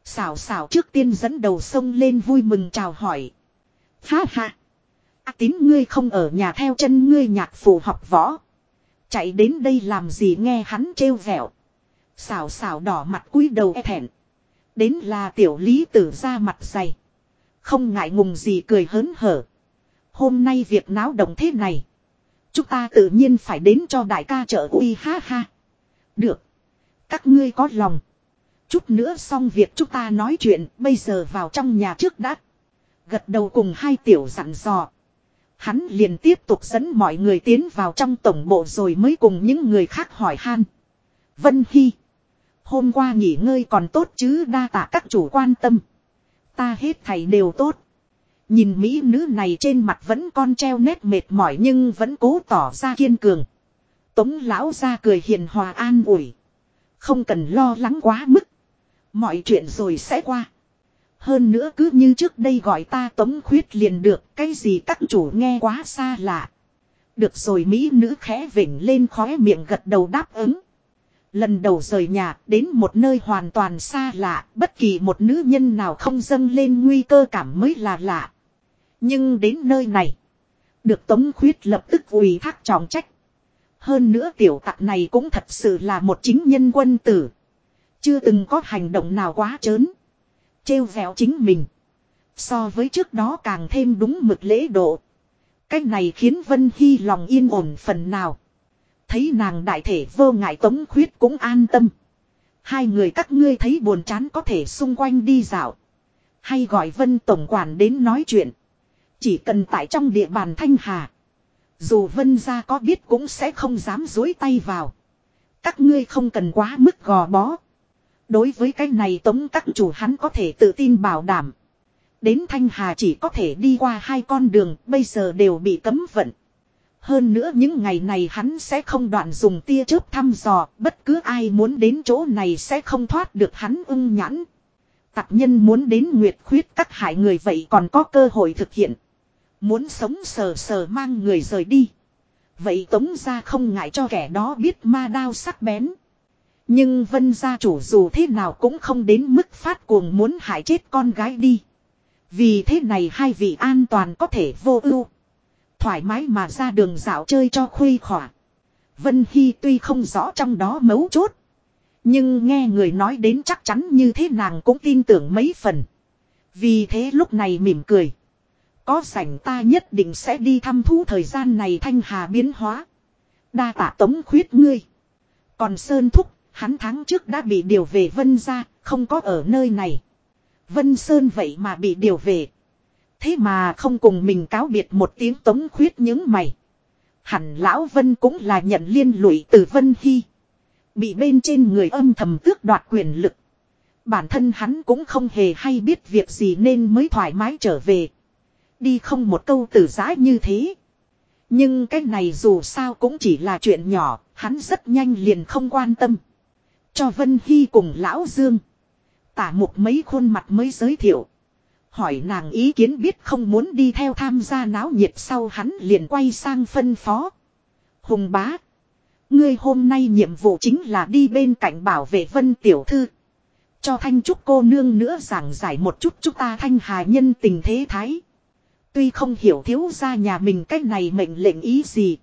xào xào trước tiên dẫn đầu sông lên vui mừng chào hỏi. Ha ha. À tín ngươi không ở nhà theo chân ngươi nhạc phù học võ. Chạy đến đây làm gì nghe hắn trêu vẹo. Xào xào đỏ mặt cúi đầu e thẹn. Đến là tiểu lý tử ra mặt dày. Không ngại ngùng gì cười hớn hở. Hôm nay việc náo động thế này. Chúng ta tự nhiên phải đến cho đại ca trợ uy ha ha. Được. Các ngươi có lòng. Chút nữa xong việc chúng ta nói chuyện, bây giờ vào trong nhà trước đã. Gật đầu cùng hai tiểu dặn dò. Hắn liền tiếp tục dẫn mọi người tiến vào trong tổng bộ rồi mới cùng những người khác hỏi han. Vân Hy. Hôm qua nghỉ ngơi còn tốt chứ, đa tạ các chủ quan tâm. Ta hết thầy đều tốt. Nhìn mỹ nữ này trên mặt vẫn con treo nét mệt mỏi nhưng vẫn cố tỏ ra kiên cường. Tống lão ra cười hiền hòa an ủi. Không cần lo lắng quá mức. Mọi chuyện rồi sẽ qua. Hơn nữa cứ như trước đây gọi ta tống khuyết liền được. Cái gì các chủ nghe quá xa lạ. Được rồi mỹ nữ khẽ vỉnh lên khóe miệng gật đầu đáp ứng. Lần đầu rời nhà đến một nơi hoàn toàn xa lạ, bất kỳ một nữ nhân nào không dâng lên nguy cơ cảm mới là lạ. Nhưng đến nơi này, được Tống Khuyết lập tức ủy thác trọng trách. Hơn nữa tiểu tặc này cũng thật sự là một chính nhân quân tử. Chưa từng có hành động nào quá trớn. Trêu vẹo chính mình. So với trước đó càng thêm đúng mực lễ độ. Cách này khiến Vân Hy lòng yên ổn phần nào. Thấy nàng đại thể vô ngại tống khuyết cũng an tâm. Hai người các ngươi thấy buồn chán có thể xung quanh đi dạo. Hay gọi Vân Tổng Quản đến nói chuyện. Chỉ cần tại trong địa bàn Thanh Hà. Dù Vân gia có biết cũng sẽ không dám dối tay vào. Các ngươi không cần quá mức gò bó. Đối với cái này tống các chủ hắn có thể tự tin bảo đảm. Đến Thanh Hà chỉ có thể đi qua hai con đường bây giờ đều bị cấm vận. Hơn nữa những ngày này hắn sẽ không đoạn dùng tia chớp thăm dò, bất cứ ai muốn đến chỗ này sẽ không thoát được hắn ưng nhãn. Tặc nhân muốn đến nguyệt khuyết các hại người vậy còn có cơ hội thực hiện. Muốn sống sờ sờ mang người rời đi. Vậy tống ra không ngại cho kẻ đó biết ma đao sắc bén. Nhưng vân gia chủ dù thế nào cũng không đến mức phát cuồng muốn hại chết con gái đi. Vì thế này hai vị an toàn có thể vô ưu. Thoải mái mà ra đường dạo chơi cho khuây khỏa. Vân Hy tuy không rõ trong đó mấu chốt. Nhưng nghe người nói đến chắc chắn như thế nàng cũng tin tưởng mấy phần. Vì thế lúc này mỉm cười. Có sảnh ta nhất định sẽ đi thăm thú thời gian này thanh hà biến hóa. Đa tạ tống khuyết ngươi. Còn Sơn Thúc, hắn tháng trước đã bị điều về Vân ra, không có ở nơi này. Vân Sơn vậy mà bị điều về. Thế mà không cùng mình cáo biệt một tiếng tống khuyết những mày. Hẳn lão Vân cũng là nhận liên lụy từ Vân Hy. Bị bên trên người âm thầm tước đoạt quyền lực. Bản thân hắn cũng không hề hay biết việc gì nên mới thoải mái trở về. Đi không một câu tử giã như thế. Nhưng cái này dù sao cũng chỉ là chuyện nhỏ, hắn rất nhanh liền không quan tâm. Cho Vân Hy cùng Lão Dương. Tả mục mấy khuôn mặt mới giới thiệu. Hỏi nàng ý kiến biết không muốn đi theo tham gia náo nhiệt sau hắn liền quay sang phân phó. Hùng bá. Ngươi hôm nay nhiệm vụ chính là đi bên cạnh bảo vệ vân tiểu thư. Cho thanh trúc cô nương nữa giảng giải một chút chúng ta thanh hà nhân tình thế thái. Tuy không hiểu thiếu ra nhà mình cách này mệnh lệnh ý gì.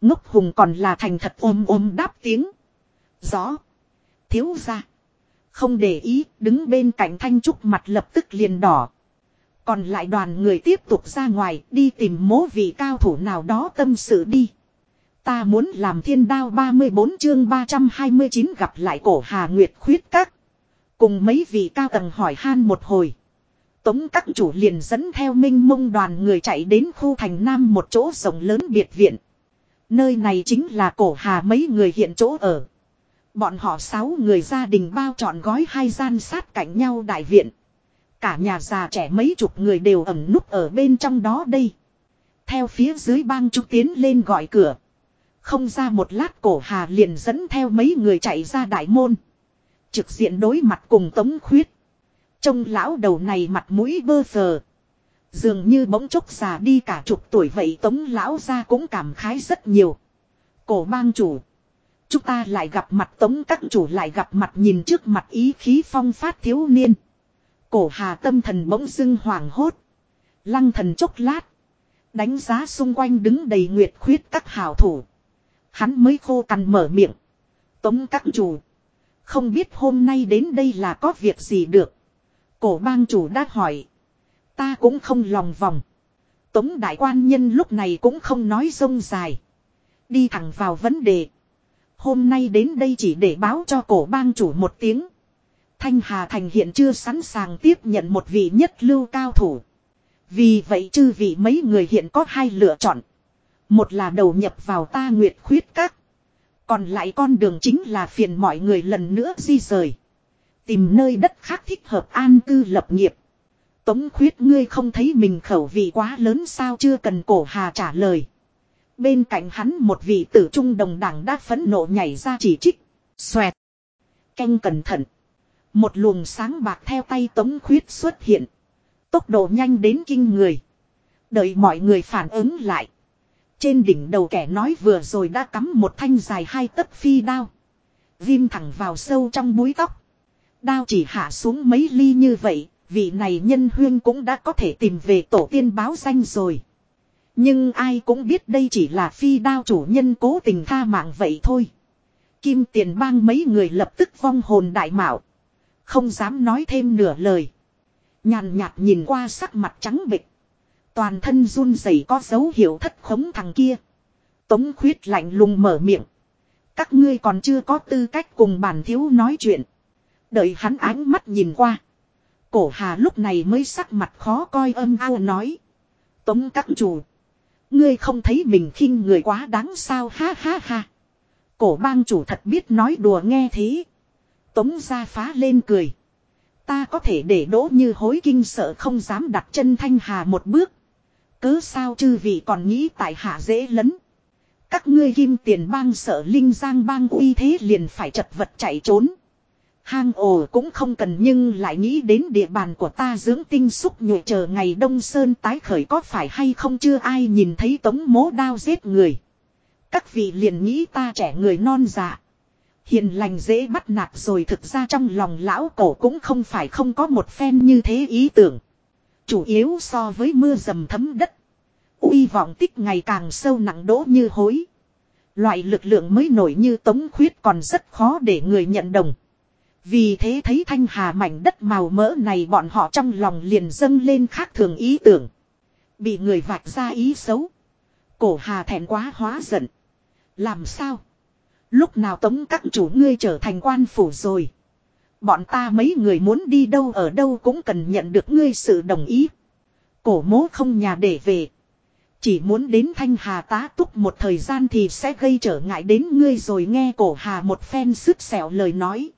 Ngốc hùng còn là thành thật ôm ôm đáp tiếng. Rõ. Thiếu ra. Không để ý, đứng bên cạnh Thanh Trúc mặt lập tức liền đỏ. Còn lại đoàn người tiếp tục ra ngoài đi tìm mố vị cao thủ nào đó tâm sự đi. Ta muốn làm thiên đao 34 chương 329 gặp lại cổ Hà Nguyệt khuyết các. Cùng mấy vị cao tầng hỏi han một hồi. Tống các chủ liền dẫn theo minh mông đoàn người chạy đến khu thành nam một chỗ rộng lớn biệt viện. Nơi này chính là cổ hà mấy người hiện chỗ ở. Bọn họ sáu người gia đình bao trọn gói hai gian sát cạnh nhau đại viện. Cả nhà già trẻ mấy chục người đều ẩn núp ở bên trong đó đây. Theo phía dưới bang trúc tiến lên gọi cửa. Không ra một lát cổ hà liền dẫn theo mấy người chạy ra đại môn. Trực diện đối mặt cùng tống khuyết. Trông lão đầu này mặt mũi bơ phờ. Dường như bỗng chốc già đi cả chục tuổi vậy tống lão ra cũng cảm khái rất nhiều. Cổ bang chủ. Chúng ta lại gặp mặt tống các chủ lại gặp mặt nhìn trước mặt ý khí phong phát thiếu niên. Cổ hà tâm thần bỗng dưng hoảng hốt. Lăng thần chốc lát. Đánh giá xung quanh đứng đầy nguyệt khuyết các hào thủ. Hắn mới khô cằn mở miệng. Tống các chủ. Không biết hôm nay đến đây là có việc gì được. Cổ bang chủ đã hỏi. Ta cũng không lòng vòng. Tống đại quan nhân lúc này cũng không nói rông dài. Đi thẳng vào vấn đề. Hôm nay đến đây chỉ để báo cho cổ bang chủ một tiếng. Thanh Hà Thành hiện chưa sẵn sàng tiếp nhận một vị nhất lưu cao thủ. Vì vậy chư vị mấy người hiện có hai lựa chọn. Một là đầu nhập vào ta nguyệt khuyết các. Còn lại con đường chính là phiền mọi người lần nữa di rời. Tìm nơi đất khác thích hợp an cư lập nghiệp. Tống khuyết ngươi không thấy mình khẩu vị quá lớn sao chưa cần cổ hà trả lời. Bên cạnh hắn một vị tử trung đồng đảng đã phẫn nộ nhảy ra chỉ trích. Xoẹt. Canh cẩn thận. Một luồng sáng bạc theo tay tống khuyết xuất hiện. Tốc độ nhanh đến kinh người. Đợi mọi người phản ứng lại. Trên đỉnh đầu kẻ nói vừa rồi đã cắm một thanh dài hai tấc phi đao. Vim thẳng vào sâu trong búi tóc. Đao chỉ hạ xuống mấy ly như vậy, vị này nhân huyên cũng đã có thể tìm về tổ tiên báo danh rồi. Nhưng ai cũng biết đây chỉ là phi đao chủ nhân cố tình tha mạng vậy thôi. Kim tiền bang mấy người lập tức vong hồn đại mạo. Không dám nói thêm nửa lời. Nhàn nhạt nhìn qua sắc mặt trắng bịch. Toàn thân run rẩy có dấu hiệu thất khống thằng kia. Tống khuyết lạnh lùng mở miệng. Các ngươi còn chưa có tư cách cùng bản thiếu nói chuyện. Đợi hắn ánh mắt nhìn qua. Cổ hà lúc này mới sắc mặt khó coi âm ao nói. Tống các chủ. Ngươi không thấy mình khinh người quá đáng sao ha ha ha. Cổ bang chủ thật biết nói đùa nghe thế. Tống ra phá lên cười. Ta có thể để đỗ như hối kinh sợ không dám đặt chân thanh hà một bước. Cớ sao chư vị còn nghĩ tại hạ dễ lấn. Các ngươi kim tiền bang sợ linh giang bang uy thế liền phải chật vật chạy trốn. Hang ổ cũng không cần nhưng lại nghĩ đến địa bàn của ta dưỡng tinh xúc nhụy chờ ngày đông sơn tái khởi có phải hay không chưa ai nhìn thấy tống mố đao giết người. Các vị liền nghĩ ta trẻ người non dạ. Hiền lành dễ bắt nạt rồi thực ra trong lòng lão cổ cũng không phải không có một phen như thế ý tưởng. Chủ yếu so với mưa dầm thấm đất. uy vọng tích ngày càng sâu nặng đỗ như hối. Loại lực lượng mới nổi như tống khuyết còn rất khó để người nhận đồng. Vì thế thấy thanh hà mảnh đất màu mỡ này bọn họ trong lòng liền dâng lên khác thường ý tưởng. Bị người vạch ra ý xấu. Cổ hà thẹn quá hóa giận. Làm sao? Lúc nào tống các chủ ngươi trở thành quan phủ rồi. Bọn ta mấy người muốn đi đâu ở đâu cũng cần nhận được ngươi sự đồng ý. Cổ mố không nhà để về. Chỉ muốn đến thanh hà tá túc một thời gian thì sẽ gây trở ngại đến ngươi rồi nghe cổ hà một phen sức sẹo lời nói.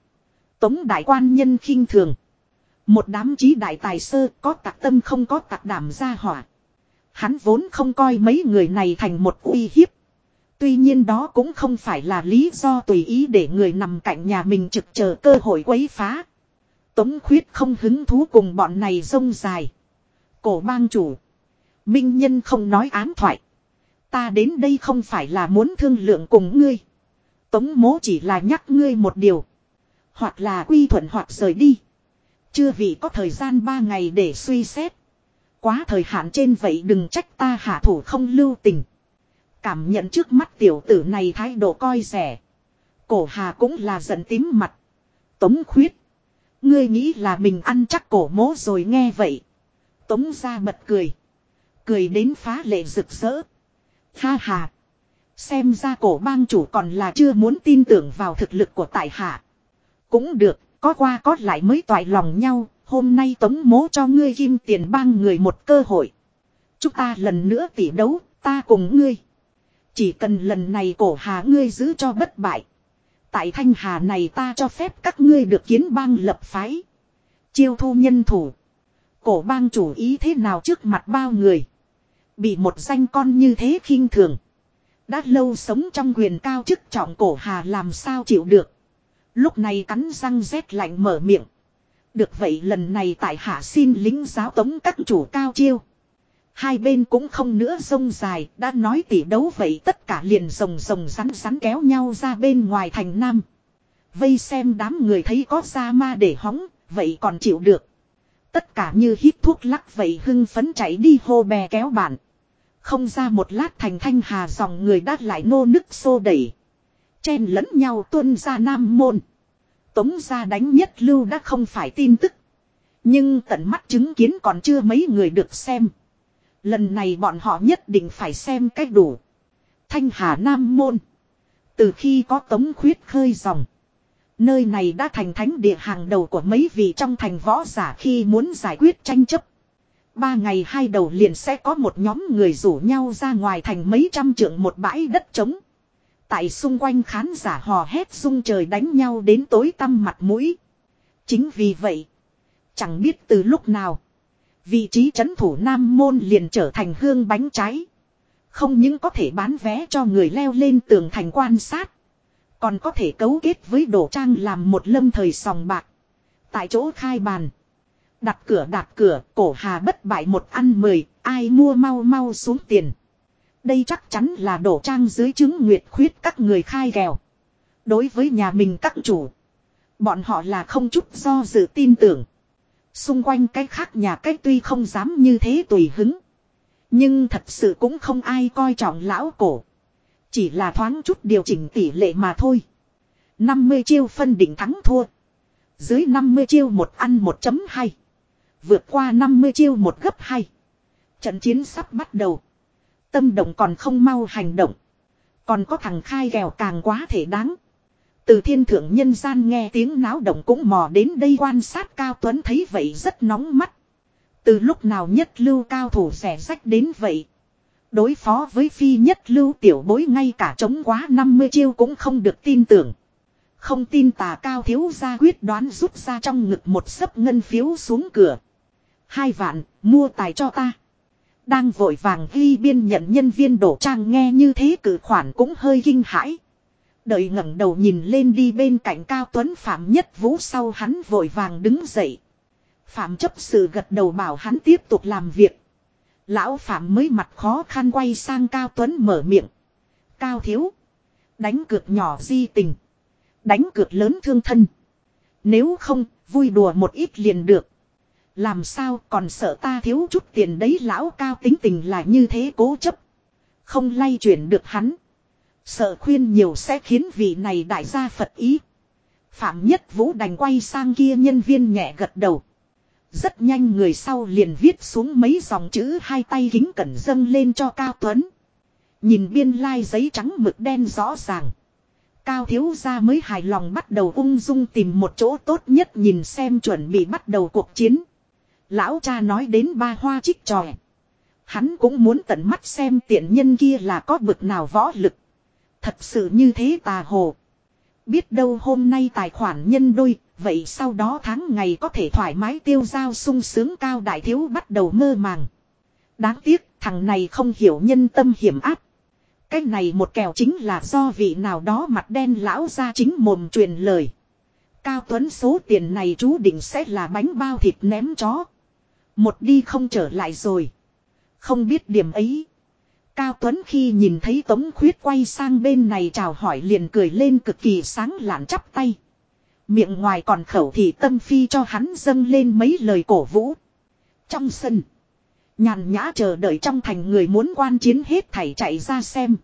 Tống đại quan nhân khinh thường. Một đám trí đại tài sơ có tạc tâm không có tạc đảm ra hỏa. Hắn vốn không coi mấy người này thành một uy hiếp. Tuy nhiên đó cũng không phải là lý do tùy ý để người nằm cạnh nhà mình trực chờ cơ hội quấy phá. Tống khuyết không hứng thú cùng bọn này rông dài. Cổ bang chủ. Minh nhân không nói ám thoại. Ta đến đây không phải là muốn thương lượng cùng ngươi. Tống mố chỉ là nhắc ngươi một điều. Hoặc là quy thuận hoặc rời đi. Chưa vì có thời gian ba ngày để suy xét. Quá thời hạn trên vậy đừng trách ta hạ thủ không lưu tình. Cảm nhận trước mắt tiểu tử này thái độ coi rẻ. Cổ hà cũng là giận tím mặt. Tống khuyết. Ngươi nghĩ là mình ăn chắc cổ mố rồi nghe vậy. Tống ra bật cười. Cười đến phá lệ rực rỡ. Ha ha. Xem ra cổ bang chủ còn là chưa muốn tin tưởng vào thực lực của tại hạ. Cũng được, có qua có lại mới toại lòng nhau, hôm nay tống mố cho ngươi kim tiền bang người một cơ hội. Chúng ta lần nữa tỉ đấu, ta cùng ngươi. Chỉ cần lần này cổ hà ngươi giữ cho bất bại. Tại thanh hà này ta cho phép các ngươi được kiến bang lập phái. Chiêu thu nhân thủ. Cổ bang chủ ý thế nào trước mặt bao người. Bị một danh con như thế khinh thường. Đã lâu sống trong quyền cao chức trọng cổ hà làm sao chịu được. Lúc này cắn răng rét lạnh mở miệng. Được vậy lần này tại hạ xin lính giáo tống các chủ cao chiêu. Hai bên cũng không nữa sông dài, đã nói tỉ đấu vậy tất cả liền rồng rồng rắn rắn kéo nhau ra bên ngoài thành nam. Vây xem đám người thấy có ra ma để hóng, vậy còn chịu được. Tất cả như hít thuốc lắc vậy hưng phấn chạy đi hô bè kéo bạn. Không ra một lát thành thanh hà dòng người đát lại nô nức xô đẩy. Chen lẫn nhau tuân ra nam môn. Tống ra đánh nhất lưu đã không phải tin tức. Nhưng tận mắt chứng kiến còn chưa mấy người được xem. Lần này bọn họ nhất định phải xem cách đủ. Thanh Hà Nam Môn. Từ khi có tống khuyết khơi dòng. Nơi này đã thành thánh địa hàng đầu của mấy vị trong thành võ giả khi muốn giải quyết tranh chấp. Ba ngày hai đầu liền sẽ có một nhóm người rủ nhau ra ngoài thành mấy trăm trượng một bãi đất trống. Tại xung quanh khán giả hò hét rung trời đánh nhau đến tối tăm mặt mũi. Chính vì vậy, chẳng biết từ lúc nào, vị trí trấn thủ Nam Môn liền trở thành hương bánh trái. Không những có thể bán vé cho người leo lên tường thành quan sát. Còn có thể cấu kết với đồ trang làm một lâm thời sòng bạc. Tại chỗ khai bàn. Đặt cửa đặt cửa, cổ hà bất bại một ăn mười, ai mua mau mau xuống tiền. Đây chắc chắn là đổ trang dưới chứng nguyệt khuyết các người khai ghèo. Đối với nhà mình các chủ. Bọn họ là không chút do dự tin tưởng. Xung quanh cái khác nhà cách tuy không dám như thế tùy hứng. Nhưng thật sự cũng không ai coi trọng lão cổ. Chỉ là thoáng chút điều chỉnh tỷ lệ mà thôi. 50 chiêu phân định thắng thua. Dưới 50 chiêu một ăn 1.2. Vượt qua 50 chiêu một gấp 2. Trận chiến sắp bắt đầu. Tâm động còn không mau hành động. Còn có thằng khai ghèo càng quá thể đáng. Từ thiên thượng nhân gian nghe tiếng náo động cũng mò đến đây quan sát Cao Tuấn thấy vậy rất nóng mắt. Từ lúc nào nhất lưu cao thủ rẻ rách đến vậy. Đối phó với phi nhất lưu tiểu bối ngay cả chống quá 50 chiêu cũng không được tin tưởng. Không tin tà cao thiếu gia quyết đoán rút ra trong ngực một sấp ngân phiếu xuống cửa. Hai vạn, mua tài cho ta. Đang vội vàng ghi biên nhận nhân viên đổ trang nghe như thế cử khoản cũng hơi kinh hãi. Đợi ngẩng đầu nhìn lên đi bên cạnh Cao Tuấn Phạm Nhất Vũ sau hắn vội vàng đứng dậy. Phạm chấp sự gật đầu bảo hắn tiếp tục làm việc. Lão Phạm mới mặt khó khăn quay sang Cao Tuấn mở miệng. Cao Thiếu. Đánh cược nhỏ di tình. Đánh cược lớn thương thân. Nếu không, vui đùa một ít liền được. Làm sao còn sợ ta thiếu chút tiền đấy lão cao tính tình là như thế cố chấp. Không lay chuyển được hắn. Sợ khuyên nhiều sẽ khiến vị này đại gia Phật ý. Phạm Nhất Vũ đành quay sang kia nhân viên nhẹ gật đầu. Rất nhanh người sau liền viết xuống mấy dòng chữ hai tay kính cẩn dâng lên cho Cao Tuấn. Nhìn biên lai like giấy trắng mực đen rõ ràng. Cao thiếu gia mới hài lòng bắt đầu ung dung tìm một chỗ tốt nhất nhìn xem chuẩn bị bắt đầu cuộc chiến. Lão cha nói đến ba hoa trích tròe. Hắn cũng muốn tận mắt xem tiện nhân kia là có bực nào võ lực. Thật sự như thế tà hồ. Biết đâu hôm nay tài khoản nhân đôi, vậy sau đó tháng ngày có thể thoải mái tiêu giao sung sướng cao đại thiếu bắt đầu mơ màng. Đáng tiếc, thằng này không hiểu nhân tâm hiểm áp. Cái này một kèo chính là do vị nào đó mặt đen lão ra chính mồm truyền lời. Cao Tuấn số tiền này chú định sẽ là bánh bao thịt ném chó. Một đi không trở lại rồi. Không biết điểm ấy. Cao Tuấn khi nhìn thấy Tống Khuyết quay sang bên này chào hỏi liền cười lên cực kỳ sáng lạn chắp tay. Miệng ngoài còn khẩu thì tâm phi cho hắn dâng lên mấy lời cổ vũ. Trong sân. Nhàn nhã chờ đợi trong thành người muốn quan chiến hết thảy chạy ra xem.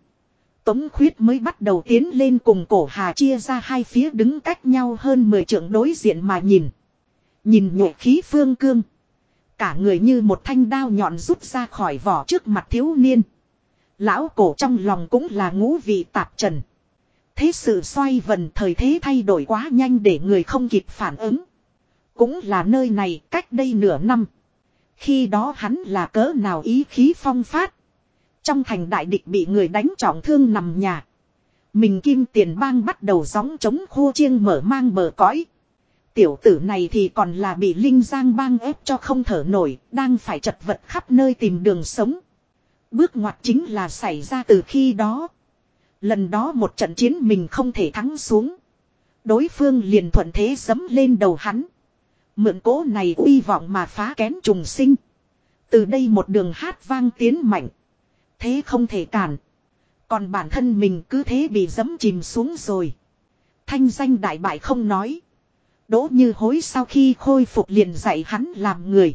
Tống khuyết mới bắt đầu tiến lên cùng cổ hà chia ra hai phía đứng cách nhau hơn 10 trượng đối diện mà nhìn. Nhìn nhộ khí phương cương. Cả người như một thanh đao nhọn rút ra khỏi vỏ trước mặt thiếu niên. Lão cổ trong lòng cũng là ngũ vị tạp trần. Thế sự xoay vần thời thế thay đổi quá nhanh để người không kịp phản ứng. Cũng là nơi này cách đây nửa năm. Khi đó hắn là cỡ nào ý khí phong phát. Trong thành đại địch bị người đánh trọng thương nằm nhà. Mình kim tiền bang bắt đầu gióng chống khô chiêng mở mang bờ cõi. Tiểu tử này thì còn là bị Linh Giang bang ép cho không thở nổi, đang phải chật vật khắp nơi tìm đường sống. Bước ngoặt chính là xảy ra từ khi đó. Lần đó một trận chiến mình không thể thắng xuống. Đối phương liền thuận thế dấm lên đầu hắn. Mượn cố này uy vọng mà phá kén trùng sinh. Từ đây một đường hát vang tiến mạnh. Thế không thể cản. Còn bản thân mình cứ thế bị dấm chìm xuống rồi. Thanh danh đại bại không nói. Đỗ như hối sau khi khôi phục liền dạy hắn làm người.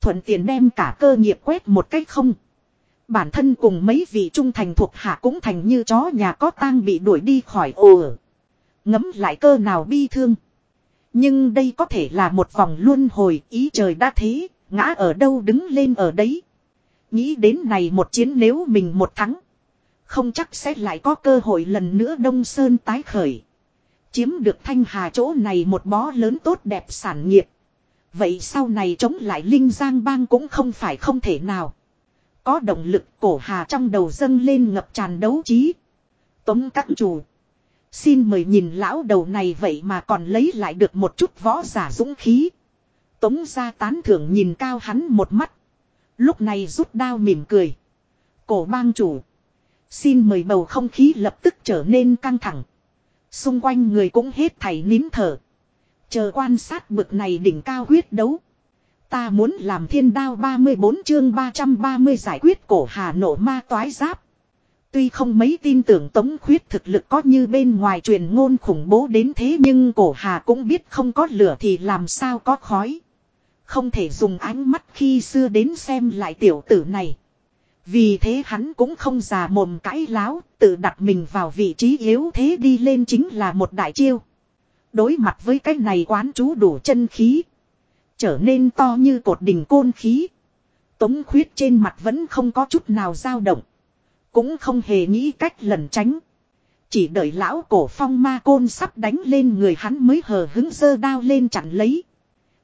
Thuận tiện đem cả cơ nghiệp quét một cách không. Bản thân cùng mấy vị trung thành thuộc hạ cũng thành như chó nhà có tang bị đuổi đi khỏi ồ Ngấm lại cơ nào bi thương. Nhưng đây có thể là một vòng luân hồi ý trời đã thế, ngã ở đâu đứng lên ở đấy. Nghĩ đến này một chiến nếu mình một thắng. Không chắc sẽ lại có cơ hội lần nữa Đông Sơn tái khởi. Chiếm được thanh hà chỗ này một bó lớn tốt đẹp sản nghiệp. Vậy sau này chống lại Linh Giang Bang cũng không phải không thể nào. Có động lực cổ hà trong đầu dâng lên ngập tràn đấu trí. Tống các chủ. Xin mời nhìn lão đầu này vậy mà còn lấy lại được một chút võ giả dũng khí. Tống ra tán thưởng nhìn cao hắn một mắt. Lúc này rút đao mỉm cười. Cổ bang chủ. Xin mời bầu không khí lập tức trở nên căng thẳng. Xung quanh người cũng hết thảy nín thở. Chờ quan sát bực này đỉnh cao huyết đấu. Ta muốn làm thiên đao 34 chương 330 giải quyết cổ hà nổ ma toái giáp. Tuy không mấy tin tưởng tống khuyết thực lực có như bên ngoài truyền ngôn khủng bố đến thế nhưng cổ hà cũng biết không có lửa thì làm sao có khói. Không thể dùng ánh mắt khi xưa đến xem lại tiểu tử này. Vì thế hắn cũng không già mồm cãi láo, tự đặt mình vào vị trí yếu thế đi lên chính là một đại chiêu. Đối mặt với cái này quán chú đủ chân khí. Trở nên to như cột đỉnh côn khí. Tống khuyết trên mặt vẫn không có chút nào dao động. Cũng không hề nghĩ cách lẩn tránh. Chỉ đợi lão cổ phong ma côn sắp đánh lên người hắn mới hờ hứng dơ đao lên chặn lấy.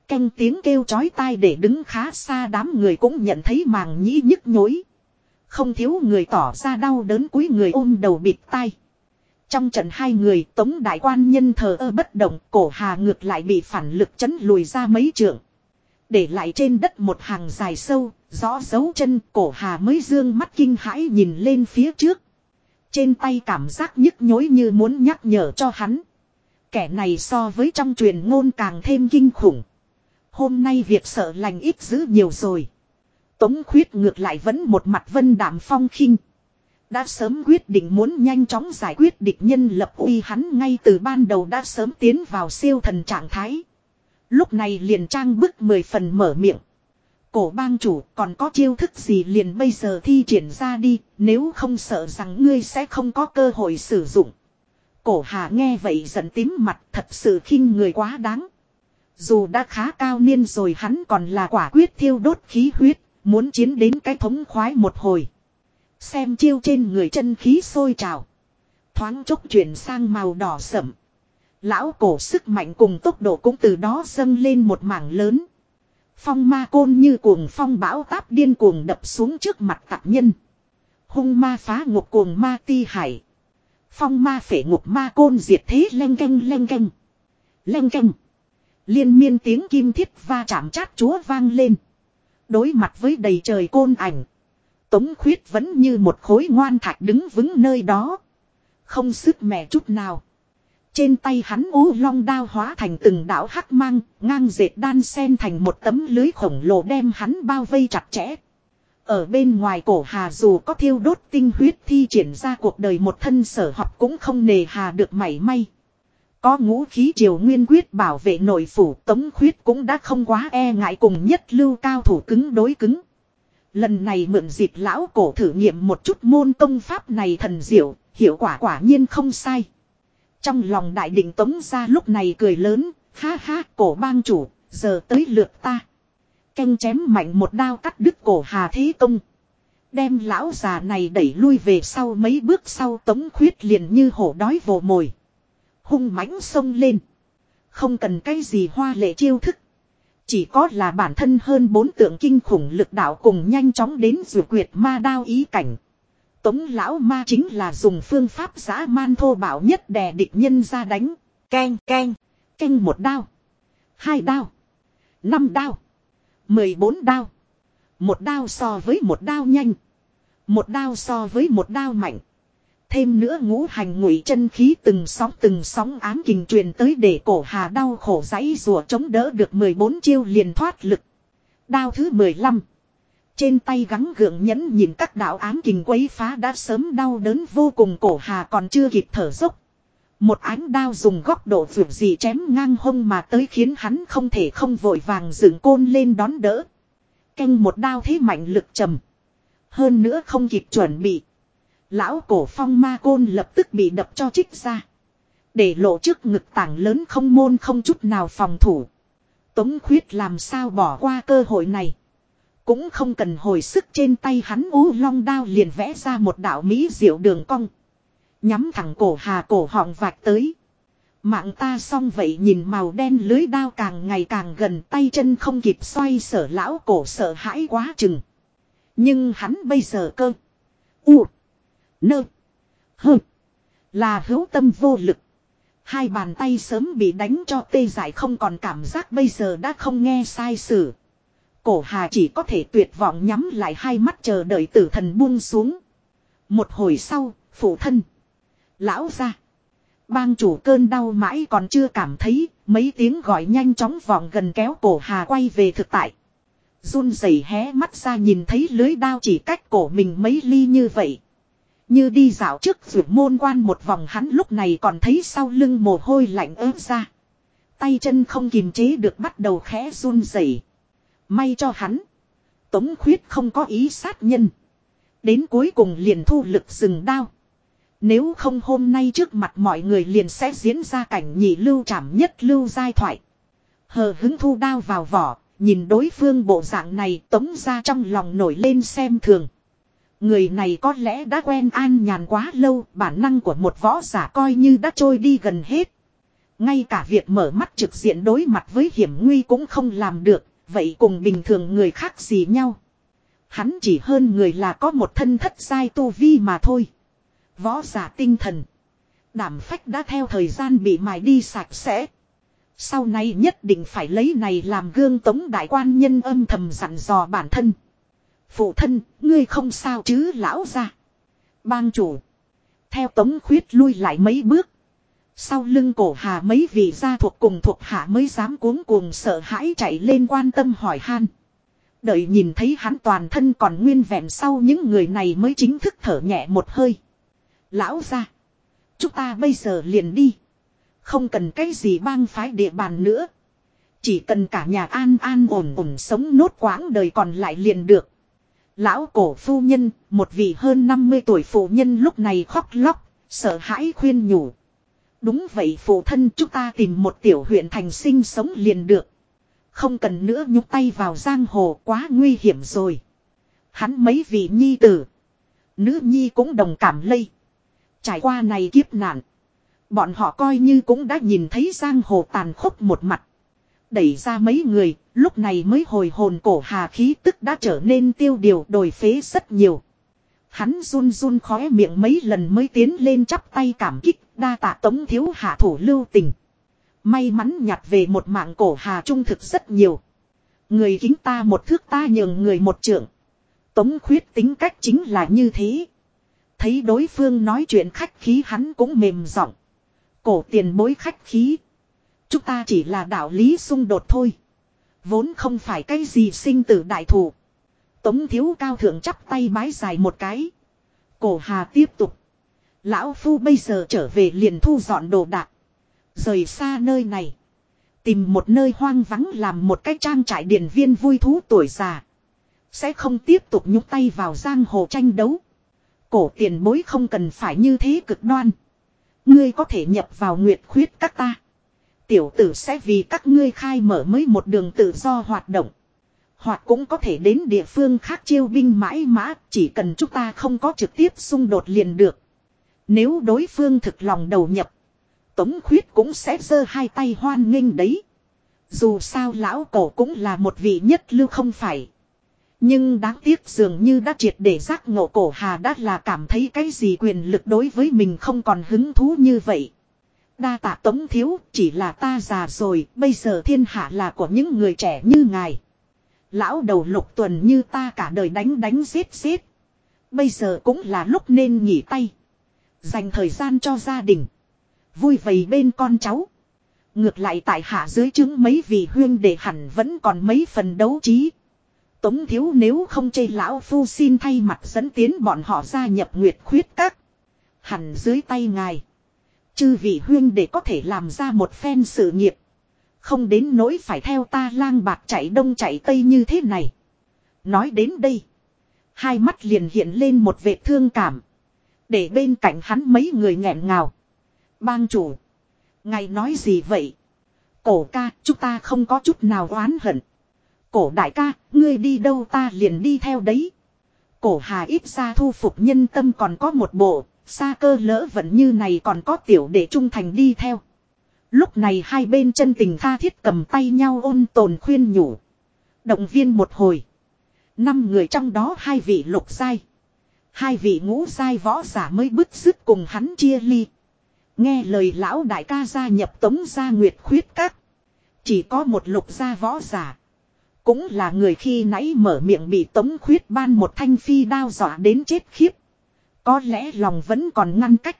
Canh tiếng kêu chói tai để đứng khá xa đám người cũng nhận thấy màng nhĩ nhức nhối. Không thiếu người tỏ ra đau đớn cúi người ôm đầu bịt tay Trong trận hai người tống đại quan nhân thờ ơ bất động cổ hà ngược lại bị phản lực chấn lùi ra mấy trượng. Để lại trên đất một hàng dài sâu, rõ dấu chân cổ hà mới dương mắt kinh hãi nhìn lên phía trước. Trên tay cảm giác nhức nhối như muốn nhắc nhở cho hắn. Kẻ này so với trong truyền ngôn càng thêm kinh khủng. Hôm nay việc sợ lành ít dữ nhiều rồi. Tống khuyết ngược lại vẫn một mặt vân đảm phong khinh. Đã sớm quyết định muốn nhanh chóng giải quyết địch nhân lập uy hắn ngay từ ban đầu đã sớm tiến vào siêu thần trạng thái. Lúc này liền trang bức mười phần mở miệng. Cổ bang chủ còn có chiêu thức gì liền bây giờ thi triển ra đi, nếu không sợ rằng ngươi sẽ không có cơ hội sử dụng. Cổ hà nghe vậy giận tím mặt thật sự khinh người quá đáng. Dù đã khá cao niên rồi hắn còn là quả quyết thiêu đốt khí huyết, muốn chiến đến cái thống khoái một hồi. Xem chiêu trên người chân khí sôi trào. Thoáng chốc chuyển sang màu đỏ sẫm. Lão cổ sức mạnh cùng tốc độ cũng từ đó dâng lên một mảng lớn. Phong ma côn như cuồng phong bão táp điên cuồng đập xuống trước mặt tạc nhân. Hung ma phá ngục cuồng ma ti hải. Phong ma phể ngục ma côn diệt thế len canh len canh. Len canh. Liên miên tiếng kim thiết va chạm chát chúa vang lên. Đối mặt với đầy trời côn ảnh. Tống khuyết vẫn như một khối ngoan thạch đứng vững nơi đó. Không sức mẻ chút nào. Trên tay hắn ú long đao hóa thành từng đảo hắc mang, ngang dệt đan sen thành một tấm lưới khổng lồ đem hắn bao vây chặt chẽ. Ở bên ngoài cổ hà dù có thiêu đốt tinh huyết thi triển ra cuộc đời một thân sở học cũng không nề hà được mảy may. Có ngũ khí triều nguyên quyết bảo vệ nội phủ tống khuyết cũng đã không quá e ngại cùng nhất lưu cao thủ cứng đối cứng. Lần này mượn dịp lão cổ thử nghiệm một chút môn công pháp này thần diệu, hiệu quả quả nhiên không sai. Trong lòng đại định tống ra lúc này cười lớn, ha ha cổ bang chủ, giờ tới lượt ta. Canh chém mạnh một đao cắt đứt cổ hà thế công. Đem lão già này đẩy lui về sau mấy bước sau tống khuyết liền như hổ đói vồ mồi. Hung mãnh sông lên. Không cần cái gì hoa lệ chiêu thức. Chỉ có là bản thân hơn bốn tượng kinh khủng lực đạo cùng nhanh chóng đến rượu quyệt ma đao ý cảnh. Tống lão ma chính là dùng phương pháp giã man thô bạo nhất đè địch nhân ra đánh. Keng keng. Keng một đao. Hai đao. Năm đao. Mười bốn đao. Một đao so với một đao nhanh. Một đao so với một đao mạnh. Thêm nữa ngũ hành ngụy chân khí từng sóng từng sóng ám kình truyền tới để cổ hà đau khổ giấy rùa chống đỡ được 14 chiêu liền thoát lực. Đao thứ 15. Trên tay gắng gượng nhẫn nhìn các đạo ám kình quấy phá đã sớm đau đớn vô cùng cổ hà còn chưa kịp thở dốc. Một ánh đao dùng góc độ vượt gì chém ngang hông mà tới khiến hắn không thể không vội vàng dựng côn lên đón đỡ. Canh một đao thế mạnh lực trầm. Hơn nữa không kịp chuẩn bị. Lão cổ phong ma côn lập tức bị đập cho trích ra. Để lộ trước ngực tảng lớn không môn không chút nào phòng thủ. Tống khuyết làm sao bỏ qua cơ hội này. Cũng không cần hồi sức trên tay hắn ú long đao liền vẽ ra một đạo mỹ diệu đường cong. Nhắm thẳng cổ hà cổ họng vạch tới. Mạng ta xong vậy nhìn màu đen lưới đao càng ngày càng gần tay chân không kịp xoay sở lão cổ sợ hãi quá chừng. Nhưng hắn bây giờ cơ. U. Nơ. Hơ. Là hữu tâm vô lực. Hai bàn tay sớm bị đánh cho tê dại không còn cảm giác bây giờ đã không nghe sai sử. Cổ hà chỉ có thể tuyệt vọng nhắm lại hai mắt chờ đợi tử thần buông xuống. Một hồi sau, phụ thân. Lão ra. Bang chủ cơn đau mãi còn chưa cảm thấy, mấy tiếng gọi nhanh chóng vọng gần kéo cổ hà quay về thực tại. Run rẩy hé mắt ra nhìn thấy lưới đao chỉ cách cổ mình mấy ly như vậy. Như đi dạo trước rượu môn quan một vòng hắn lúc này còn thấy sau lưng mồ hôi lạnh ớt ra. Tay chân không kìm chế được bắt đầu khẽ run rẩy. May cho hắn. Tống khuyết không có ý sát nhân. Đến cuối cùng liền thu lực dừng đao. Nếu không hôm nay trước mặt mọi người liền sẽ diễn ra cảnh nhị lưu chảm nhất lưu giai thoại. Hờ hứng thu đao vào vỏ, nhìn đối phương bộ dạng này tống ra trong lòng nổi lên xem thường. Người này có lẽ đã quen an nhàn quá lâu, bản năng của một võ giả coi như đã trôi đi gần hết. Ngay cả việc mở mắt trực diện đối mặt với hiểm nguy cũng không làm được, vậy cùng bình thường người khác gì nhau. Hắn chỉ hơn người là có một thân thất sai tu vi mà thôi. Võ giả tinh thần. Đảm phách đã theo thời gian bị mài đi sạch sẽ. Sau này nhất định phải lấy này làm gương tống đại quan nhân âm thầm dặn dò bản thân. Phụ thân, ngươi không sao chứ lão ra. Bang chủ. Theo tống khuyết lui lại mấy bước. Sau lưng cổ hà mấy vị gia thuộc cùng thuộc hạ mới dám cuống cuồng sợ hãi chạy lên quan tâm hỏi han. Đợi nhìn thấy hắn toàn thân còn nguyên vẹn sau những người này mới chính thức thở nhẹ một hơi. Lão ra. Chúng ta bây giờ liền đi. Không cần cái gì bang phái địa bàn nữa. Chỉ cần cả nhà an an ổn ổn sống nốt quãng đời còn lại liền được. Lão cổ phu nhân, một vị hơn 50 tuổi phụ nhân lúc này khóc lóc, sợ hãi khuyên nhủ. Đúng vậy phụ thân chúng ta tìm một tiểu huyện thành sinh sống liền được. Không cần nữa nhúc tay vào giang hồ quá nguy hiểm rồi. Hắn mấy vị nhi tử. Nữ nhi cũng đồng cảm lây. Trải qua này kiếp nạn. Bọn họ coi như cũng đã nhìn thấy giang hồ tàn khốc một mặt. Đẩy ra mấy người, lúc này mới hồi hồn cổ hà khí tức đã trở nên tiêu điều đổi phế rất nhiều. Hắn run run khóe miệng mấy lần mới tiến lên chắp tay cảm kích, đa tạ tống thiếu hạ thủ lưu tình. May mắn nhặt về một mạng cổ hà trung thực rất nhiều. Người kính ta một thước ta nhường người một trượng. Tống khuyết tính cách chính là như thế. Thấy đối phương nói chuyện khách khí hắn cũng mềm giọng. Cổ tiền bối khách khí. Chúng ta chỉ là đạo lý xung đột thôi. Vốn không phải cái gì sinh tử đại thủ. Tống thiếu cao thượng chắp tay bái dài một cái. Cổ hà tiếp tục. Lão phu bây giờ trở về liền thu dọn đồ đạc. Rời xa nơi này. Tìm một nơi hoang vắng làm một cái trang trại điển viên vui thú tuổi già. Sẽ không tiếp tục nhúc tay vào giang hồ tranh đấu. Cổ tiền bối không cần phải như thế cực đoan. Ngươi có thể nhập vào nguyệt khuyết các ta. Tiểu tử sẽ vì các ngươi khai mở mới một đường tự do hoạt động. Hoặc cũng có thể đến địa phương khác chiêu binh mãi mã, chỉ cần chúng ta không có trực tiếp xung đột liền được. Nếu đối phương thực lòng đầu nhập, Tống khuyết cũng sẽ giơ hai tay hoan nghênh đấy. Dù sao lão cổ cũng là một vị nhất lưu không phải. Nhưng đáng tiếc dường như đã triệt để giác ngộ cổ hà đã là cảm thấy cái gì quyền lực đối với mình không còn hứng thú như vậy. Đa tạ tống thiếu, chỉ là ta già rồi, bây giờ thiên hạ là của những người trẻ như ngài. Lão đầu lục tuần như ta cả đời đánh đánh giết giết. Bây giờ cũng là lúc nên nghỉ tay. Dành thời gian cho gia đình. Vui vầy bên con cháu. Ngược lại tại hạ dưới chứng mấy vị huyên để hẳn vẫn còn mấy phần đấu trí. Tống thiếu nếu không chê lão phu xin thay mặt dẫn tiến bọn họ gia nhập nguyệt khuyết các. Hẳn dưới tay ngài. Chư vị huyên để có thể làm ra một phen sự nghiệp. Không đến nỗi phải theo ta lang bạc chạy đông chạy tây như thế này. Nói đến đây. Hai mắt liền hiện lên một vệt thương cảm. Để bên cạnh hắn mấy người nghẹn ngào. Bang chủ. Ngài nói gì vậy? Cổ ca, chúng ta không có chút nào oán hận. Cổ đại ca, ngươi đi đâu ta liền đi theo đấy. Cổ hà ít ra thu phục nhân tâm còn có một bộ, xa cơ lỡ vẫn như này còn có tiểu để trung thành đi theo. Lúc này hai bên chân tình tha thiết cầm tay nhau ôn tồn khuyên nhủ. Động viên một hồi. Năm người trong đó hai vị lục sai. Hai vị ngũ sai võ giả mới bứt rứt cùng hắn chia ly. Nghe lời lão đại ca gia nhập tống gia nguyệt khuyết các. Chỉ có một lục gia võ giả. Cũng là người khi nãy mở miệng bị tống khuyết ban một thanh phi đao dọa đến chết khiếp. Có lẽ lòng vẫn còn ngăn cách.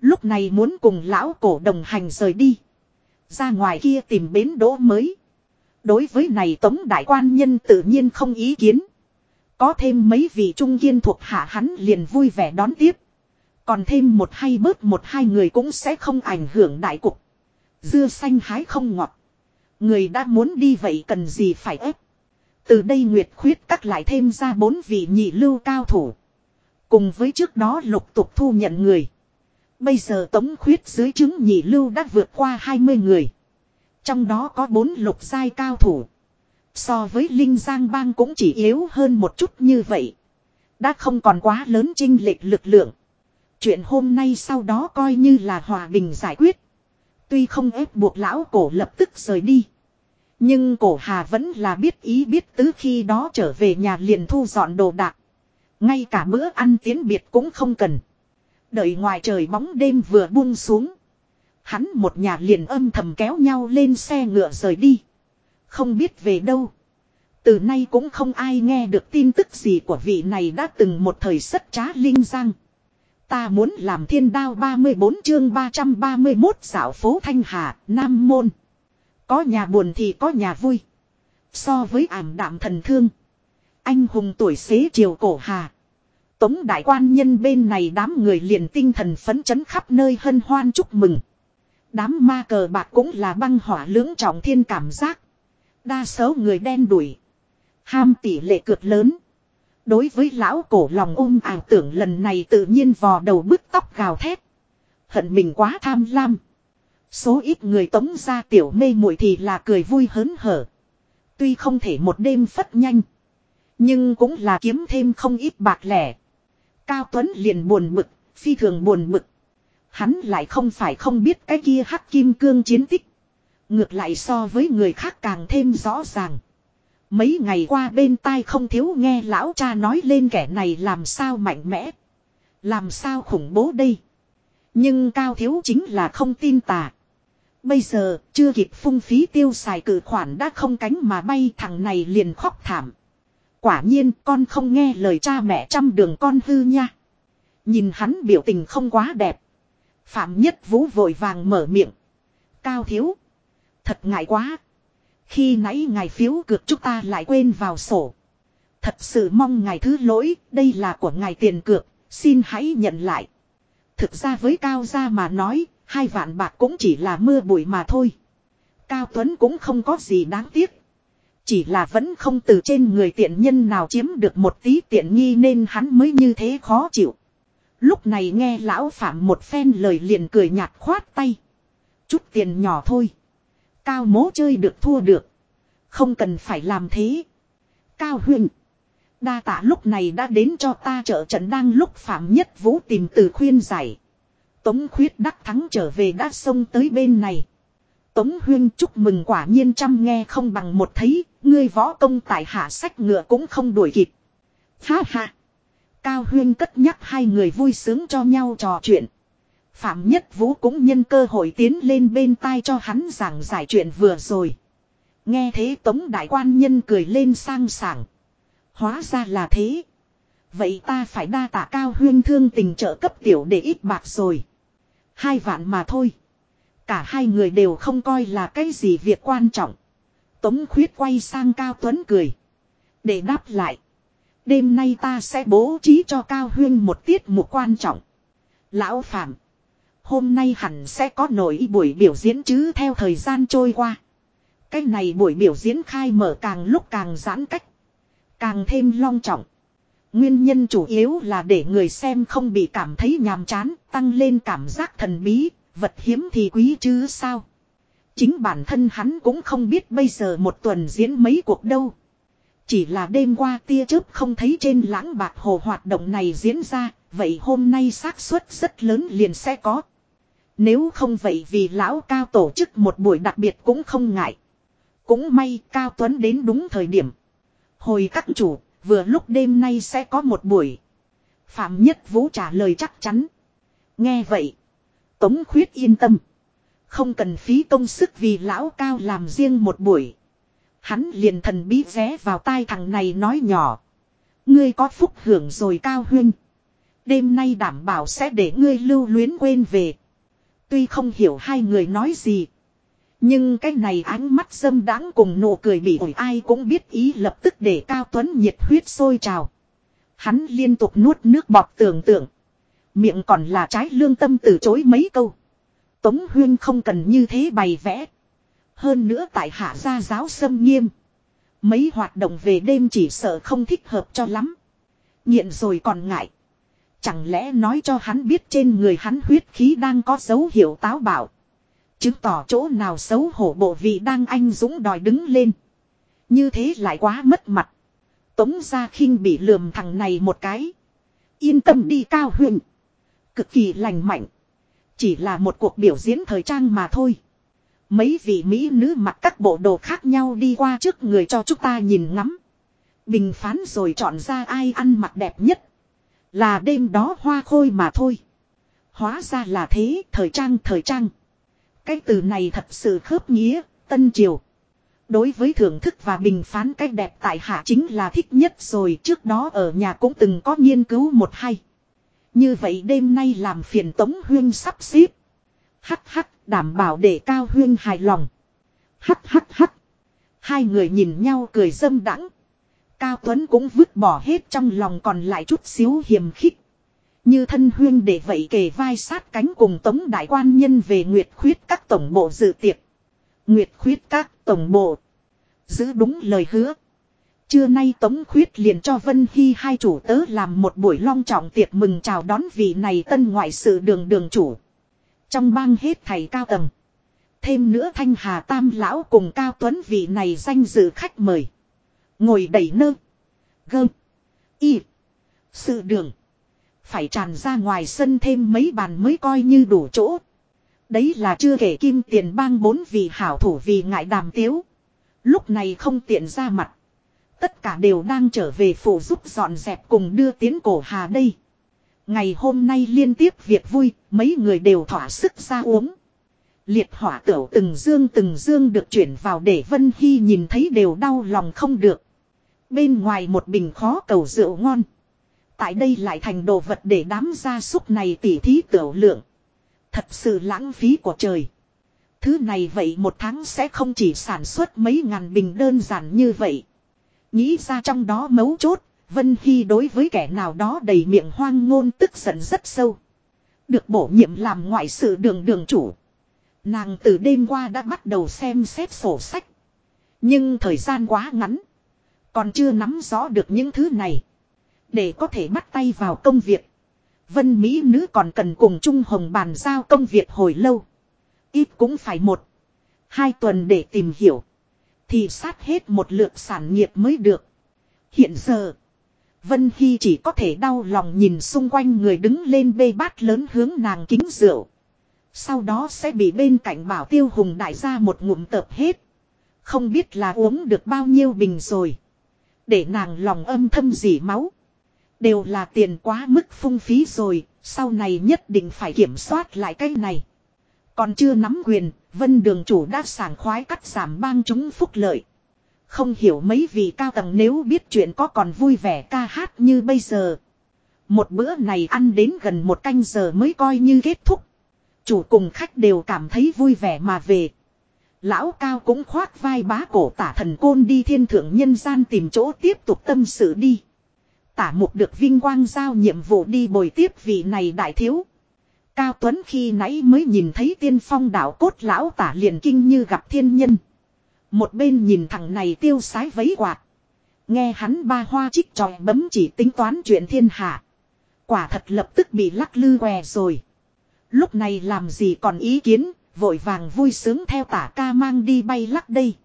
Lúc này muốn cùng lão cổ đồng hành rời đi. Ra ngoài kia tìm bến đỗ mới. Đối với này tống đại quan nhân tự nhiên không ý kiến. Có thêm mấy vị trung kiên thuộc hạ hắn liền vui vẻ đón tiếp. Còn thêm một hay bớt một hai người cũng sẽ không ảnh hưởng đại cục. Dưa xanh hái không ngọt. Người đã muốn đi vậy cần gì phải ép. Từ đây Nguyệt Khuyết cắt lại thêm ra bốn vị nhị lưu cao thủ. Cùng với trước đó lục tục thu nhận người. Bây giờ Tống Khuyết dưới chứng nhị lưu đã vượt qua 20 người. Trong đó có bốn lục giai cao thủ. So với Linh Giang Bang cũng chỉ yếu hơn một chút như vậy. Đã không còn quá lớn trinh lệch lực lượng. Chuyện hôm nay sau đó coi như là hòa bình giải quyết. Tuy không ép buộc lão cổ lập tức rời đi. Nhưng cổ hà vẫn là biết ý biết tứ khi đó trở về nhà liền thu dọn đồ đạc. Ngay cả bữa ăn tiến biệt cũng không cần. Đợi ngoài trời bóng đêm vừa buông xuống. Hắn một nhà liền âm thầm kéo nhau lên xe ngựa rời đi. Không biết về đâu. Từ nay cũng không ai nghe được tin tức gì của vị này đã từng một thời sất trá linh giang. Ta muốn làm thiên đao 34 chương 331 xảo phố Thanh Hà, Nam Môn. Có nhà buồn thì có nhà vui. So với ảm đạm thần thương. Anh hùng tuổi xế chiều cổ hà. Tống đại quan nhân bên này đám người liền tinh thần phấn chấn khắp nơi hân hoan chúc mừng. Đám ma cờ bạc cũng là băng hỏa lưỡng trọng thiên cảm giác. Đa số người đen đuổi. Ham tỷ lệ cực lớn. Đối với lão cổ lòng ôm ảo tưởng lần này tự nhiên vò đầu bứt tóc gào thét. Hận mình quá tham lam. Số ít người tống ra tiểu mê muội thì là cười vui hớn hở. Tuy không thể một đêm phất nhanh. Nhưng cũng là kiếm thêm không ít bạc lẻ. Cao Tuấn liền buồn bực, phi thường buồn bực. Hắn lại không phải không biết cái kia hắc kim cương chiến tích. Ngược lại so với người khác càng thêm rõ ràng. Mấy ngày qua bên tai không thiếu nghe lão cha nói lên kẻ này làm sao mạnh mẽ. Làm sao khủng bố đây. Nhưng cao thiếu chính là không tin tà. Bây giờ chưa kịp phung phí tiêu xài cử khoản đã không cánh mà bay thằng này liền khóc thảm. Quả nhiên con không nghe lời cha mẹ trăm đường con hư nha. Nhìn hắn biểu tình không quá đẹp. Phạm Nhất Vũ vội vàng mở miệng. Cao thiếu. Thật ngại quá. Khi nãy ngài phiếu cược chúng ta lại quên vào sổ. Thật sự mong ngài thứ lỗi, đây là của ngài tiền cược, xin hãy nhận lại. Thực ra với Cao gia mà nói, hai vạn bạc cũng chỉ là mưa bụi mà thôi. Cao Tuấn cũng không có gì đáng tiếc. Chỉ là vẫn không từ trên người tiện nhân nào chiếm được một tí tiện nghi nên hắn mới như thế khó chịu. Lúc này nghe lão phạm một phen lời liền cười nhạt khoát tay. Chút tiền nhỏ thôi. Cao mố chơi được thua được. Không cần phải làm thế. Cao huynh. Đa tạ lúc này đã đến cho ta trợ trận đang lúc phạm nhất vũ tìm từ khuyên giải. Tống khuyết đắc thắng trở về đã xông tới bên này. Tống huyên chúc mừng quả nhiên trăm nghe không bằng một thấy, ngươi võ công tại hạ sách ngựa cũng không đuổi kịp. Ha ha. Cao huyên cất nhắc hai người vui sướng cho nhau trò chuyện. Phạm Nhất Vũ cũng nhân cơ hội tiến lên bên tai cho hắn giảng giải chuyện vừa rồi. Nghe thế Tống Đại Quan Nhân cười lên sang sảng. Hóa ra là thế. Vậy ta phải đa tạ cao huyên thương tình trợ cấp tiểu để ít bạc rồi. Hai vạn mà thôi. Cả hai người đều không coi là cái gì việc quan trọng. Tống khuyết quay sang Cao Tuấn cười. Để đáp lại. Đêm nay ta sẽ bố trí cho Cao Huyên một tiết mục quan trọng. Lão Phạm. Hôm nay hẳn sẽ có nổi buổi biểu diễn chứ theo thời gian trôi qua. Cái này buổi biểu diễn khai mở càng lúc càng giãn cách. Càng thêm long trọng. Nguyên nhân chủ yếu là để người xem không bị cảm thấy nhàm chán, tăng lên cảm giác thần bí, vật hiếm thì quý chứ sao. Chính bản thân hắn cũng không biết bây giờ một tuần diễn mấy cuộc đâu. Chỉ là đêm qua tia chớp không thấy trên lãng bạc hồ hoạt động này diễn ra, vậy hôm nay xác suất rất lớn liền sẽ có. Nếu không vậy vì lão cao tổ chức một buổi đặc biệt cũng không ngại. Cũng may Cao Tuấn đến đúng thời điểm. Hồi các chủ, vừa lúc đêm nay sẽ có một buổi. Phạm Nhất Vũ trả lời chắc chắn. Nghe vậy. Tống khuyết yên tâm. Không cần phí công sức vì lão cao làm riêng một buổi. Hắn liền thần bí ré vào tai thằng này nói nhỏ. Ngươi có phúc hưởng rồi cao huyên. Đêm nay đảm bảo sẽ để ngươi lưu luyến quên về. Tuy không hiểu hai người nói gì. Nhưng cái này ánh mắt dâm đáng cùng nụ cười bị ổi ai cũng biết ý lập tức để Cao Tuấn nhiệt huyết sôi trào. Hắn liên tục nuốt nước bọt tưởng tượng. Miệng còn là trái lương tâm từ chối mấy câu. Tống Huyên không cần như thế bày vẽ. Hơn nữa tại hạ gia giáo sâm nghiêm. Mấy hoạt động về đêm chỉ sợ không thích hợp cho lắm. Nghiện rồi còn ngại. Chẳng lẽ nói cho hắn biết trên người hắn huyết khí đang có dấu hiệu táo bạo. Chứng tỏ chỗ nào xấu hổ bộ vị đang anh dũng đòi đứng lên. Như thế lại quá mất mặt. Tống gia khinh bị lườm thằng này một cái. Yên tâm đi cao huyền. Cực kỳ lành mạnh. Chỉ là một cuộc biểu diễn thời trang mà thôi. Mấy vị mỹ nữ mặc các bộ đồ khác nhau đi qua trước người cho chúng ta nhìn ngắm. Bình phán rồi chọn ra ai ăn mặc đẹp nhất. Là đêm đó hoa khôi mà thôi. Hóa ra là thế, thời trang thời trang. Cái từ này thật sự khớp nghĩa, tân triều. Đối với thưởng thức và bình phán cái đẹp tại hạ chính là thích nhất rồi trước đó ở nhà cũng từng có nghiên cứu một hay. Như vậy đêm nay làm phiền Tống Huyên sắp xếp. Hắc hắc, đảm bảo để Cao Huyên hài lòng. Hắc hắc hắc. Hai người nhìn nhau cười dâm đãng. Cao Tuấn cũng vứt bỏ hết trong lòng còn lại chút xíu hiềm khích. Như thân huyên để vậy kề vai sát cánh cùng tống đại quan nhân về Nguyệt Khuyết các tổng bộ dự tiệc. Nguyệt Khuyết các tổng bộ. Giữ đúng lời hứa. Trưa nay Tống Khuyết liền cho Vân Hy hai chủ tớ làm một buổi long trọng tiệc mừng chào đón vị này tân ngoại sự đường đường chủ. Trong bang hết thầy cao tầng. Thêm nữa Thanh Hà Tam Lão cùng Cao Tuấn vị này danh dự khách mời. Ngồi đầy nơ. Gơm. Y. Sự đường. Phải tràn ra ngoài sân thêm mấy bàn mới coi như đủ chỗ. Đấy là chưa kể kim tiền bang bốn vị hảo thủ vì ngại đàm tiếu. Lúc này không tiện ra mặt. Tất cả đều đang trở về phủ giúp dọn dẹp cùng đưa tiến cổ hà đây. Ngày hôm nay liên tiếp việc vui, mấy người đều thỏa sức ra uống. Liệt hỏa tửu từng dương từng dương được chuyển vào để Vân Hy nhìn thấy đều đau lòng không được. Bên ngoài một bình khó cầu rượu ngon. Tại đây lại thành đồ vật để đám gia súc này tỉ thí tiểu lượng. Thật sự lãng phí của trời. Thứ này vậy một tháng sẽ không chỉ sản xuất mấy ngàn bình đơn giản như vậy. Nghĩ ra trong đó mấu chốt, Vân Hy đối với kẻ nào đó đầy miệng hoang ngôn tức giận rất sâu. Được bổ nhiệm làm ngoại sự đường đường chủ. Nàng từ đêm qua đã bắt đầu xem xét sổ sách. Nhưng thời gian quá ngắn. Còn chưa nắm rõ được những thứ này. Để có thể bắt tay vào công việc. Vân Mỹ nữ còn cần cùng Trung Hồng bàn giao công việc hồi lâu. Ít cũng phải một. Hai tuần để tìm hiểu. Thì sát hết một lượt sản nghiệp mới được. Hiện giờ. Vân Hy chỉ có thể đau lòng nhìn xung quanh người đứng lên bê bát lớn hướng nàng kính rượu. Sau đó sẽ bị bên cạnh bảo tiêu hùng đại gia một ngụm tợp hết. Không biết là uống được bao nhiêu bình rồi. Để nàng lòng âm thâm dỉ máu. Đều là tiền quá mức phung phí rồi, sau này nhất định phải kiểm soát lại cái này. Còn chưa nắm quyền, vân đường chủ đã sảng khoái cắt giảm bang chúng phúc lợi. Không hiểu mấy vị cao tầng nếu biết chuyện có còn vui vẻ ca hát như bây giờ. Một bữa này ăn đến gần một canh giờ mới coi như kết thúc. Chủ cùng khách đều cảm thấy vui vẻ mà về. Lão cao cũng khoác vai bá cổ tả thần côn đi thiên thượng nhân gian tìm chỗ tiếp tục tâm sự đi. Tả mục được vinh quang giao nhiệm vụ đi bồi tiếp vị này đại thiếu. Cao Tuấn khi nãy mới nhìn thấy tiên phong đạo cốt lão tả liền kinh như gặp thiên nhân. Một bên nhìn thằng này tiêu sái vấy quạt. Nghe hắn ba hoa trích tròi bấm chỉ tính toán chuyện thiên hạ. Quả thật lập tức bị lắc lư què rồi. Lúc này làm gì còn ý kiến, vội vàng vui sướng theo tả ca mang đi bay lắc đây.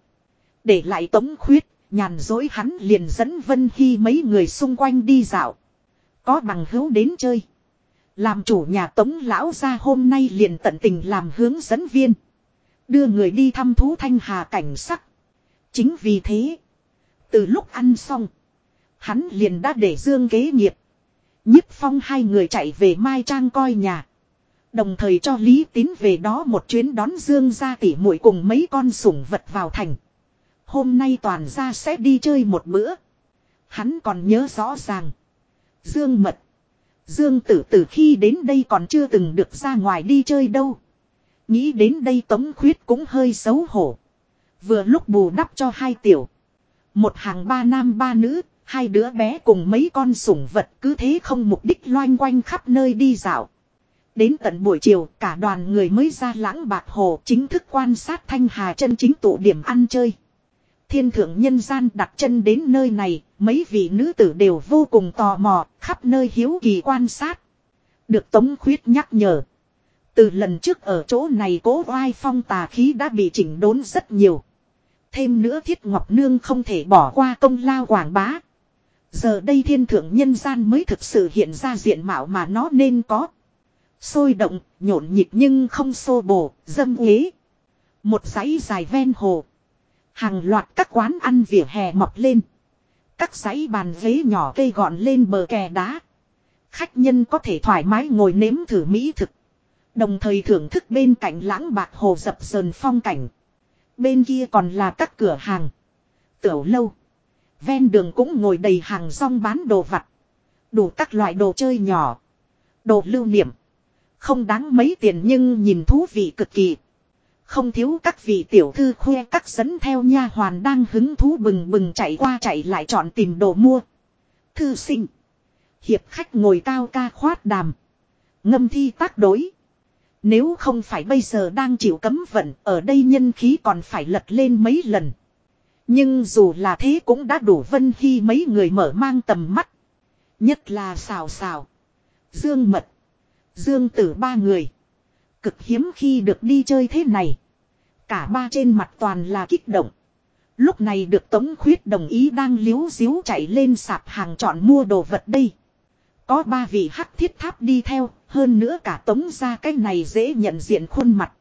Để lại tống khuyết, nhàn dối hắn liền dẫn Vân Hy mấy người xung quanh đi dạo. Có bằng hữu đến chơi. Làm chủ nhà tống lão ra hôm nay liền tận tình làm hướng dẫn viên. Đưa người đi thăm thú thanh hà cảnh sắc. Chính vì thế. Từ lúc ăn xong. Hắn liền đã để dương kế nghiệp. nhiếp phong hai người chạy về Mai Trang coi nhà. Đồng thời cho Lý Tín về đó một chuyến đón Dương ra tỉ muội cùng mấy con sủng vật vào thành. Hôm nay toàn ra sẽ đi chơi một bữa. Hắn còn nhớ rõ ràng. Dương mật. Dương tử tử khi đến đây còn chưa từng được ra ngoài đi chơi đâu. Nghĩ đến đây tống khuyết cũng hơi xấu hổ. Vừa lúc bù đắp cho hai tiểu. Một hàng ba nam ba nữ, hai đứa bé cùng mấy con sủng vật cứ thế không mục đích loanh quanh khắp nơi đi dạo. Đến tận buổi chiều cả đoàn người mới ra lãng bạc hồ chính thức quan sát thanh hà chân chính tụ điểm ăn chơi. Thiên thượng nhân gian đặt chân đến nơi này, mấy vị nữ tử đều vô cùng tò mò, khắp nơi hiếu kỳ quan sát. Được Tống Khuyết nhắc nhở. Từ lần trước ở chỗ này cố oai phong tà khí đã bị chỉnh đốn rất nhiều. Thêm nữa Thiết Ngọc Nương không thể bỏ qua công lao quảng bá. Giờ đây thiên thượng nhân gian mới thực sự hiện ra diện mạo mà nó nên có. Sôi động, nhộn nhịp nhưng không xô bồ, dâm uế. Một dãy dài ven hồ. Hàng loạt các quán ăn vỉa hè mọc lên. Các dãy bàn ghế nhỏ cây gọn lên bờ kè đá. Khách nhân có thể thoải mái ngồi nếm thử mỹ thực. Đồng thời thưởng thức bên cạnh lãng bạc hồ dập sờn phong cảnh. Bên kia còn là các cửa hàng. Tiểu lâu. Ven đường cũng ngồi đầy hàng rong bán đồ vặt. Đủ các loại đồ chơi nhỏ. Đồ lưu niệm. Không đáng mấy tiền nhưng nhìn thú vị cực kỳ. Không thiếu các vị tiểu thư khoe các dẫn theo nha hoàn đang hứng thú bừng bừng chạy qua chạy lại chọn tìm đồ mua. Thư sinh. Hiệp khách ngồi cao ca khoát đàm. Ngâm thi tác đối. Nếu không phải bây giờ đang chịu cấm vận, ở đây nhân khí còn phải lật lên mấy lần. Nhưng dù là thế cũng đã đủ vân khi mấy người mở mang tầm mắt. Nhất là xào xào. Dương mật. Dương tử ba người. Cực hiếm khi được đi chơi thế này. Cả ba trên mặt toàn là kích động. Lúc này được Tống Khuyết đồng ý đang liếu xíu chạy lên sạp hàng chọn mua đồ vật đây. Có ba vị hắc thiết tháp đi theo, hơn nữa cả Tống ra cái này dễ nhận diện khuôn mặt.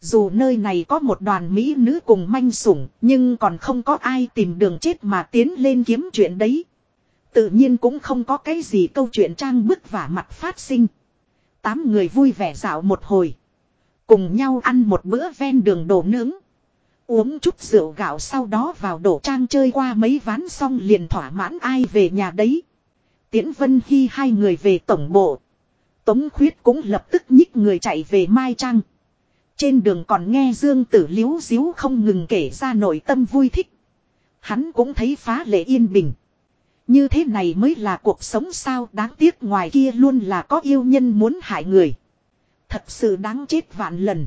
Dù nơi này có một đoàn mỹ nữ cùng manh sủng, nhưng còn không có ai tìm đường chết mà tiến lên kiếm chuyện đấy. Tự nhiên cũng không có cái gì câu chuyện trang bức và mặt phát sinh. Tám người vui vẻ dạo một hồi. Cùng nhau ăn một bữa ven đường đổ nướng. Uống chút rượu gạo sau đó vào đổ trang chơi qua mấy ván xong liền thỏa mãn ai về nhà đấy. Tiễn Vân Hy hai người về tổng bộ. Tống Khuyết cũng lập tức nhích người chạy về Mai Trang. Trên đường còn nghe Dương Tử Liếu Diếu không ngừng kể ra nội tâm vui thích. Hắn cũng thấy phá lệ yên bình. Như thế này mới là cuộc sống sao đáng tiếc ngoài kia luôn là có yêu nhân muốn hại người. Thật sự đáng chết vạn lần.